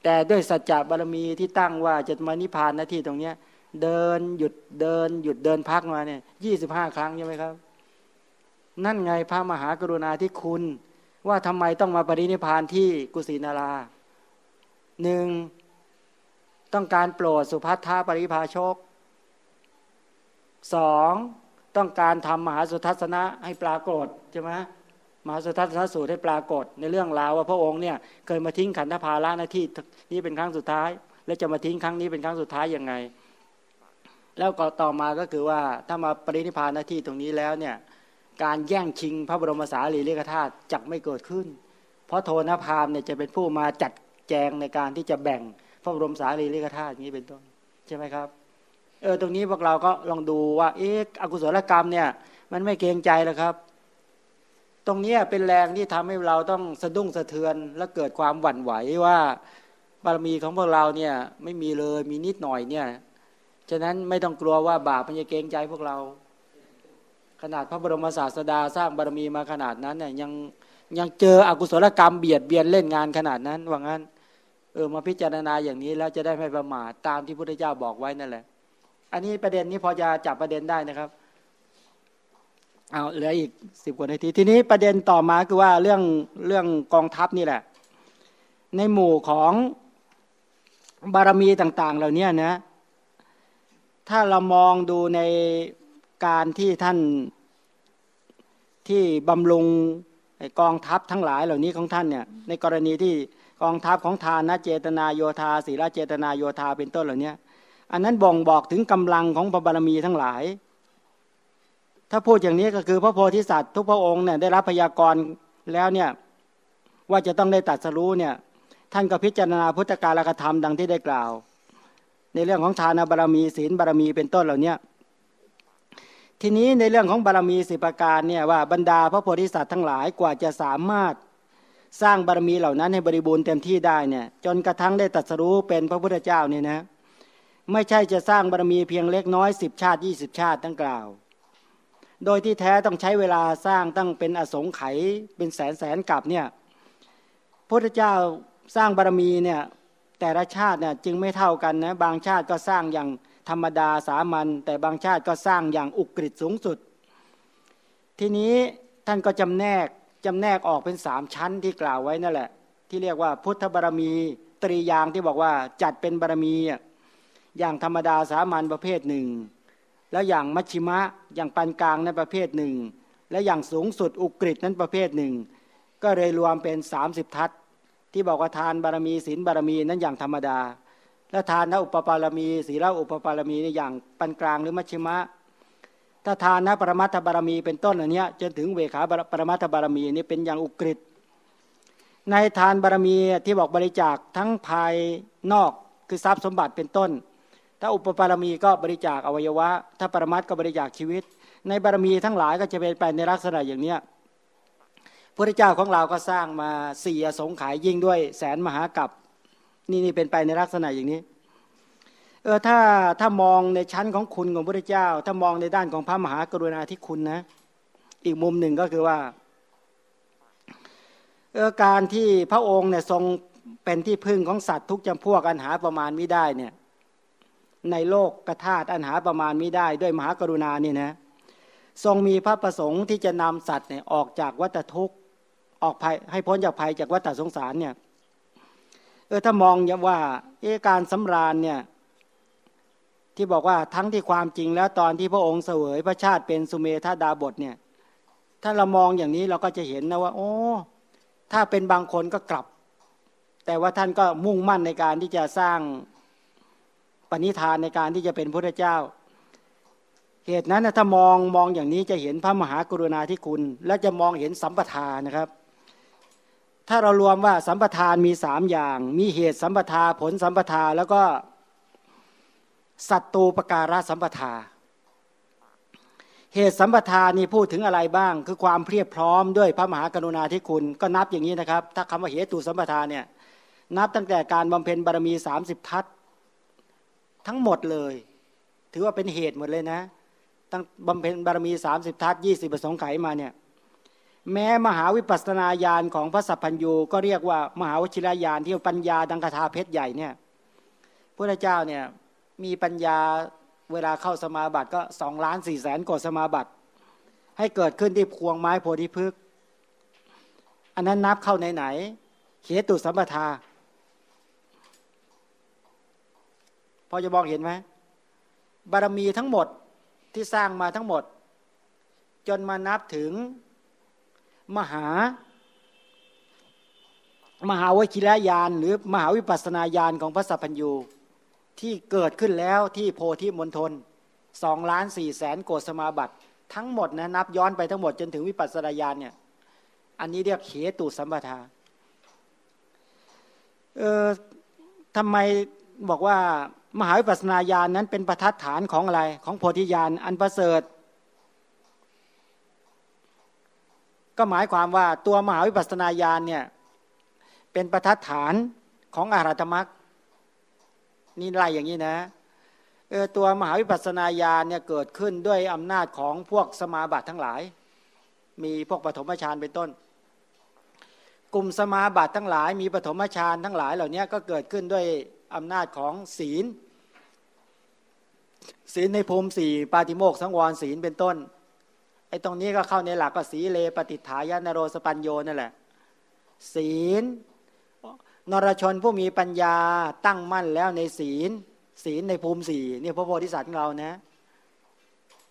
แต่ด้วยสัจจะบารมีที่ตั้งว่าจะมานิพพานนาทีตรงเนี้ย เดินหยุดเดิน หยุดเดินพักมาเนี่ยยี่สิบห้าครั้งใช่ไหมครับ นั่นไงพระมหากรุณาธิคุณ ว่าทำไมต้องมาปรินิพานที่กุสินาราหนึ่งต้องการโปรดสุภัทธาปริภาชกสองต้องการทำมหาสุทัศนะให้ปรากฏใช่ไหม มหาสุทัศนสูตรให้ปรากฏในเรื่องราวว่าพระองค์เนี่ยเคยมาทิ้งขันธภาระหน้าที่นี้เป็นครั้งสุดท้าย แล้วจะมาทิ้งครั้งนี้เป็นครั้งสุดท้ายยังไง แล้วก็ต่อมาก็คือว่าถ้ามาปรินิพานหน้าที่ตรงนี้แล้วเนี่ยการแย่งชิงพระบรมสารีริกธาตุจักไม่เกิดขึ้น เพราะโทนพามเนี่ยจะเป็นผู้มาจัดแจงในการที่จะแบ่งพระบรมสารีริกธาตุนี้เป็นต้นใช่ไหมครับเออตรงนี้พวกเราก็ลองดูว่าเอ๊ะอกุศลกรรมเนี่ยมันไม่เกรงใจแล้วครับ ตรงนี้เป็นแรงที่ทำให้เราต้องสะดุ้งสะเทือนและเกิดความหวั่นไหวว่าบารมีของพวกเราเนี่ยไม่มีเลยมีนิดหน่อยเนี่ยฉะนั้นไม่ต้องกลัวว่าบาปมันจะเกรงใจพวกเรา ขนาดพระบรมศาสดาสร้างบารมีมาขนาดนั้นเนี่ยยังยังเจออกุศลกรรมเบียดเบียนเล่นงานขนาดนั้นว่างั้นเออมาพิจารณาอย่างนี้แล้วจะได้ไม่ประมาทตามที่พระพุทธเจ้าบอกไว้นั่นแหละ อันนี้ประเด็นนี้พอจะจับประเด็นได้นะครับ เอาเหลืออีกสิบกว่านาที ทีนี้ประเด็นต่อมาคือว่าเรื่องเรื่องกองทัพนี่แหละ ในหมู่ของบารมีต่าง ๆ เหล่านี้นะ ถ้าเรามองดูในการที่ท่านที่บำรุงกองทัพทั้งหลายเหล่านี้ของท่านเนี่ย ในกรณีที่กองทัพของทานนะเจตนาโยธาศีลเจตนาโยธาเป็นต้นเหล่านี้อันนั้นบ่งบอกถึงกำลังของบารมีทั้งหลาย ถ้าพูดอย่างนี้ก็คือพระโพธิสัตว์ทุกพระองค์เนี่ยได้รับพยากรณ์แล้วเนี่ยว่าจะต้องได้ตัดสรู้เนี่ยท่านก็พิจารณาพุทธกาลกธรรมดังที่ได้กล่าว ในเรื่องของทานบารมีศีลบารมีเป็นต้นเหล่านี้ทีนี้ในเรื่องของบารมีสิบประการเนี่ยว่าบรรดาพระโพธิสัตว์ทั้งหลายกว่าจะสามารถสร้างบารมีเหล่านั้นให้บริบูรณ์เต็มที่ได้เนี่ยจนกระทั่งได้ตัดสรู้เป็นพระพุทธเจ้าเนี่ยนะไม่ใช่จะสร้างบารมีเพียงเล็กน้อยสิบชาติยี่สิบชาติตั้งกล่าว โดยที่แท้ต้องใช้เวลาสร้างตั้งเป็นอสงไขยเป็นแสนแสนกับเนี่ยพระเจ้าสร้างบารมีเนี่ยแต่ละชาติเนี่ยจึงไม่เท่ากันนะบางชาติก็สร้างอย่างธรรมดาสามัญแต่บางชาติก็สร้างอย่างอุกฤษสูงสุด ทีนี้ท่านก็จำแนกจำแนกออกเป็นสามชั้นที่กล่าวไว้นั่นแหละ ที่เรียกว่าพุทธบารมีตรียางที่บอกว่าจัดเป็นบารมีอย่างธรรมดาสามัญประเภทหนึ่ง แล้วอย่างมัชชิมะอย่างปานกลางนั้นประเภทหนึ่ง และอย่างสูงสุดอุกฤษนั้นประเภทหนึ่ง ก็เลยรวมเป็น 30 ทัศที่บอกว่าทานบารมีศีลบารมีนั้นอย่างธรรมดา และทานนอุปปารมีศีลอุปปารมีในอย่างปานกลางหรือมัชชิมะ ถ้าทานนะปรมัตถบารมีเป็นต้นอันนี้จนถึงเวขาปรมัตถบารมีนี่เป็นอย่างอุกฤษในทานบารมีที่บอกบริจาคทั้งภายนอกคือทรัพย์สมบัติเป็นต้น ถ้าอุปปารมีก็บริจาคอวัยวะ ถ้าปรมัตก็บริจาคชีวิต ในบารมีทั้งหลายก็จะเป็นไปในลักษณะอย่างเนี้ยพระเจ้าของเราก็สร้างมาสี่อสงไขยยิ่งด้วยแสนมหากับนี่นี่เป็นไปในลักษณะอย่างนี้เออถ้าถ้ามองในชั้นของคุณของพระเจ้า ถ้ามองในด้านของพระมหากรุณาธิคุณนะ อีกมุมหนึ่งก็คือว่าเออการที่พระองค์เนี่ยทรงเป็นที่พึ่งของสัตว์ทุกจำพวกอันหาประมาณไม่ได้เนี่ย ในโลกกระธาตุอันหาประมาณไม่ได้ด้วยมหากรุณานี่นะทรงมีพระประสงค์ที่จะนำสัตว์เนี่ยออกจากวัฏทุกข์ออกภัยให้พ้นจากภัยจากวัฏสงสารเนี่ยเออถ้ามองอย่างว่าเอการสำราญเนี่ยที่บอกว่าทั้งที่ความจริงแล้วตอนที่พระองค์เสวยพระชาติเป็นสุเมธาดาบทเนี่ยถ้าเรามองอย่างนี้เราก็จะเห็นนะว่า โอ้ ถ้าเป็นบางคนก็กลับ แต่ว่าท่านก็มุ่งมั่นในการที่จะสร้าง ปณิธานในการที่จะเป็นพระเจ้า เหตุนั้นถ้ามองมองอย่างนี้จะเห็นพระมหากรุณาธิคุณ และจะมองเห็นสัมปทานนะครับ ถ้าเรารวมว่าสัมปทานมีสามอย่าง มีเหตุสัมปทาผลสัมปทาแล้วก็สัตตูปการะสัมปทา เหตุสัมปทานี่พูดถึงอะไรบ้าง คือความเพียบพร้อมด้วยพระมหากรุณาธิคุณ ก็นับอย่างนี้นะครับ ถ้าคำว่าเหตุสัมปทาเนี่ยนับตั้งแต่การบำเพ็ญบารมีสามสิบทัศ ทั้งหมดเลย ถือว่าเป็นเหตุหมดเลยนะ ตั้งบำเพ็ญบารมีสามสิบทัศยี่สิบประสงค์ไขมาเนี่ยแม้มหาวิปัสสนาญาณของพระสัพพัญญูก็เรียกว่ามหาวชิรญาณที่ปัญญาดังกถาเพชรใหญ่เนี่ยพระเจ้าเนี่ยมีปัญญาเวลาเข้าสมาบัติก็สองล้านสี่แสนกว่าสมาบัติ ให้เกิดขึ้นที่พวงไม้โพธิพฤกษ์อันนั้นนับเข้าไหนไหนเหตุสัมปทา พอจะบอกเห็นไหมบารมีทั้งหมดที่สร้างมาทั้งหมด จนมานับถึงมหามหาวชิรยานหรือมหาวิปัสนาญาณของพระสัพพัญญูที่เกิดขึ้นแล้วที่โพธิมณฑลสองล้านสี่แสนโกสมาบัติ ทั้งหมดนะนับย้อนไปทั้งหมดจนถึงวิปัสสนาญาณเนี่ยอันนี้เรียกเขตุสัมปทาเออทำไมบอกว่า มหาวิปัสนาญาณนั้นเป็นประทัดฐานของอะไรของโพธิญาณอันประเสริฐ ก็หมายความว่าตัวมหาวิปัสนาญาณเนี่ยเป็นประทัดฐานของอารัตมรรคนี่ไล่อย่างนี้นะเออตัวมหาวิปัสนาญาณเนี่ยเกิดขึ้นด้วยอำนาจของพวกสมาบัติทั้งหลาย มีพวกปฐมฌานเป็นต้น กลุ่มสมาบัติทั้งหลาย มีปฐมฌานทั้งหลายเหล่านี้ก็เกิดขึ้นด้วย อำนาจของศีล ศีลในภูมิสี่ปาติโมกสังวรศีลเป็นต้นไอ้ตรงนี้ก็เข้าในหลักก็สีเลปฏิฐายานโรสปัญโยนั่นแหละ ศีล นรชนผู้มีปัญญาตั้งมั่นแล้วในศีล ศีลในภูมิสี่นี่พระโพธิสัตว์ของเรานะ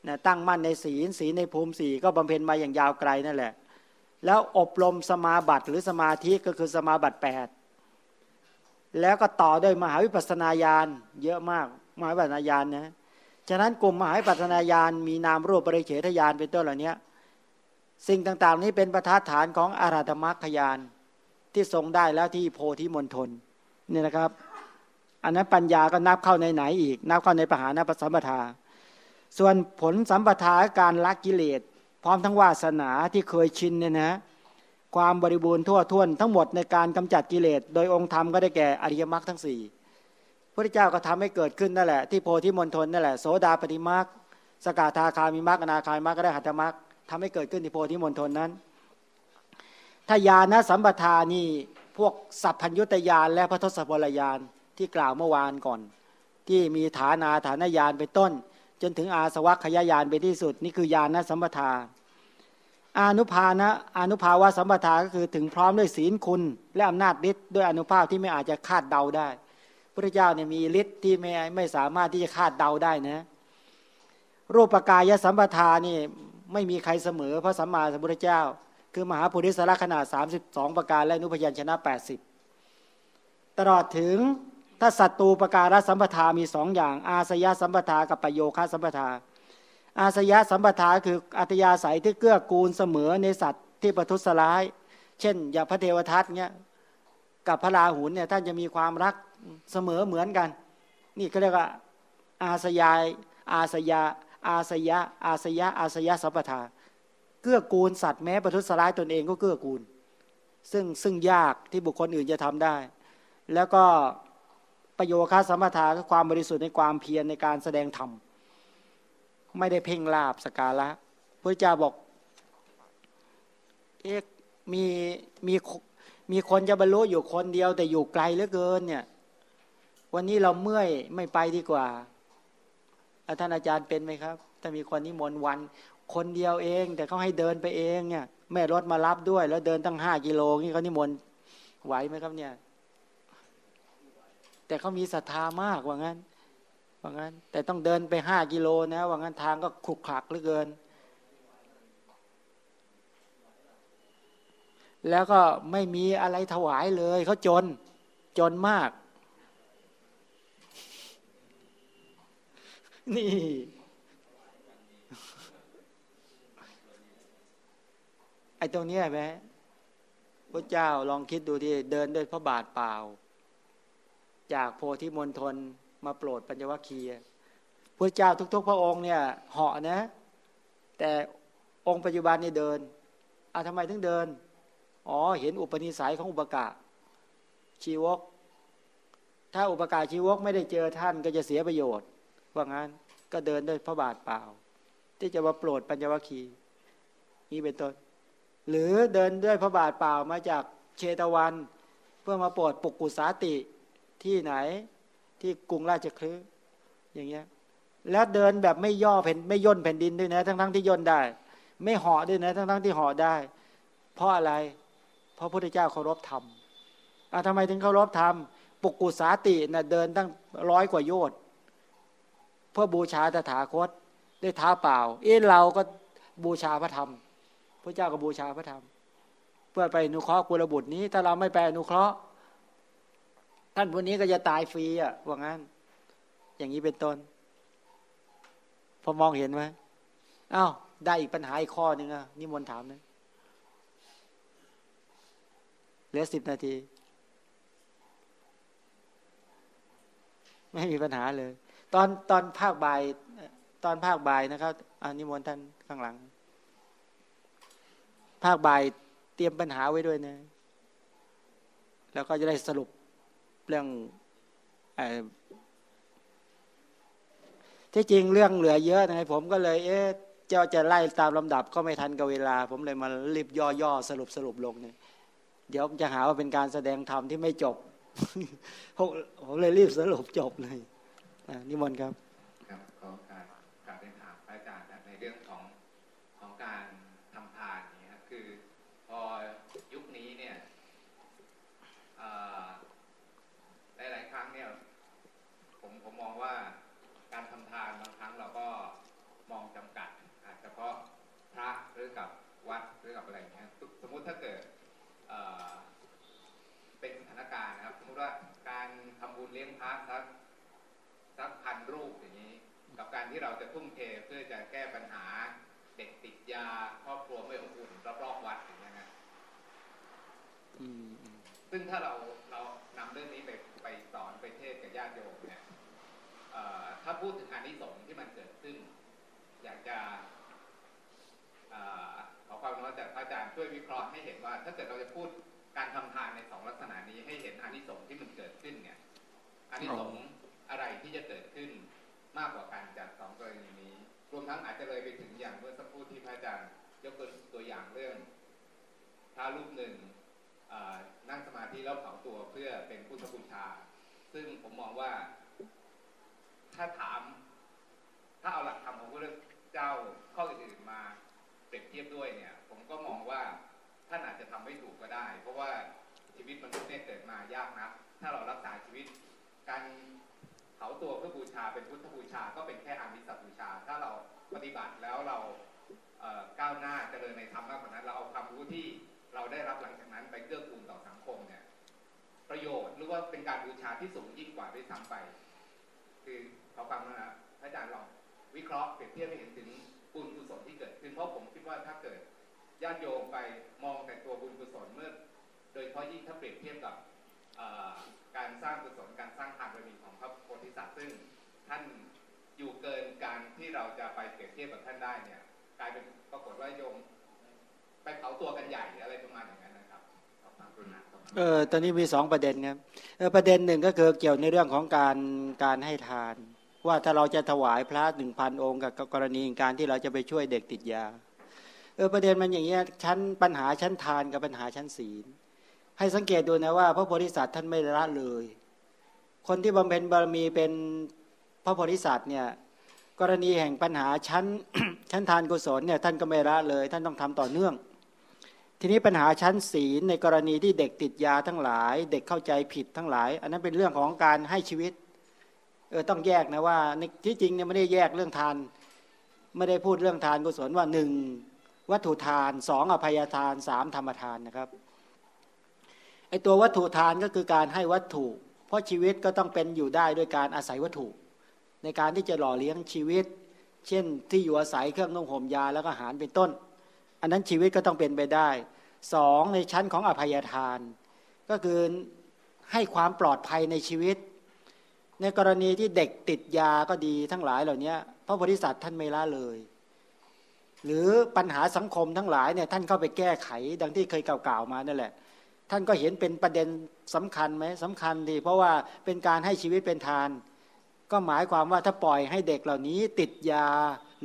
นะตั้งมั่นในศีล ศีลในภูมิสี่ก็บำเพ็ญมาอย่างยาวไกลนั่นแหละ แล้วอบรมสมาบัติหรือสมาธิก็คือสมาบัติแปด แล้วก็ต่อด้วยมหาวิปัสนาญาณเยอะมากมหาวิปัสนาญาณนะฉะนั้นกลุ่มมหาวิปัสนาญาณมีนามรูปปริเฉทญาณเป็นต้นเหล่านี้สิ่งต่างๆนี้เป็นประทัดฐานของอาราธมรรคญาณที่ทรงได้แล้วที่โพธิมณฑลนี่นะครับ อันนั้นปัญญาก็นับเข้าในไหนอีก นับเข้าในปหานสัมปทา ส่วนผลสัมปทาการละกิเลส พร้อมทั้งวาสนาที่เคยชินเนี่ยนะ ความบริบูรณ์ทั่วท้วนทั้งหมดในการกำจัดกิเลส โดยองค์ธรรมก็ได้แก่อริยมรรคทั้งสี่พระเจ้าก็ทำให้เกิดขึ้นนั่นแหละที่โพธิมณฑลนั่นแหละโสดาปฏิมรรคสกทาคามิมรรคอนาคายมรรคก็ได้หัตถมรรคทำให้เกิดขึ้นที่โพธิมณฑลนั้นถ้ายานะสัมปทานี่พวกสัพพัญญุตยานและพระทศพลยานที่กล่าวเมื่อวานก่อน ที่มีฐานาฐานยานเป็นต้น จนถึงอาสวัคขยายานไปที่สุด นี่คือยานนะสัมปทา อนุภานะอนุภาวะสัมปทาก็คือถึงพร้อมด้วยศีลคุณ และอำนาจฤทธิ์ด้วยอนุภาพที่ไม่อาจจะคาดเดาได้พระเจ้าเนี่ยมีฤทธิ์ที่ไม่ไม่สามารถที่จะคาดเดาได้นะ รูปกายสัมปทานี่ไม่มีใครเสมอพระสัมมาสัมพุทธเจ้า คือมหาปุริสละขนาด 32 ประการและนุพยัญชนะ 80 ตลอดถึงถ้าสัตตูประการสัมปทามีสองอย่าง อาสยะสัมปทากับประโยคะสัมปทา อาสยะสัมปทาคืออัตยาศัยที่เกื้อกูลเสมอในสัตว์ที่ประทุษร้าย เช่น อย่างพระเทวทัตเนี่ยกับพระราหุลเนี่ยท่านจะมีความรักเสมอเหมือนกัน นี่เขาเรียกว่าอาสยายอาสยาอาสยะอาสยะอาสยะสัพพทาเกื้อกูลสัตว์แม้ประทุษร้ายตนเองก็เกื้อกูล ซึ่งซึ่งยากที่บุคคลอื่นจะทำได้ แล้วก็ประโยคาสัมปทาคือความบริสุทธิ์ในความเพียรในการแสดงธรรม ไม่ได้เพ่งลาบสกาละพระเจ้าบอกเอ๊ะมีมีมีคนจะบรรลุอยู่คนเดียว แต่อยู่ไกลเหลือเกินเนี่ย วันนี้เราเมื่อยไม่ไปดีกว่าท่านอาจารย์เป็นไหมครับถ้ามีคนนิมนต์วัน คนเดียวเอง แต่เขาให้เดินไปเองเนี่ย แม่รถมารับด้วย แล้วเดินตั้งห้ากิโลนี่เขานิมนต์ไหวไหมครับเนี่ย แต่เขามีศรัทธามากว่างั้น ว่างั้น แต่ต้องเดินไปห้ากิโลนะ ว่างั้นทางก็ขรุกขลักเหลือเกิน แล้วก็ไม่มีอะไรถวายเลยเขาจน จนมาก นี่ไอ้ตรงนี้ไหมพระเจ้าลองคิดดูที่เดินด้วยพระบาทเปล่า จากโพธิมณฑล มาโปรดปัญญวัคคีย์พระเจ้าทุกๆ พระองค์เนี่ยเหาะนะ แต่องค์ปัจจุบันนี่เดินอะทำไมถึงเดิน อ๋อ เห็นอุปนิสัยของอุปกาชีวก ถ้าอุปการชีวกไม่ได้เจอท่านก็จะเสียประโยชน์ ว่างั้นก็เดินด้วยพระบาทเปล่า ที่จะมาโปรดปัญญวัคคีย์นี่เป็นต้น หรือเดินด้วยพระบาทเปล่ามาจากเชตวัน เพื่อมาโปรดปุกกุสาติที่ไหน ที่กรุงราชคลึอย่างเงี้ย แล้วเดินแบบไม่ย่อแผ่นไม่ย่นแผ่นดินด้วยนะ ทั้งทั้งที่ย่นได้ ไม่ห่อด้วยนะ ทั้งทั้งที่ห่อได้ เพราะอะไร เพราะพระพุทธเจ้าเคารพธรรมอะทำไมถึงเคารพธรรมปุกุสาตินะ่ะเดินตั้งร้อยกว่าโยชน์เพื่อบูชาตถาคตด้วยเท้าเปล่า เอ้เราก็บูชาพระธรรมพระเจ้าก็บูชาพระธรรม เพื่อไปอนุเคราะห์กุลบุตรนี้ ถ้าเราไม่ไปอนุเคราะห์ ท่านผู้นี้ก็จะตายฟรีอะว่างั้น อย่างนี้เป็นต้น พอมองเห็นไหมอ้าวได้อีกปัญหาอีกข้อหนึ่งอะนิมนต์ถามนะเหลือสิบนาที ไม่มีปัญหาเลย ตอนตอนภาคบ่ายตอนภาคบ่ายนะครับอานิมนต์ท่านข้างหลัง ภาคบ่ายเตรียมปัญหาไว้ด้วยนะ แล้วก็จะได้สรุป เรื่องที่จริงเรื่องเหลือเยอะนะผมก็เลยเอ๊ะเจ้าจะไล่ตามลำดับก็ไม่ทันกับเวลา ผมเลยมารีบย่อๆสรุปสรุปลงเนี่ยเดี๋ยวจะหาว่าเป็นการแสดงธรรมที่ไม่จบผมเลยรีบสรุปจบเลยนิมนต์ครับขอการการเป็นถามพระอาจารย์ในเรื่องของของการทำทานนี้ครับคือพอยุคนี้เนี่ยหลายๆครั้งเนี่ยผมผมมองว่าการทำทานบางครั้งเราก็มองจำกัดอาจเฉพาะพระหรือกับวัดหรือกับอะไรเงี้ยสมมุติ ถ้าเกิดเป็นสถานการณ์นะครับ สมมติว่าการทำบุญเลี้ยงพระสักสักพันรูปอย่างนี้ กับการที่เราจะทุ่มเทเพื่อจะแก้ปัญหาเด็กติดยาครอบครัวไม่อบอุ่นรอบๆวัดอย่างนี้นะซึ่งถ้าเราเรานำเรื่องนี้ไปไปสอนไปเทศกับญาติโยมเนี่ยถ้าพูดถึงอานิสงส์ที่มันเกิดขึ้น อยากจะขอ ความรู้จากพระอาจารย์ช่วยวิเคราะห์ให้เห็นว่า ถ้าเกิดเราจะพูดการทำทานในสองลักษณะนี้ให้เห็นอานิสงส์ที่มันเกิดขึ้นเนี่ยอานิสงส์อะไรที่จะเกิดขึ้นมากกว่ากันจากสองกรณีนี้ รวมทั้งอาจจะเลยไปถึงอย่างเมื่อสักครู่ที่พระอาจารย์ยกตัวอย่างเรื่องพระรูปหนึ่งนั่งสมาธิแล้วเผาตัวเพื่อเป็นพุทธบูชา ซึ่งผมมองว่าถ้าถาม ถ้าเอาหลักธรรมของพระเจ้าข้ออื่นๆมา เปรียบเทียบด้วยเนี่ย ผมก็มองว่าท่านอาจจะทำไม่ถูกก็ได้ เพราะว่าชีวิตมนุษย์เนี่ยเกิดมายากนะถ้าเรารักษาชีวิต การเผาตัวเพื่อบูชาเป็นพุทธบูชา ก็เป็นแค่อามิสบูชา ถ้าเราปฏิบัติแล้วเราก้าวหน้าเจริญในธรรมมากกว่านั้น เราเอาความรู้ที่เราได้รับหลังจากนั้นไปเกื้อกูลต่อสังคมเนี่ยประโยชน์หรือว่าเป็นการบูชาที่สูงยิ่งกว่าด้วยซ้ำไป คือเขาฟังนะพระอาจารย์ลองวิเคราะห์เปรียบเทียบให้เห็นถึง บุญกุศลที่เกิดขึ้นเพราะผมคิดว่าถ้าเกิดญาติโยมไปมองแต่ตัวบุญกุศลเมื่อ โดยเฉพาะยิ่งถ้าเปรียบเทียบกับการสร้างกุศลการสร้างทานบารมีของพระโพธิสัตว์ซึ่งท่านอยู่เกินการที่เราจะไปเปรียบเทียบกับท่านได้เนี่ย กลายเป็นปรากฏว่าโยม ไปเผาตัวกันใหญ่อะไรประมาณอย่างนั้นนะครับขอบคุณนะเออตอนนี้มีสองประเด็นครับประเด็นหนึ่งก็คือเกี่ยวในเรื่องของการการให้ทาน ว่าถ้าเราจะถวายพระหนึ่งพันองค์กับกรณีการที่เราจะไปช่วยเด็กติดยาเออประเด็นมันอย่างเงี้ยชั้นปัญหาชั้นทานกับปัญหาชั้นศีล ให้สังเกตดูนะว่า พระโพธิสัตว์ท่านไม่ละเลย คนที่บำเพ็ญบารมีเป็นพระโพธิสัตว์เนี่ยกรณีแห่งปัญหาชั้นชั้นทานกุศลเนี่ยท่านก็ไม่ละเลย ท่านต้องทำต่อเนื่อง ทีนี้ปัญหาชั้นศีลในกรณีที่เด็กติดยาทั้งหลาย เด็กเข้าใจผิดทั้งหลาย อันนั้นเป็นเรื่องของการให้ชีวิต เออต้องแยกนะว่าที่จริงเนี่ยไม่ได้แยกเรื่องทาน ไม่ได้พูดเรื่องทานกุศลว่าหนึ่งวัตถุทานสองอภัยทานสามธรรมทานนะครับไอตัววัตถุทานก็คือการให้วัตถุ เพราะชีวิตก็ต้องเป็นอยู่ได้ด้วยการอาศัยวัตถุ ในการที่จะหล่อเลี้ยงชีวิต เช่นที่อยู่อาศัยเครื่องนุ่งห่มยาแล้วก็อาหารเป็นต้น อันนั้นชีวิตก็ต้องเป็นไปได้สองในชั้นของอภัยทาน ก็คือให้ความปลอดภัยในชีวิต ในกรณีที่เด็กติดยาก็ดีทั้งหลายเหล่านี้พระโพธิสัตว์ท่านไม่ละเลย หรือปัญหาสังคมทั้งหลายเนี่ยท่านเข้าไปแก้ไขดังที่เคยกล่าวๆมานั่นแหละ ท่านก็เห็นเป็นประเด็นสำคัญไหมสำคัญดีเพราะว่าเป็นการให้ชีวิตเป็นทาน ก็หมายความว่าถ้าปล่อยให้เด็กเหล่านี้ติดยา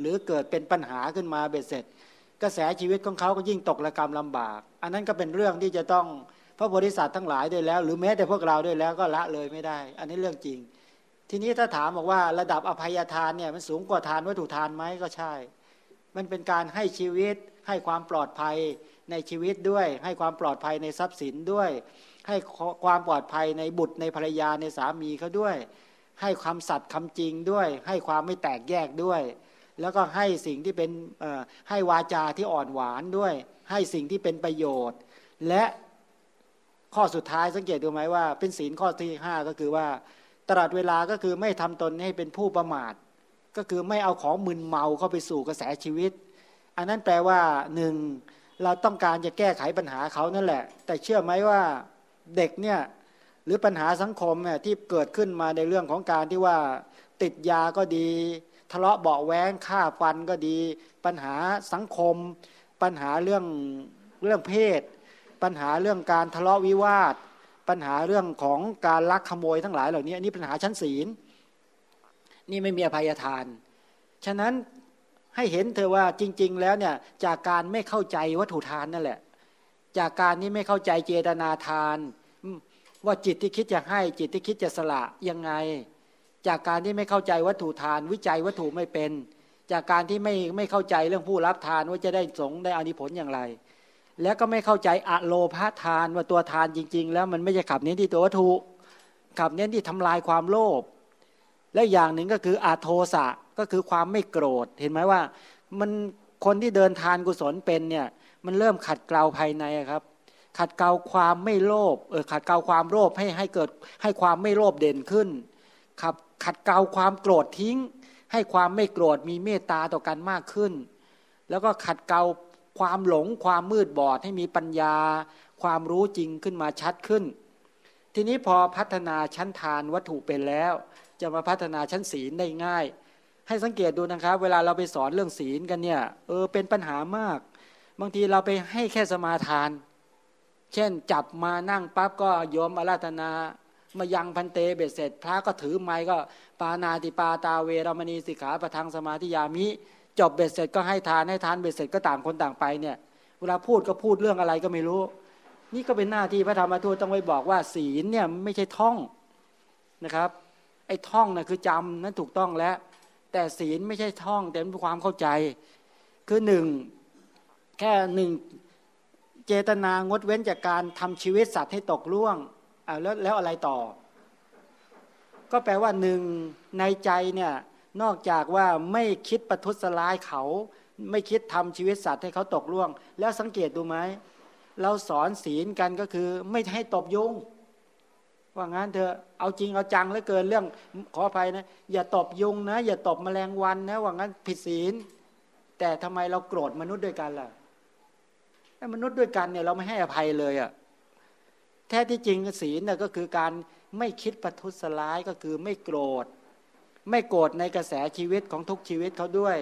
หรือเกิดเป็นปัญหาขึ้นมาเบ็ดเสร็จ กระแสชีวิตของเขาก็ยิ่งตกระกรรมลำบาก อันนั้นก็เป็นเรื่องที่จะต้องพระโพธิสัตว์ทั้งหลายด้วยแล้ว หรือแม้แต่พวกเราด้วยแล้วก็ละเลยไม่ได้ อันนี้เรื่องจริง ทีนี้ถ้าถามบอกว่าระดับอภัยทานเนี่ยมันสูงกว่าทานวัตถุทานไหมก็ใช่ มันเป็นการให้ชีวิต ให้ความปลอดภัยในชีวิตด้วย ให้ความปลอดภัยในทรัพย์สินด้วย ให้ความปลอดภัยในบุตรในภรรยาในสามีเขาด้วย ให้ความสัตย์คำจริงด้วย ให้ความไม่แตกแยกด้วย แล้วก็ให้สิ่งที่เป็นให้วาจาที่อ่อนหวานด้วย ให้สิ่งที่เป็นประโยชน์ และข้อสุดท้ายสังเกตดูไหมว่า เป็นศีลข้อที่ห้าก็คือว่า ตลอดเวลาก็คือไม่ทำตนให้เป็นผู้ประมาท ก็คือไม่เอาของมึนเมาเข้าไปสู่กระแสชีวิต อันนั้นแปลว่าหนึ่งเราต้องการจะแก้ไขปัญหาเขานั่นแหละ แต่เชื่อไหมว่าเด็กเนี่ยหรือปัญหาสังคมเนี่ยที่เกิดขึ้นมาในเรื่องของการที่ว่าติดยาก็ดี ทะเลาะเบาแวงฆ่าฟันก็ดี ปัญหาสังคม ปัญหาเรื่องเรื่องเพศ ปัญหาเรื่องการทะเลาะวิวาท ปัญหาเรื่องของการลักขโมยทั้งหลายเหล่านี้นี่ปัญหาชั้นศีล นี่ไม่มีอภัยทาน ฉะนั้นให้เห็นเธอว่าจริง ๆ แล้วเนี่ยจากการไม่เข้าใจวัตถุทานนั่นแหละ จากการนี้ไม่เข้าใจเจตนาทาน ว่าจิตที่คิดจะให้จิตที่คิดจะสละยังไง จากการที่ไม่เข้าใจวัตถุทาน วิจัยวัตถุไม่เป็น จากการที่ไม่ไม่เข้าใจเรื่องผู้รับทานว่าจะได้สงได้อานิผลอย่างไร แล้วก็ไม่เข้าใจอะโลภาทานว่าตัวทานจริง ๆ แล้วมันไม่ใช่ขับเน้นที่ตัววัตถุขับเน้นที่ทำลายความโลภและอย่างหนึ่งก็คืออาโทสะก็คือความไม่โกรธ เห็นไหมว่า มันคนที่เดินทานกุศลเป็นเนี่ย มันเริ่มขัดเกลาภายในครับ ขัดเกลาความไม่โลภเออขัดเกลาความโลภให้ให้เกิดให้ความไม่โลภเด่นขึ้นขับขัดเกลาความโกรธทิ้ง ให้ความไม่โกรธมีเมตตาต่อกันมากขึ้น แล้วก็ขัดเกลา ความหลงความมืดบอดให้มีปัญญา ความรู้จริงขึ้นมาชัดขึ้น ทีนี้พอพัฒนาชั้นทานวัตถุเป็นแล้ว จะมาพัฒนาชั้นศีลได้ง่าย ให้สังเกตดูนะครับ เวลาเราไปสอนเรื่องศีลกันเนี่ยเออเป็นปัญหามาก บางทีเราไปให้แค่สมาทาน เช่นจับมานั่งปั๊บก็ยมอาราธนามายังพันเตเบ็ดเสร็จ พระก็ถือไม้ก็ ปานาติปาตาเวรมณีสิกขาประทังสมาธิยามิ จบเบ็ดเสร็จก็ให้ทานให้ทานเบ็ดเสร็จก็ต่างคนต่างไปเนี่ย เวลาพูดก็พูดเรื่องอะไรก็ไม่รู้ นี่ก็เป็นหน้าที่พระธรรมทูตต้องไปบอกว่าศีลเนี่ยไม่ใช่ท่องนะครับ ไอ้ท่องนะ่ะคือจำนั้นถูกต้องแล้ว แต่ศีลไม่ใช่ท่องแต่เป็นความเข้าใจ คือหนึ่งแค่หนึ่งเจตนางดเว้นจากการทำชีวิตสัตว์ให้ตกล่วงอ่าแล้วแล้วอะไรต่อ ก็แปลว่าหนึ่งในใจเนี่ย นอกจากว่าไม่คิดประทุษร้ายเขา ไม่คิดทำชีวิตสัตว์ให้เขาตกล่วง แล้วสังเกตดูไหมเราสอนศีลกันก็คือ ไม่ให้ตบยุงว่างั้นเธอเอาจริงเอาจังเหลือเกินเรื่องขออภัยนะ อย่าตบยุงนะ อย่าตบแมลงวันนะ ว่างั้นผิดศีล แต่ทำไมเราโกรธมนุษย์ด้วยกันล่ะมนุษย์ด้วยกันเนี่ยเราไม่ให้อภัยเลยอะ่ะแท้ที่จริงศีลเนี่ยก็คือการไม่คิดประทุษร้ายก็คือไม่โกรธ ไม่โกรธในกระแสชีวิตของทุกชีวิตเขาด้วย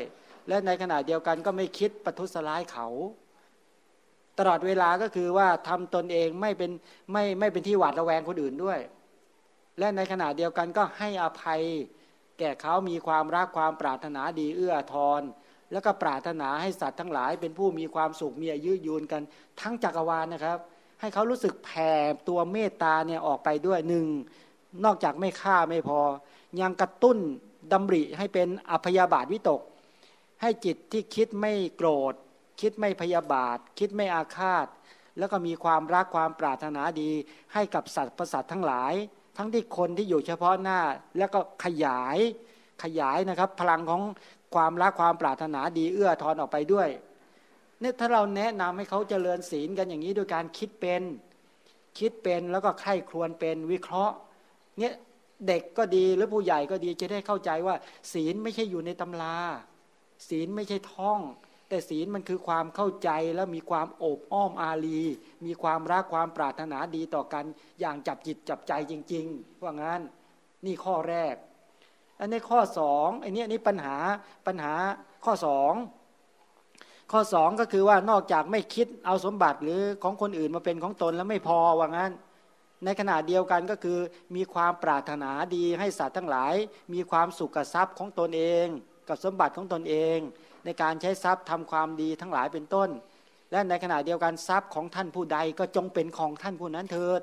และในขณะเดียวกันก็ไม่คิดประทุษร้ายเขา ตลอดเวลาก็คือว่าทำตนเองไม่เป็นไม่ไม่เป็นที่หวาดระแวงคนอื่นด้วย และในขณะเดียวกันก็ให้อภัย แก่เขามีความรักความปรารถนาดีเอื้อทอนแล้วก็ปรารถนาให้สัตว์ทั้งหลาย เป็นผู้มีความสุขมีอายุยืนกัน ทั้งจักรวาลนะครับ ให้เขารู้สึกแผ่ตัวเมตตาเนี่ยออกไปด้วยหนึ่งนอกจากไม่ฆ่าไม่พอ ยังกระตุ้นดำริให้เป็นอภยาบาทวิตก ให้จิตที่คิดไม่โกรธ คิดไม่พยาบาท คิดไม่อาฆาต แล้วก็มีความรักความปรารถนาดี ให้กับสัตว์ประสัตทั้งหลาย ทั้งที่คนที่อยู่เฉพาะหน้าแล้วก็ขยายขยายนะครับ พลังของความรักความปรารถนาดีเอื้อทอนออกไปด้วยเนี่ยถ้าเราแนะนำให้เขาเจริญศีลกันอย่างนี้โดยการคิดเป็น คิดเป็นแล้วก็ไข้ครวนเป็นวิเคราะห์เนี่ย เด็กก็ดีหรือผู้ใหญ่ก็ดีจะได้เข้าใจว่า ศีลไม่ใช่อยู่ในตำรา ศีลไม่ใช่ท่อง แต่ศีลมันคือความเข้าใจแล้วมีความโอบอ้อมอารี มีความรักความปรารถนาดีต่อกัน อย่างจับจิตจับใจจริง ๆ ว่างั้นนี่ข้อแรก อันนี้ข้อสองอ้นี่นี่ปัญหาปัญหาข้อสองข้อสองก็คือว่านอกจากไม่คิดเอาสมบัติหรือของคนอื่นมาเป็นของตนแล้วไม่พอว่างั้น ในขณะเดียวกันก็คือ มีความปรารถนาดีให้สัตว์ทั้งหลาย มีความสุขกับทรัพย์ของตนเอง กับสมบัติของตนเอง ในการใช้ทรัพย์ทำความดีทั้งหลายเป็นต้น และในขณะเดียวกันทรัพย์ของท่านผู้ใดก็จงเป็นของท่านผู้นั้นเถิด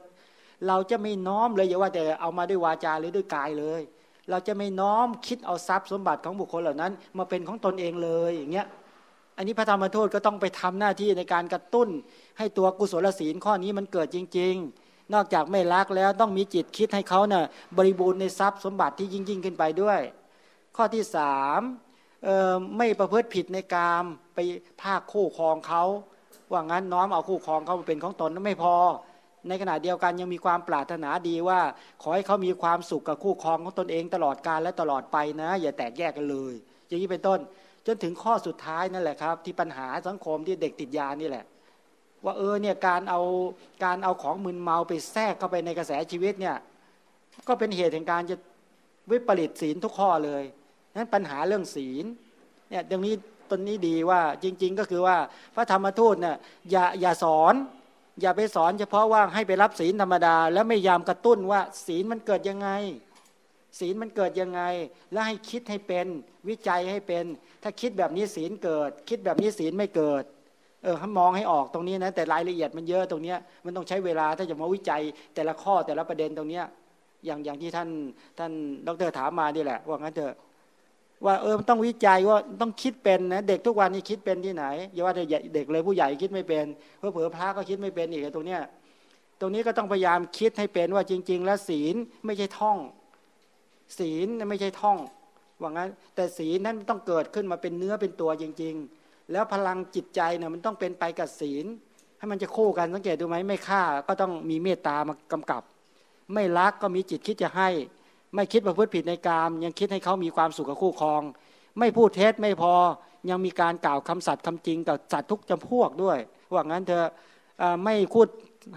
เราจะไม่น้อมเลยอย่าว่าแต่เอามาด้วยวาจาหรือด้วยกายเลย เราจะไม่น้อมคิดเอาทรัพย์สมบัติของบุคคลเหล่านั้น มาเป็นของตนเองเลยอย่างเงี้ยอันนี้พระธรรมทูตก็ต้องไปทำหน้าที่ในการกระตุ้น ให้ตัวกุศลศีลข้อนี้มันเกิดจริง ๆ นอกจากไม่รักแล้วต้องมีจิตคิดให้เขาเนะ่ยบริบูรณ์ในทรัพย์สมบัติที่ยิ่งยิ่งขึ้นไปด้วย ข้อที่สามไม่ประพฤติผิดในกามไปภาคคู่ครองเขาว่างั้นน้อมเอาคู่ครองเขาเป็นของตนนั้นไม่พอ ในขณะเดียวกันยังมีความปรารถนาดีว่า ขอให้เขามีความสุขกับคู่ครองของตนเองตลอดกาลและตลอดไปนะ อย่าแตกแยกกันเลย อย่างนี้เป็นต้น จนถึงข้อสุดท้ายนั่นแหละครับ ที่ปัญหาสังคมที่เด็กติดยานี่แหละ ว่าเออเนี่ยการเอาการเอาของมึนเมาไปแทรกเข้าไปในกระแสชีวิตเนี่ยก็เป็นเหตุแห่งการจะวิปริตศีลทุกข้อเลยนั้นปัญหาเรื่องศีลเนี่ยตรงนี้ตนนี้ดีว่าจริง ๆ ก็คือว่าพระธรรมทูตเนี่ยอย่าอย่าสอน อย่าไปสอนเฉพาะว่าให้ไปรับศีลธรรมดา แล้วไม่ยามกระตุ้นว่าศีลมันเกิดยังไง ศีลมันเกิดยังไง แล้วให้คิดให้เป็นวิจัยให้เป็น ถ้าคิดแบบนี้ศีลเกิด คิดแบบนี้ศีลไม่เกิด เออมองให้ออกตรงนี้นะแต่รายละเอียดมันเยอะตรงนี้มันต้องใช้เวลาถ้าจะมาวิจัยแต่ละข้อแต่ละประเด็นตรงเนี้ยอย่างอย่างที่ท่านท่านดรถามมานี่แหละ ว่างั้นเถอะว่าเออมันต้องวิจัยว่าต้องคิดเป็นนะเด็กทุกวันนี้คิดเป็นที่ไหนอย่าว่าเด็กเลยผู้ใหญ่คิดไม่เป็นเพื่อเผื่อพระก็คิดไม่เป็นอีกตรงเนี้ยตรงนี้ก็ต้องพยายามคิดให้เป็นว่าจริง ๆ แล้วศีลไม่ใช่ท่อง ศีลไม่ใช่ท่องว่างั้น แต่ศีลนั้นต้องเกิดขึ้นมาเป็นเนื้อเป็นตัวจริง ๆ แล้วพลังจิตใจเนี่ยมันต้องเป็นไปกับศีล ให้มันจะคู่กันสังเกตดูไหมไม่ฆ่าก็ต้องมีเมตตามากำกับ ไม่รักก็มีจิตคิดจะให้ ไม่คิดประพฤติผิดในกาม ยังคิดให้เขามีความสุขกับคู่ครอง ไม่พูดเท็จไม่พอยังมีการกล่าวคำสัตย์คำจริงกับสัตว์ทุกจำพวกด้วยว่างั้นเธอไม่พูด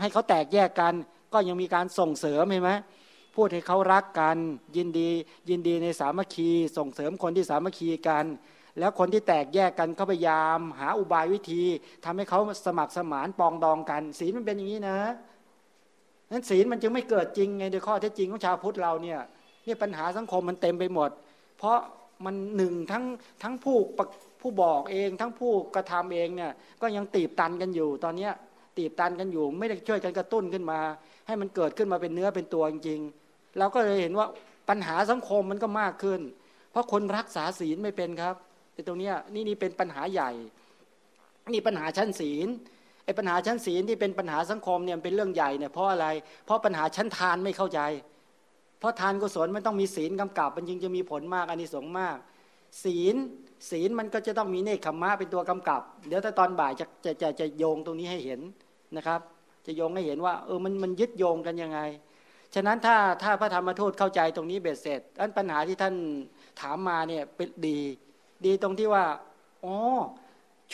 ให้เขาแตกแยกกัน ก็ยังมีการส่งเสริมเห็นไหมพูดให้เขารักกันยินดี ยินดีในสามัคคี ส่งเสริมคนที่สามัคคีกัน แล้วคนที่แตกแยกกันก็พยายาม หาอุบายวิธีทำให้เขาสมัครสมานปองดองกัน ศีลมันเป็นอย่างนี้นะนั้นศีลมันจึงไม่เกิดจริงไงโดยข้อเท็จจริงของชาวพุทธเราเนี่ยเนี่ยปัญหาสังคมมันเต็มไปหมด เพราะมันหนึ่งทั้งทั้งผู้ผู้บอกเองทั้งผู้กระทำเองเนี่ยก็ยังตีบตันกันอยู่ ตอนเนี้ยตีบตันกันอยู่ ไม่ได้ช่วยกันกระตุ้นขึ้นมา ให้มันเกิดขึ้นมาเป็นเนื้อเป็นตัวจริงเราก็เลยเห็นว่าปัญหาสังคมมันก็มากขึ้น เพราะคนรักษาศีลไม่เป็นครับ ต่ตรงนี้นี่นี่เป็นปัญหาใหญ่ นี่ปัญหาชั้นศีลไอ้ปัญหาชั้นศีลที่เป็นปัญหาสังคมเนี่ยเป็นเรื่องใหญ่เนี่ยเพราะอะไร เพราะปัญหาชั้นทานไม่เข้าใจ เพราะทานกุศลมันต้องมีศีลกำกับมันจึงจะมีผลมากอันนี้สงมาก ศีลศีลมันก็จะต้องมีเนคขมะเป็นตัวกำกับ เดี๋ยวถ้าตอนบ่ายจะจะจะจะโยงตรงนี้ให้เห็นนะครับ จะโยงให้เห็นว่าเออมันมันยึดโยงกันยังไง ฉะนั้นถ้าถ้าพระธรรมทูตเข้าใจตรงนี้เบ็ดเสร็จอันปัญหาที่ท่านถามมาเนี่ยเป็นดี ดีตรงที่ว่าอ๋อ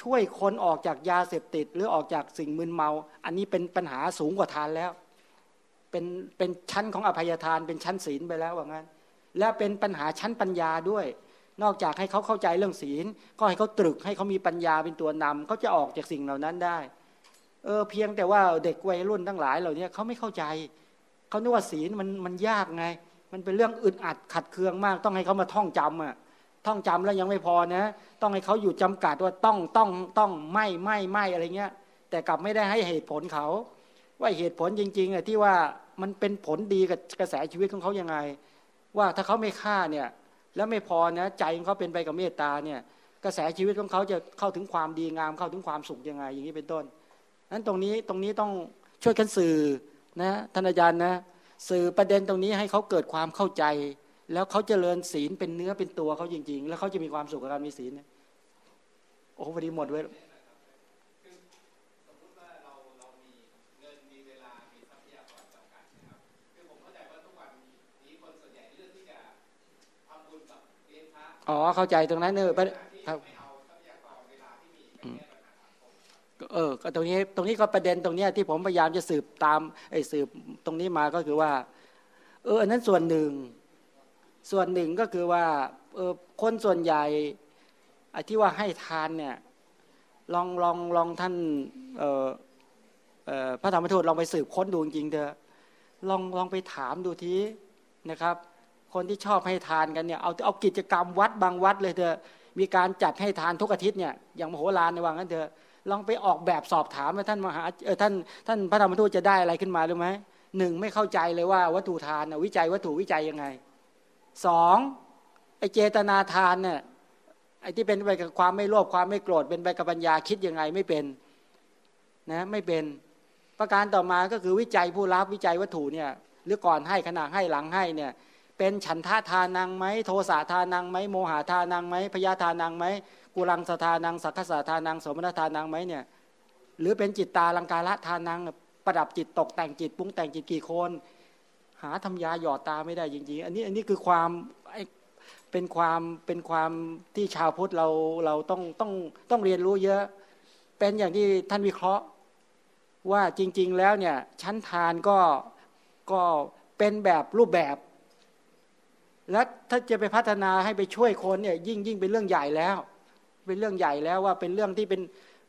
ช่วยคนออกจากยาเสพติด หรือออกจากสิ่งมึนเมา อันนี้เป็นปัญหาสูงกว่าทานแล้ว เป็นเป็นชั้นของอภัยทาน เป็นชั้นศีลไปแล้วว่างั้น และเป็นปัญหาชั้นปัญญาด้วย นอกจากให้เขาเข้าใจเรื่องศีล ก็ให้เขาตรึกให้เขามีปัญญาเป็นตัวนำเขาจะออกจากสิ่งเหล่านั้นได้เออเพียงแต่ว่าเด็กวัยรุ่นทั้งหลายเหล่านี้เขาไม่เข้าใจเขานึกว่าศีลมันมันยากไง มันเป็นเรื่องอึดอัดขัดเคืองมาก ต้องให้เขามาท่องจำอะ ท่องจำแล้วยังไม่พอนะ ต้องให้เขาอยู่จำกัดว่าต้องต้องต้องไม่ไม่ไม่อะไรเงี้ย แต่กลับไม่ได้ให้เหตุผลเขา ว่าเหตุผลจริงๆอะที่ว่ามันเป็นผลดีกับกระแสชีวิตของเขายังไง ว่าถ้าเขาไม่ฆ่าเนี่ย แล้วไม่พอนะใจของเขาเป็นไปกับเมตตาเนี่ยกระแสชีวิตของเขาจะเข้าถึงความดีงามเข้าถึงความสุขยังไง อย่างนี้เป็นต้นนั้นตรงนี้ตรงนี้ต้องช่วยกันสื่อนะท่านอาจารย์นะ สื่อประเด็นตรงนี้ให้เขาเกิดความเข้าใจ แล้วเขาเจริญศีลเป็นเนื้อเป็นตัวเขาจริง ๆ แล้วเขาจะมีความสุขกับการมีศีลโอ้พอดีหมดเว้ยสมมติว่าเราเรามีเงินมีเวลามีทรัพยากรจำกัดนะครับคือผมเข้าใจว่าทุกวันนี้คนส่วนใหญ่เลือกที่จะทำบุญกับเลี้ยงพระอ๋อเข้าใจตรงนั้นเนอะประที่ครับไม่เอาทรัพยากรเวลาที่มีไปแก้ปัญหาสังคมเออก็ตรงนี้ตรงนี้ก็ประเด็นตรงเนี้ยที่ผมพยายามจะสืบตามไอ้สืบตรงนี้มาก็คือว่า เอออันนั้นส่วนหนึ่ง ส่วนหนึ่งก็คือว่าคนส่วนใหญ่ที่ว่าให้ทานเนี่ยลองลองลองท่านพระธรรมทูตลองไปสืบค้นดูจริงเถอะลองลองไปถามดูทีนะครับ คนที่ชอบให้ทานกันเนี่ยเอาเอากิจกรรมวัดบางวัดเลยเถอะมีการจัดให้ทานทุกอาทิตย์เนี่ยอย่างมโหฬารในว่างั้นเถอะลองไปออกแบบสอบถามว่าท่านมหาเออท่านท่านพระธรรมทูตจะได้อะไรขึ้นมารู้ไหมหนึ่งไม่เข้าใจเลยว่าวัตถุทานวิจัยวัตถุวิจัยยังไง สองไอเจตนาทานเนี่ยไอที่เป็นไปกับความไม่โลภความไม่โกรธเป็นไปกับปัญญาคิดยังไงไม่เป็นนะไม่เป็น ประการต่อมาก็คือวิจัยผู้รับวิจัยวัตถุเนี่ยหรือก่อนให้ขณะให้หลังให้เนี่ยเป็นฉันทาทานังไหมโทสะทานังไหมโมหะทานังไหมพยาทานังไหมกุลังสทานังสักขสาทานังสมณทานังไหมเนี่ยหรือเป็นจิตตาลังการะทานังประดับจิตตกแต่งจิตปรุงแต่งจิตกี่คน หาทำยาหยอดตาไม่ได้จริงๆ อันนี้อันนี้คือความเป็นความเป็นความที่ชาวพุทธเราเราต้องต้องต้องเรียนรู้เยอะ เป็นอย่างที่ท่านวิเคราะห์ ว่าจริง ๆ แล้วเนี่ยชั้นทานก็ก็เป็นแบบรูปแบบ และถ้าจะไปพัฒนาให้ไปช่วยคนเนี่ยยิ่งยิ่งเป็นเรื่องใหญ่แล้ว เป็นเรื่องใหญ่แล้วว่าเป็นเรื่องที่เป็น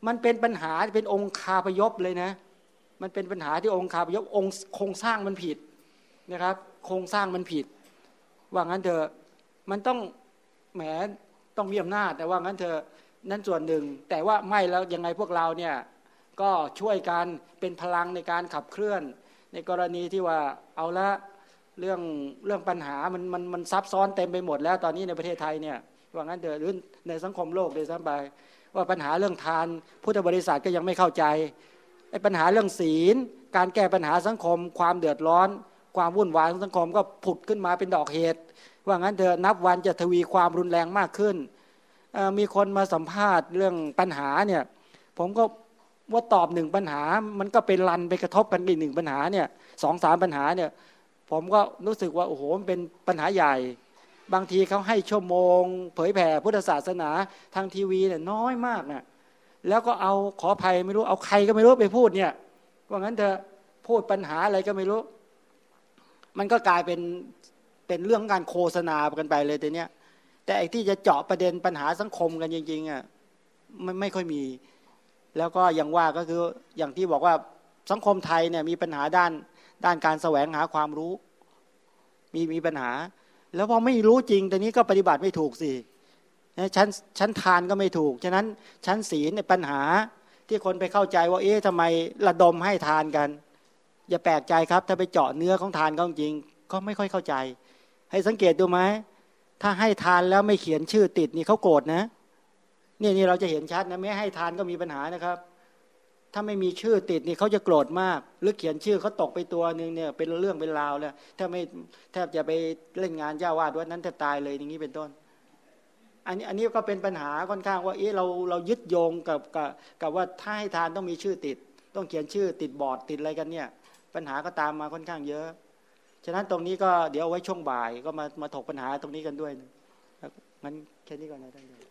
มันเป็นปัญหาเป็นองค์คาพยพเลยนะ มันเป็นปัญหาที่องค์คาพยพองค์โครงสร้างมันผิด นะครับ โครงสร้างมันผิด ว่างั้นเถอะมันต้องแหมต้องมีอำนาจแต่ว่างั้นเถอะนั่นส่วนหนึ่ง แต่ว่าไม่แล้วยังไงพวกเราเนี่ยก็ช่วยกันเป็นพลังในการขับเคลื่อน ในกรณีที่ว่าเอาละเรื่องเรื่องปัญหามันมันมันซับซ้อนเต็มไปหมดแล้วตอนนี้ในประเทศไทยเนี่ยว่างั้นเถอะหรือในสังคมโลกโดยซ้ำไปว่าปัญหาเรื่องทาน พุทธบริษัทก็ยังไม่เข้าใจไอ้ปัญหาเรื่องศีล การแก้ปัญหาสังคม ความเดือดร้อน ความวุ่นวายของสังคมก็ผุดขึ้นมาเป็นดอกเหตุ ว่างั้นเถอะนับวันจะทวีความรุนแรงมากขึ้น มีคนมาสัมภาษณ์เรื่องปัญหาเนี่ยผมก็ว่าตอบหนึ่งปัญหา มันก็เป็นรันไปกระทบกันอีกหนึ่งปัญหาเนี่ยสองสามปัญหาเนี่ยผมก็รู้สึกว่าโอ้โหมันเป็นปัญหาใหญ่ บางทีเขาให้ชั่วโมง เผยแผ่พุทธศาสนาทางทีวีเนี่ยน้อยมากนะแล้วก็เอาขออภัยไม่รู้เอาใครก็ไม่รู้ไปพูดเนี่ยว่างั้นเธอพูดปัญหาอะไรก็ไม่รู้ มันก็กลายเป็นเป็นเรื่องการโฆษณากันไปเลยแต่เนี้ย แต่ไอ้ที่จะเจาะประเด็นปัญหาสังคมกันจริงๆอะมันไม่ค่อยมี แล้วก็อย่างว่าก็คืออย่างที่บอกว่าสังคมไทยเนี่ยมีปัญหาด้านด้านการแสวงหาความรู้ มีมีปัญหา แล้วพอไม่รู้จริงแต่นี้ก็ปฏิบัติไม่ถูกสิชั้นชั้นทานก็ไม่ถูก ฉะนั้นชั้นศีลในปัญหาที่คนไปเข้าใจว่าเอ๊ะทำไมระดมให้ทานกัน อย่าแปลกใจครับ ถ้าไปเจาะเนื้อของทานก็จริง ก็ไม่ค่อยเข้าใจ ให้สังเกตดูไหมถ้าให้ทานแล้วไม่เขียนชื่อติดนี่เขาโกรธนะนี่นี่เราจะเห็นชัดนะไม่ให้ทานก็มีปัญหานะครับ ถ้าไม่มีชื่อติดนี่เขาจะโกรธมาก หรือเขียนชื่อเขาตกไปตัวหนึ่งเนี่ยเป็นเรื่องเป็นราวแล้วถ้าไม่แทบจะไปเล่นงานเจ้าวาดวัดนั้นแทบตายเลยอย่างนี้เป็นต้น อันนี้อันนี้ก็เป็นปัญหาค่อนข้างว่าเอ๊ะเราเรายึดโยงกับกับกับว่าถ้าให้ทานต้องมีชื่อติด ต้องเขียนชื่อติดบอร์ดติดอะไรกันเนี่ย ปัญหาก็ตามมาค่อนข้างเยอะ ฉะนั้นตรงนี้ก็เดี๋ยวไว้ช่วงบ่ายก็มามาถกปัญหาตรงนี้กันด้วยนะครับงั้นแค่นี้ก่อนนะท่าน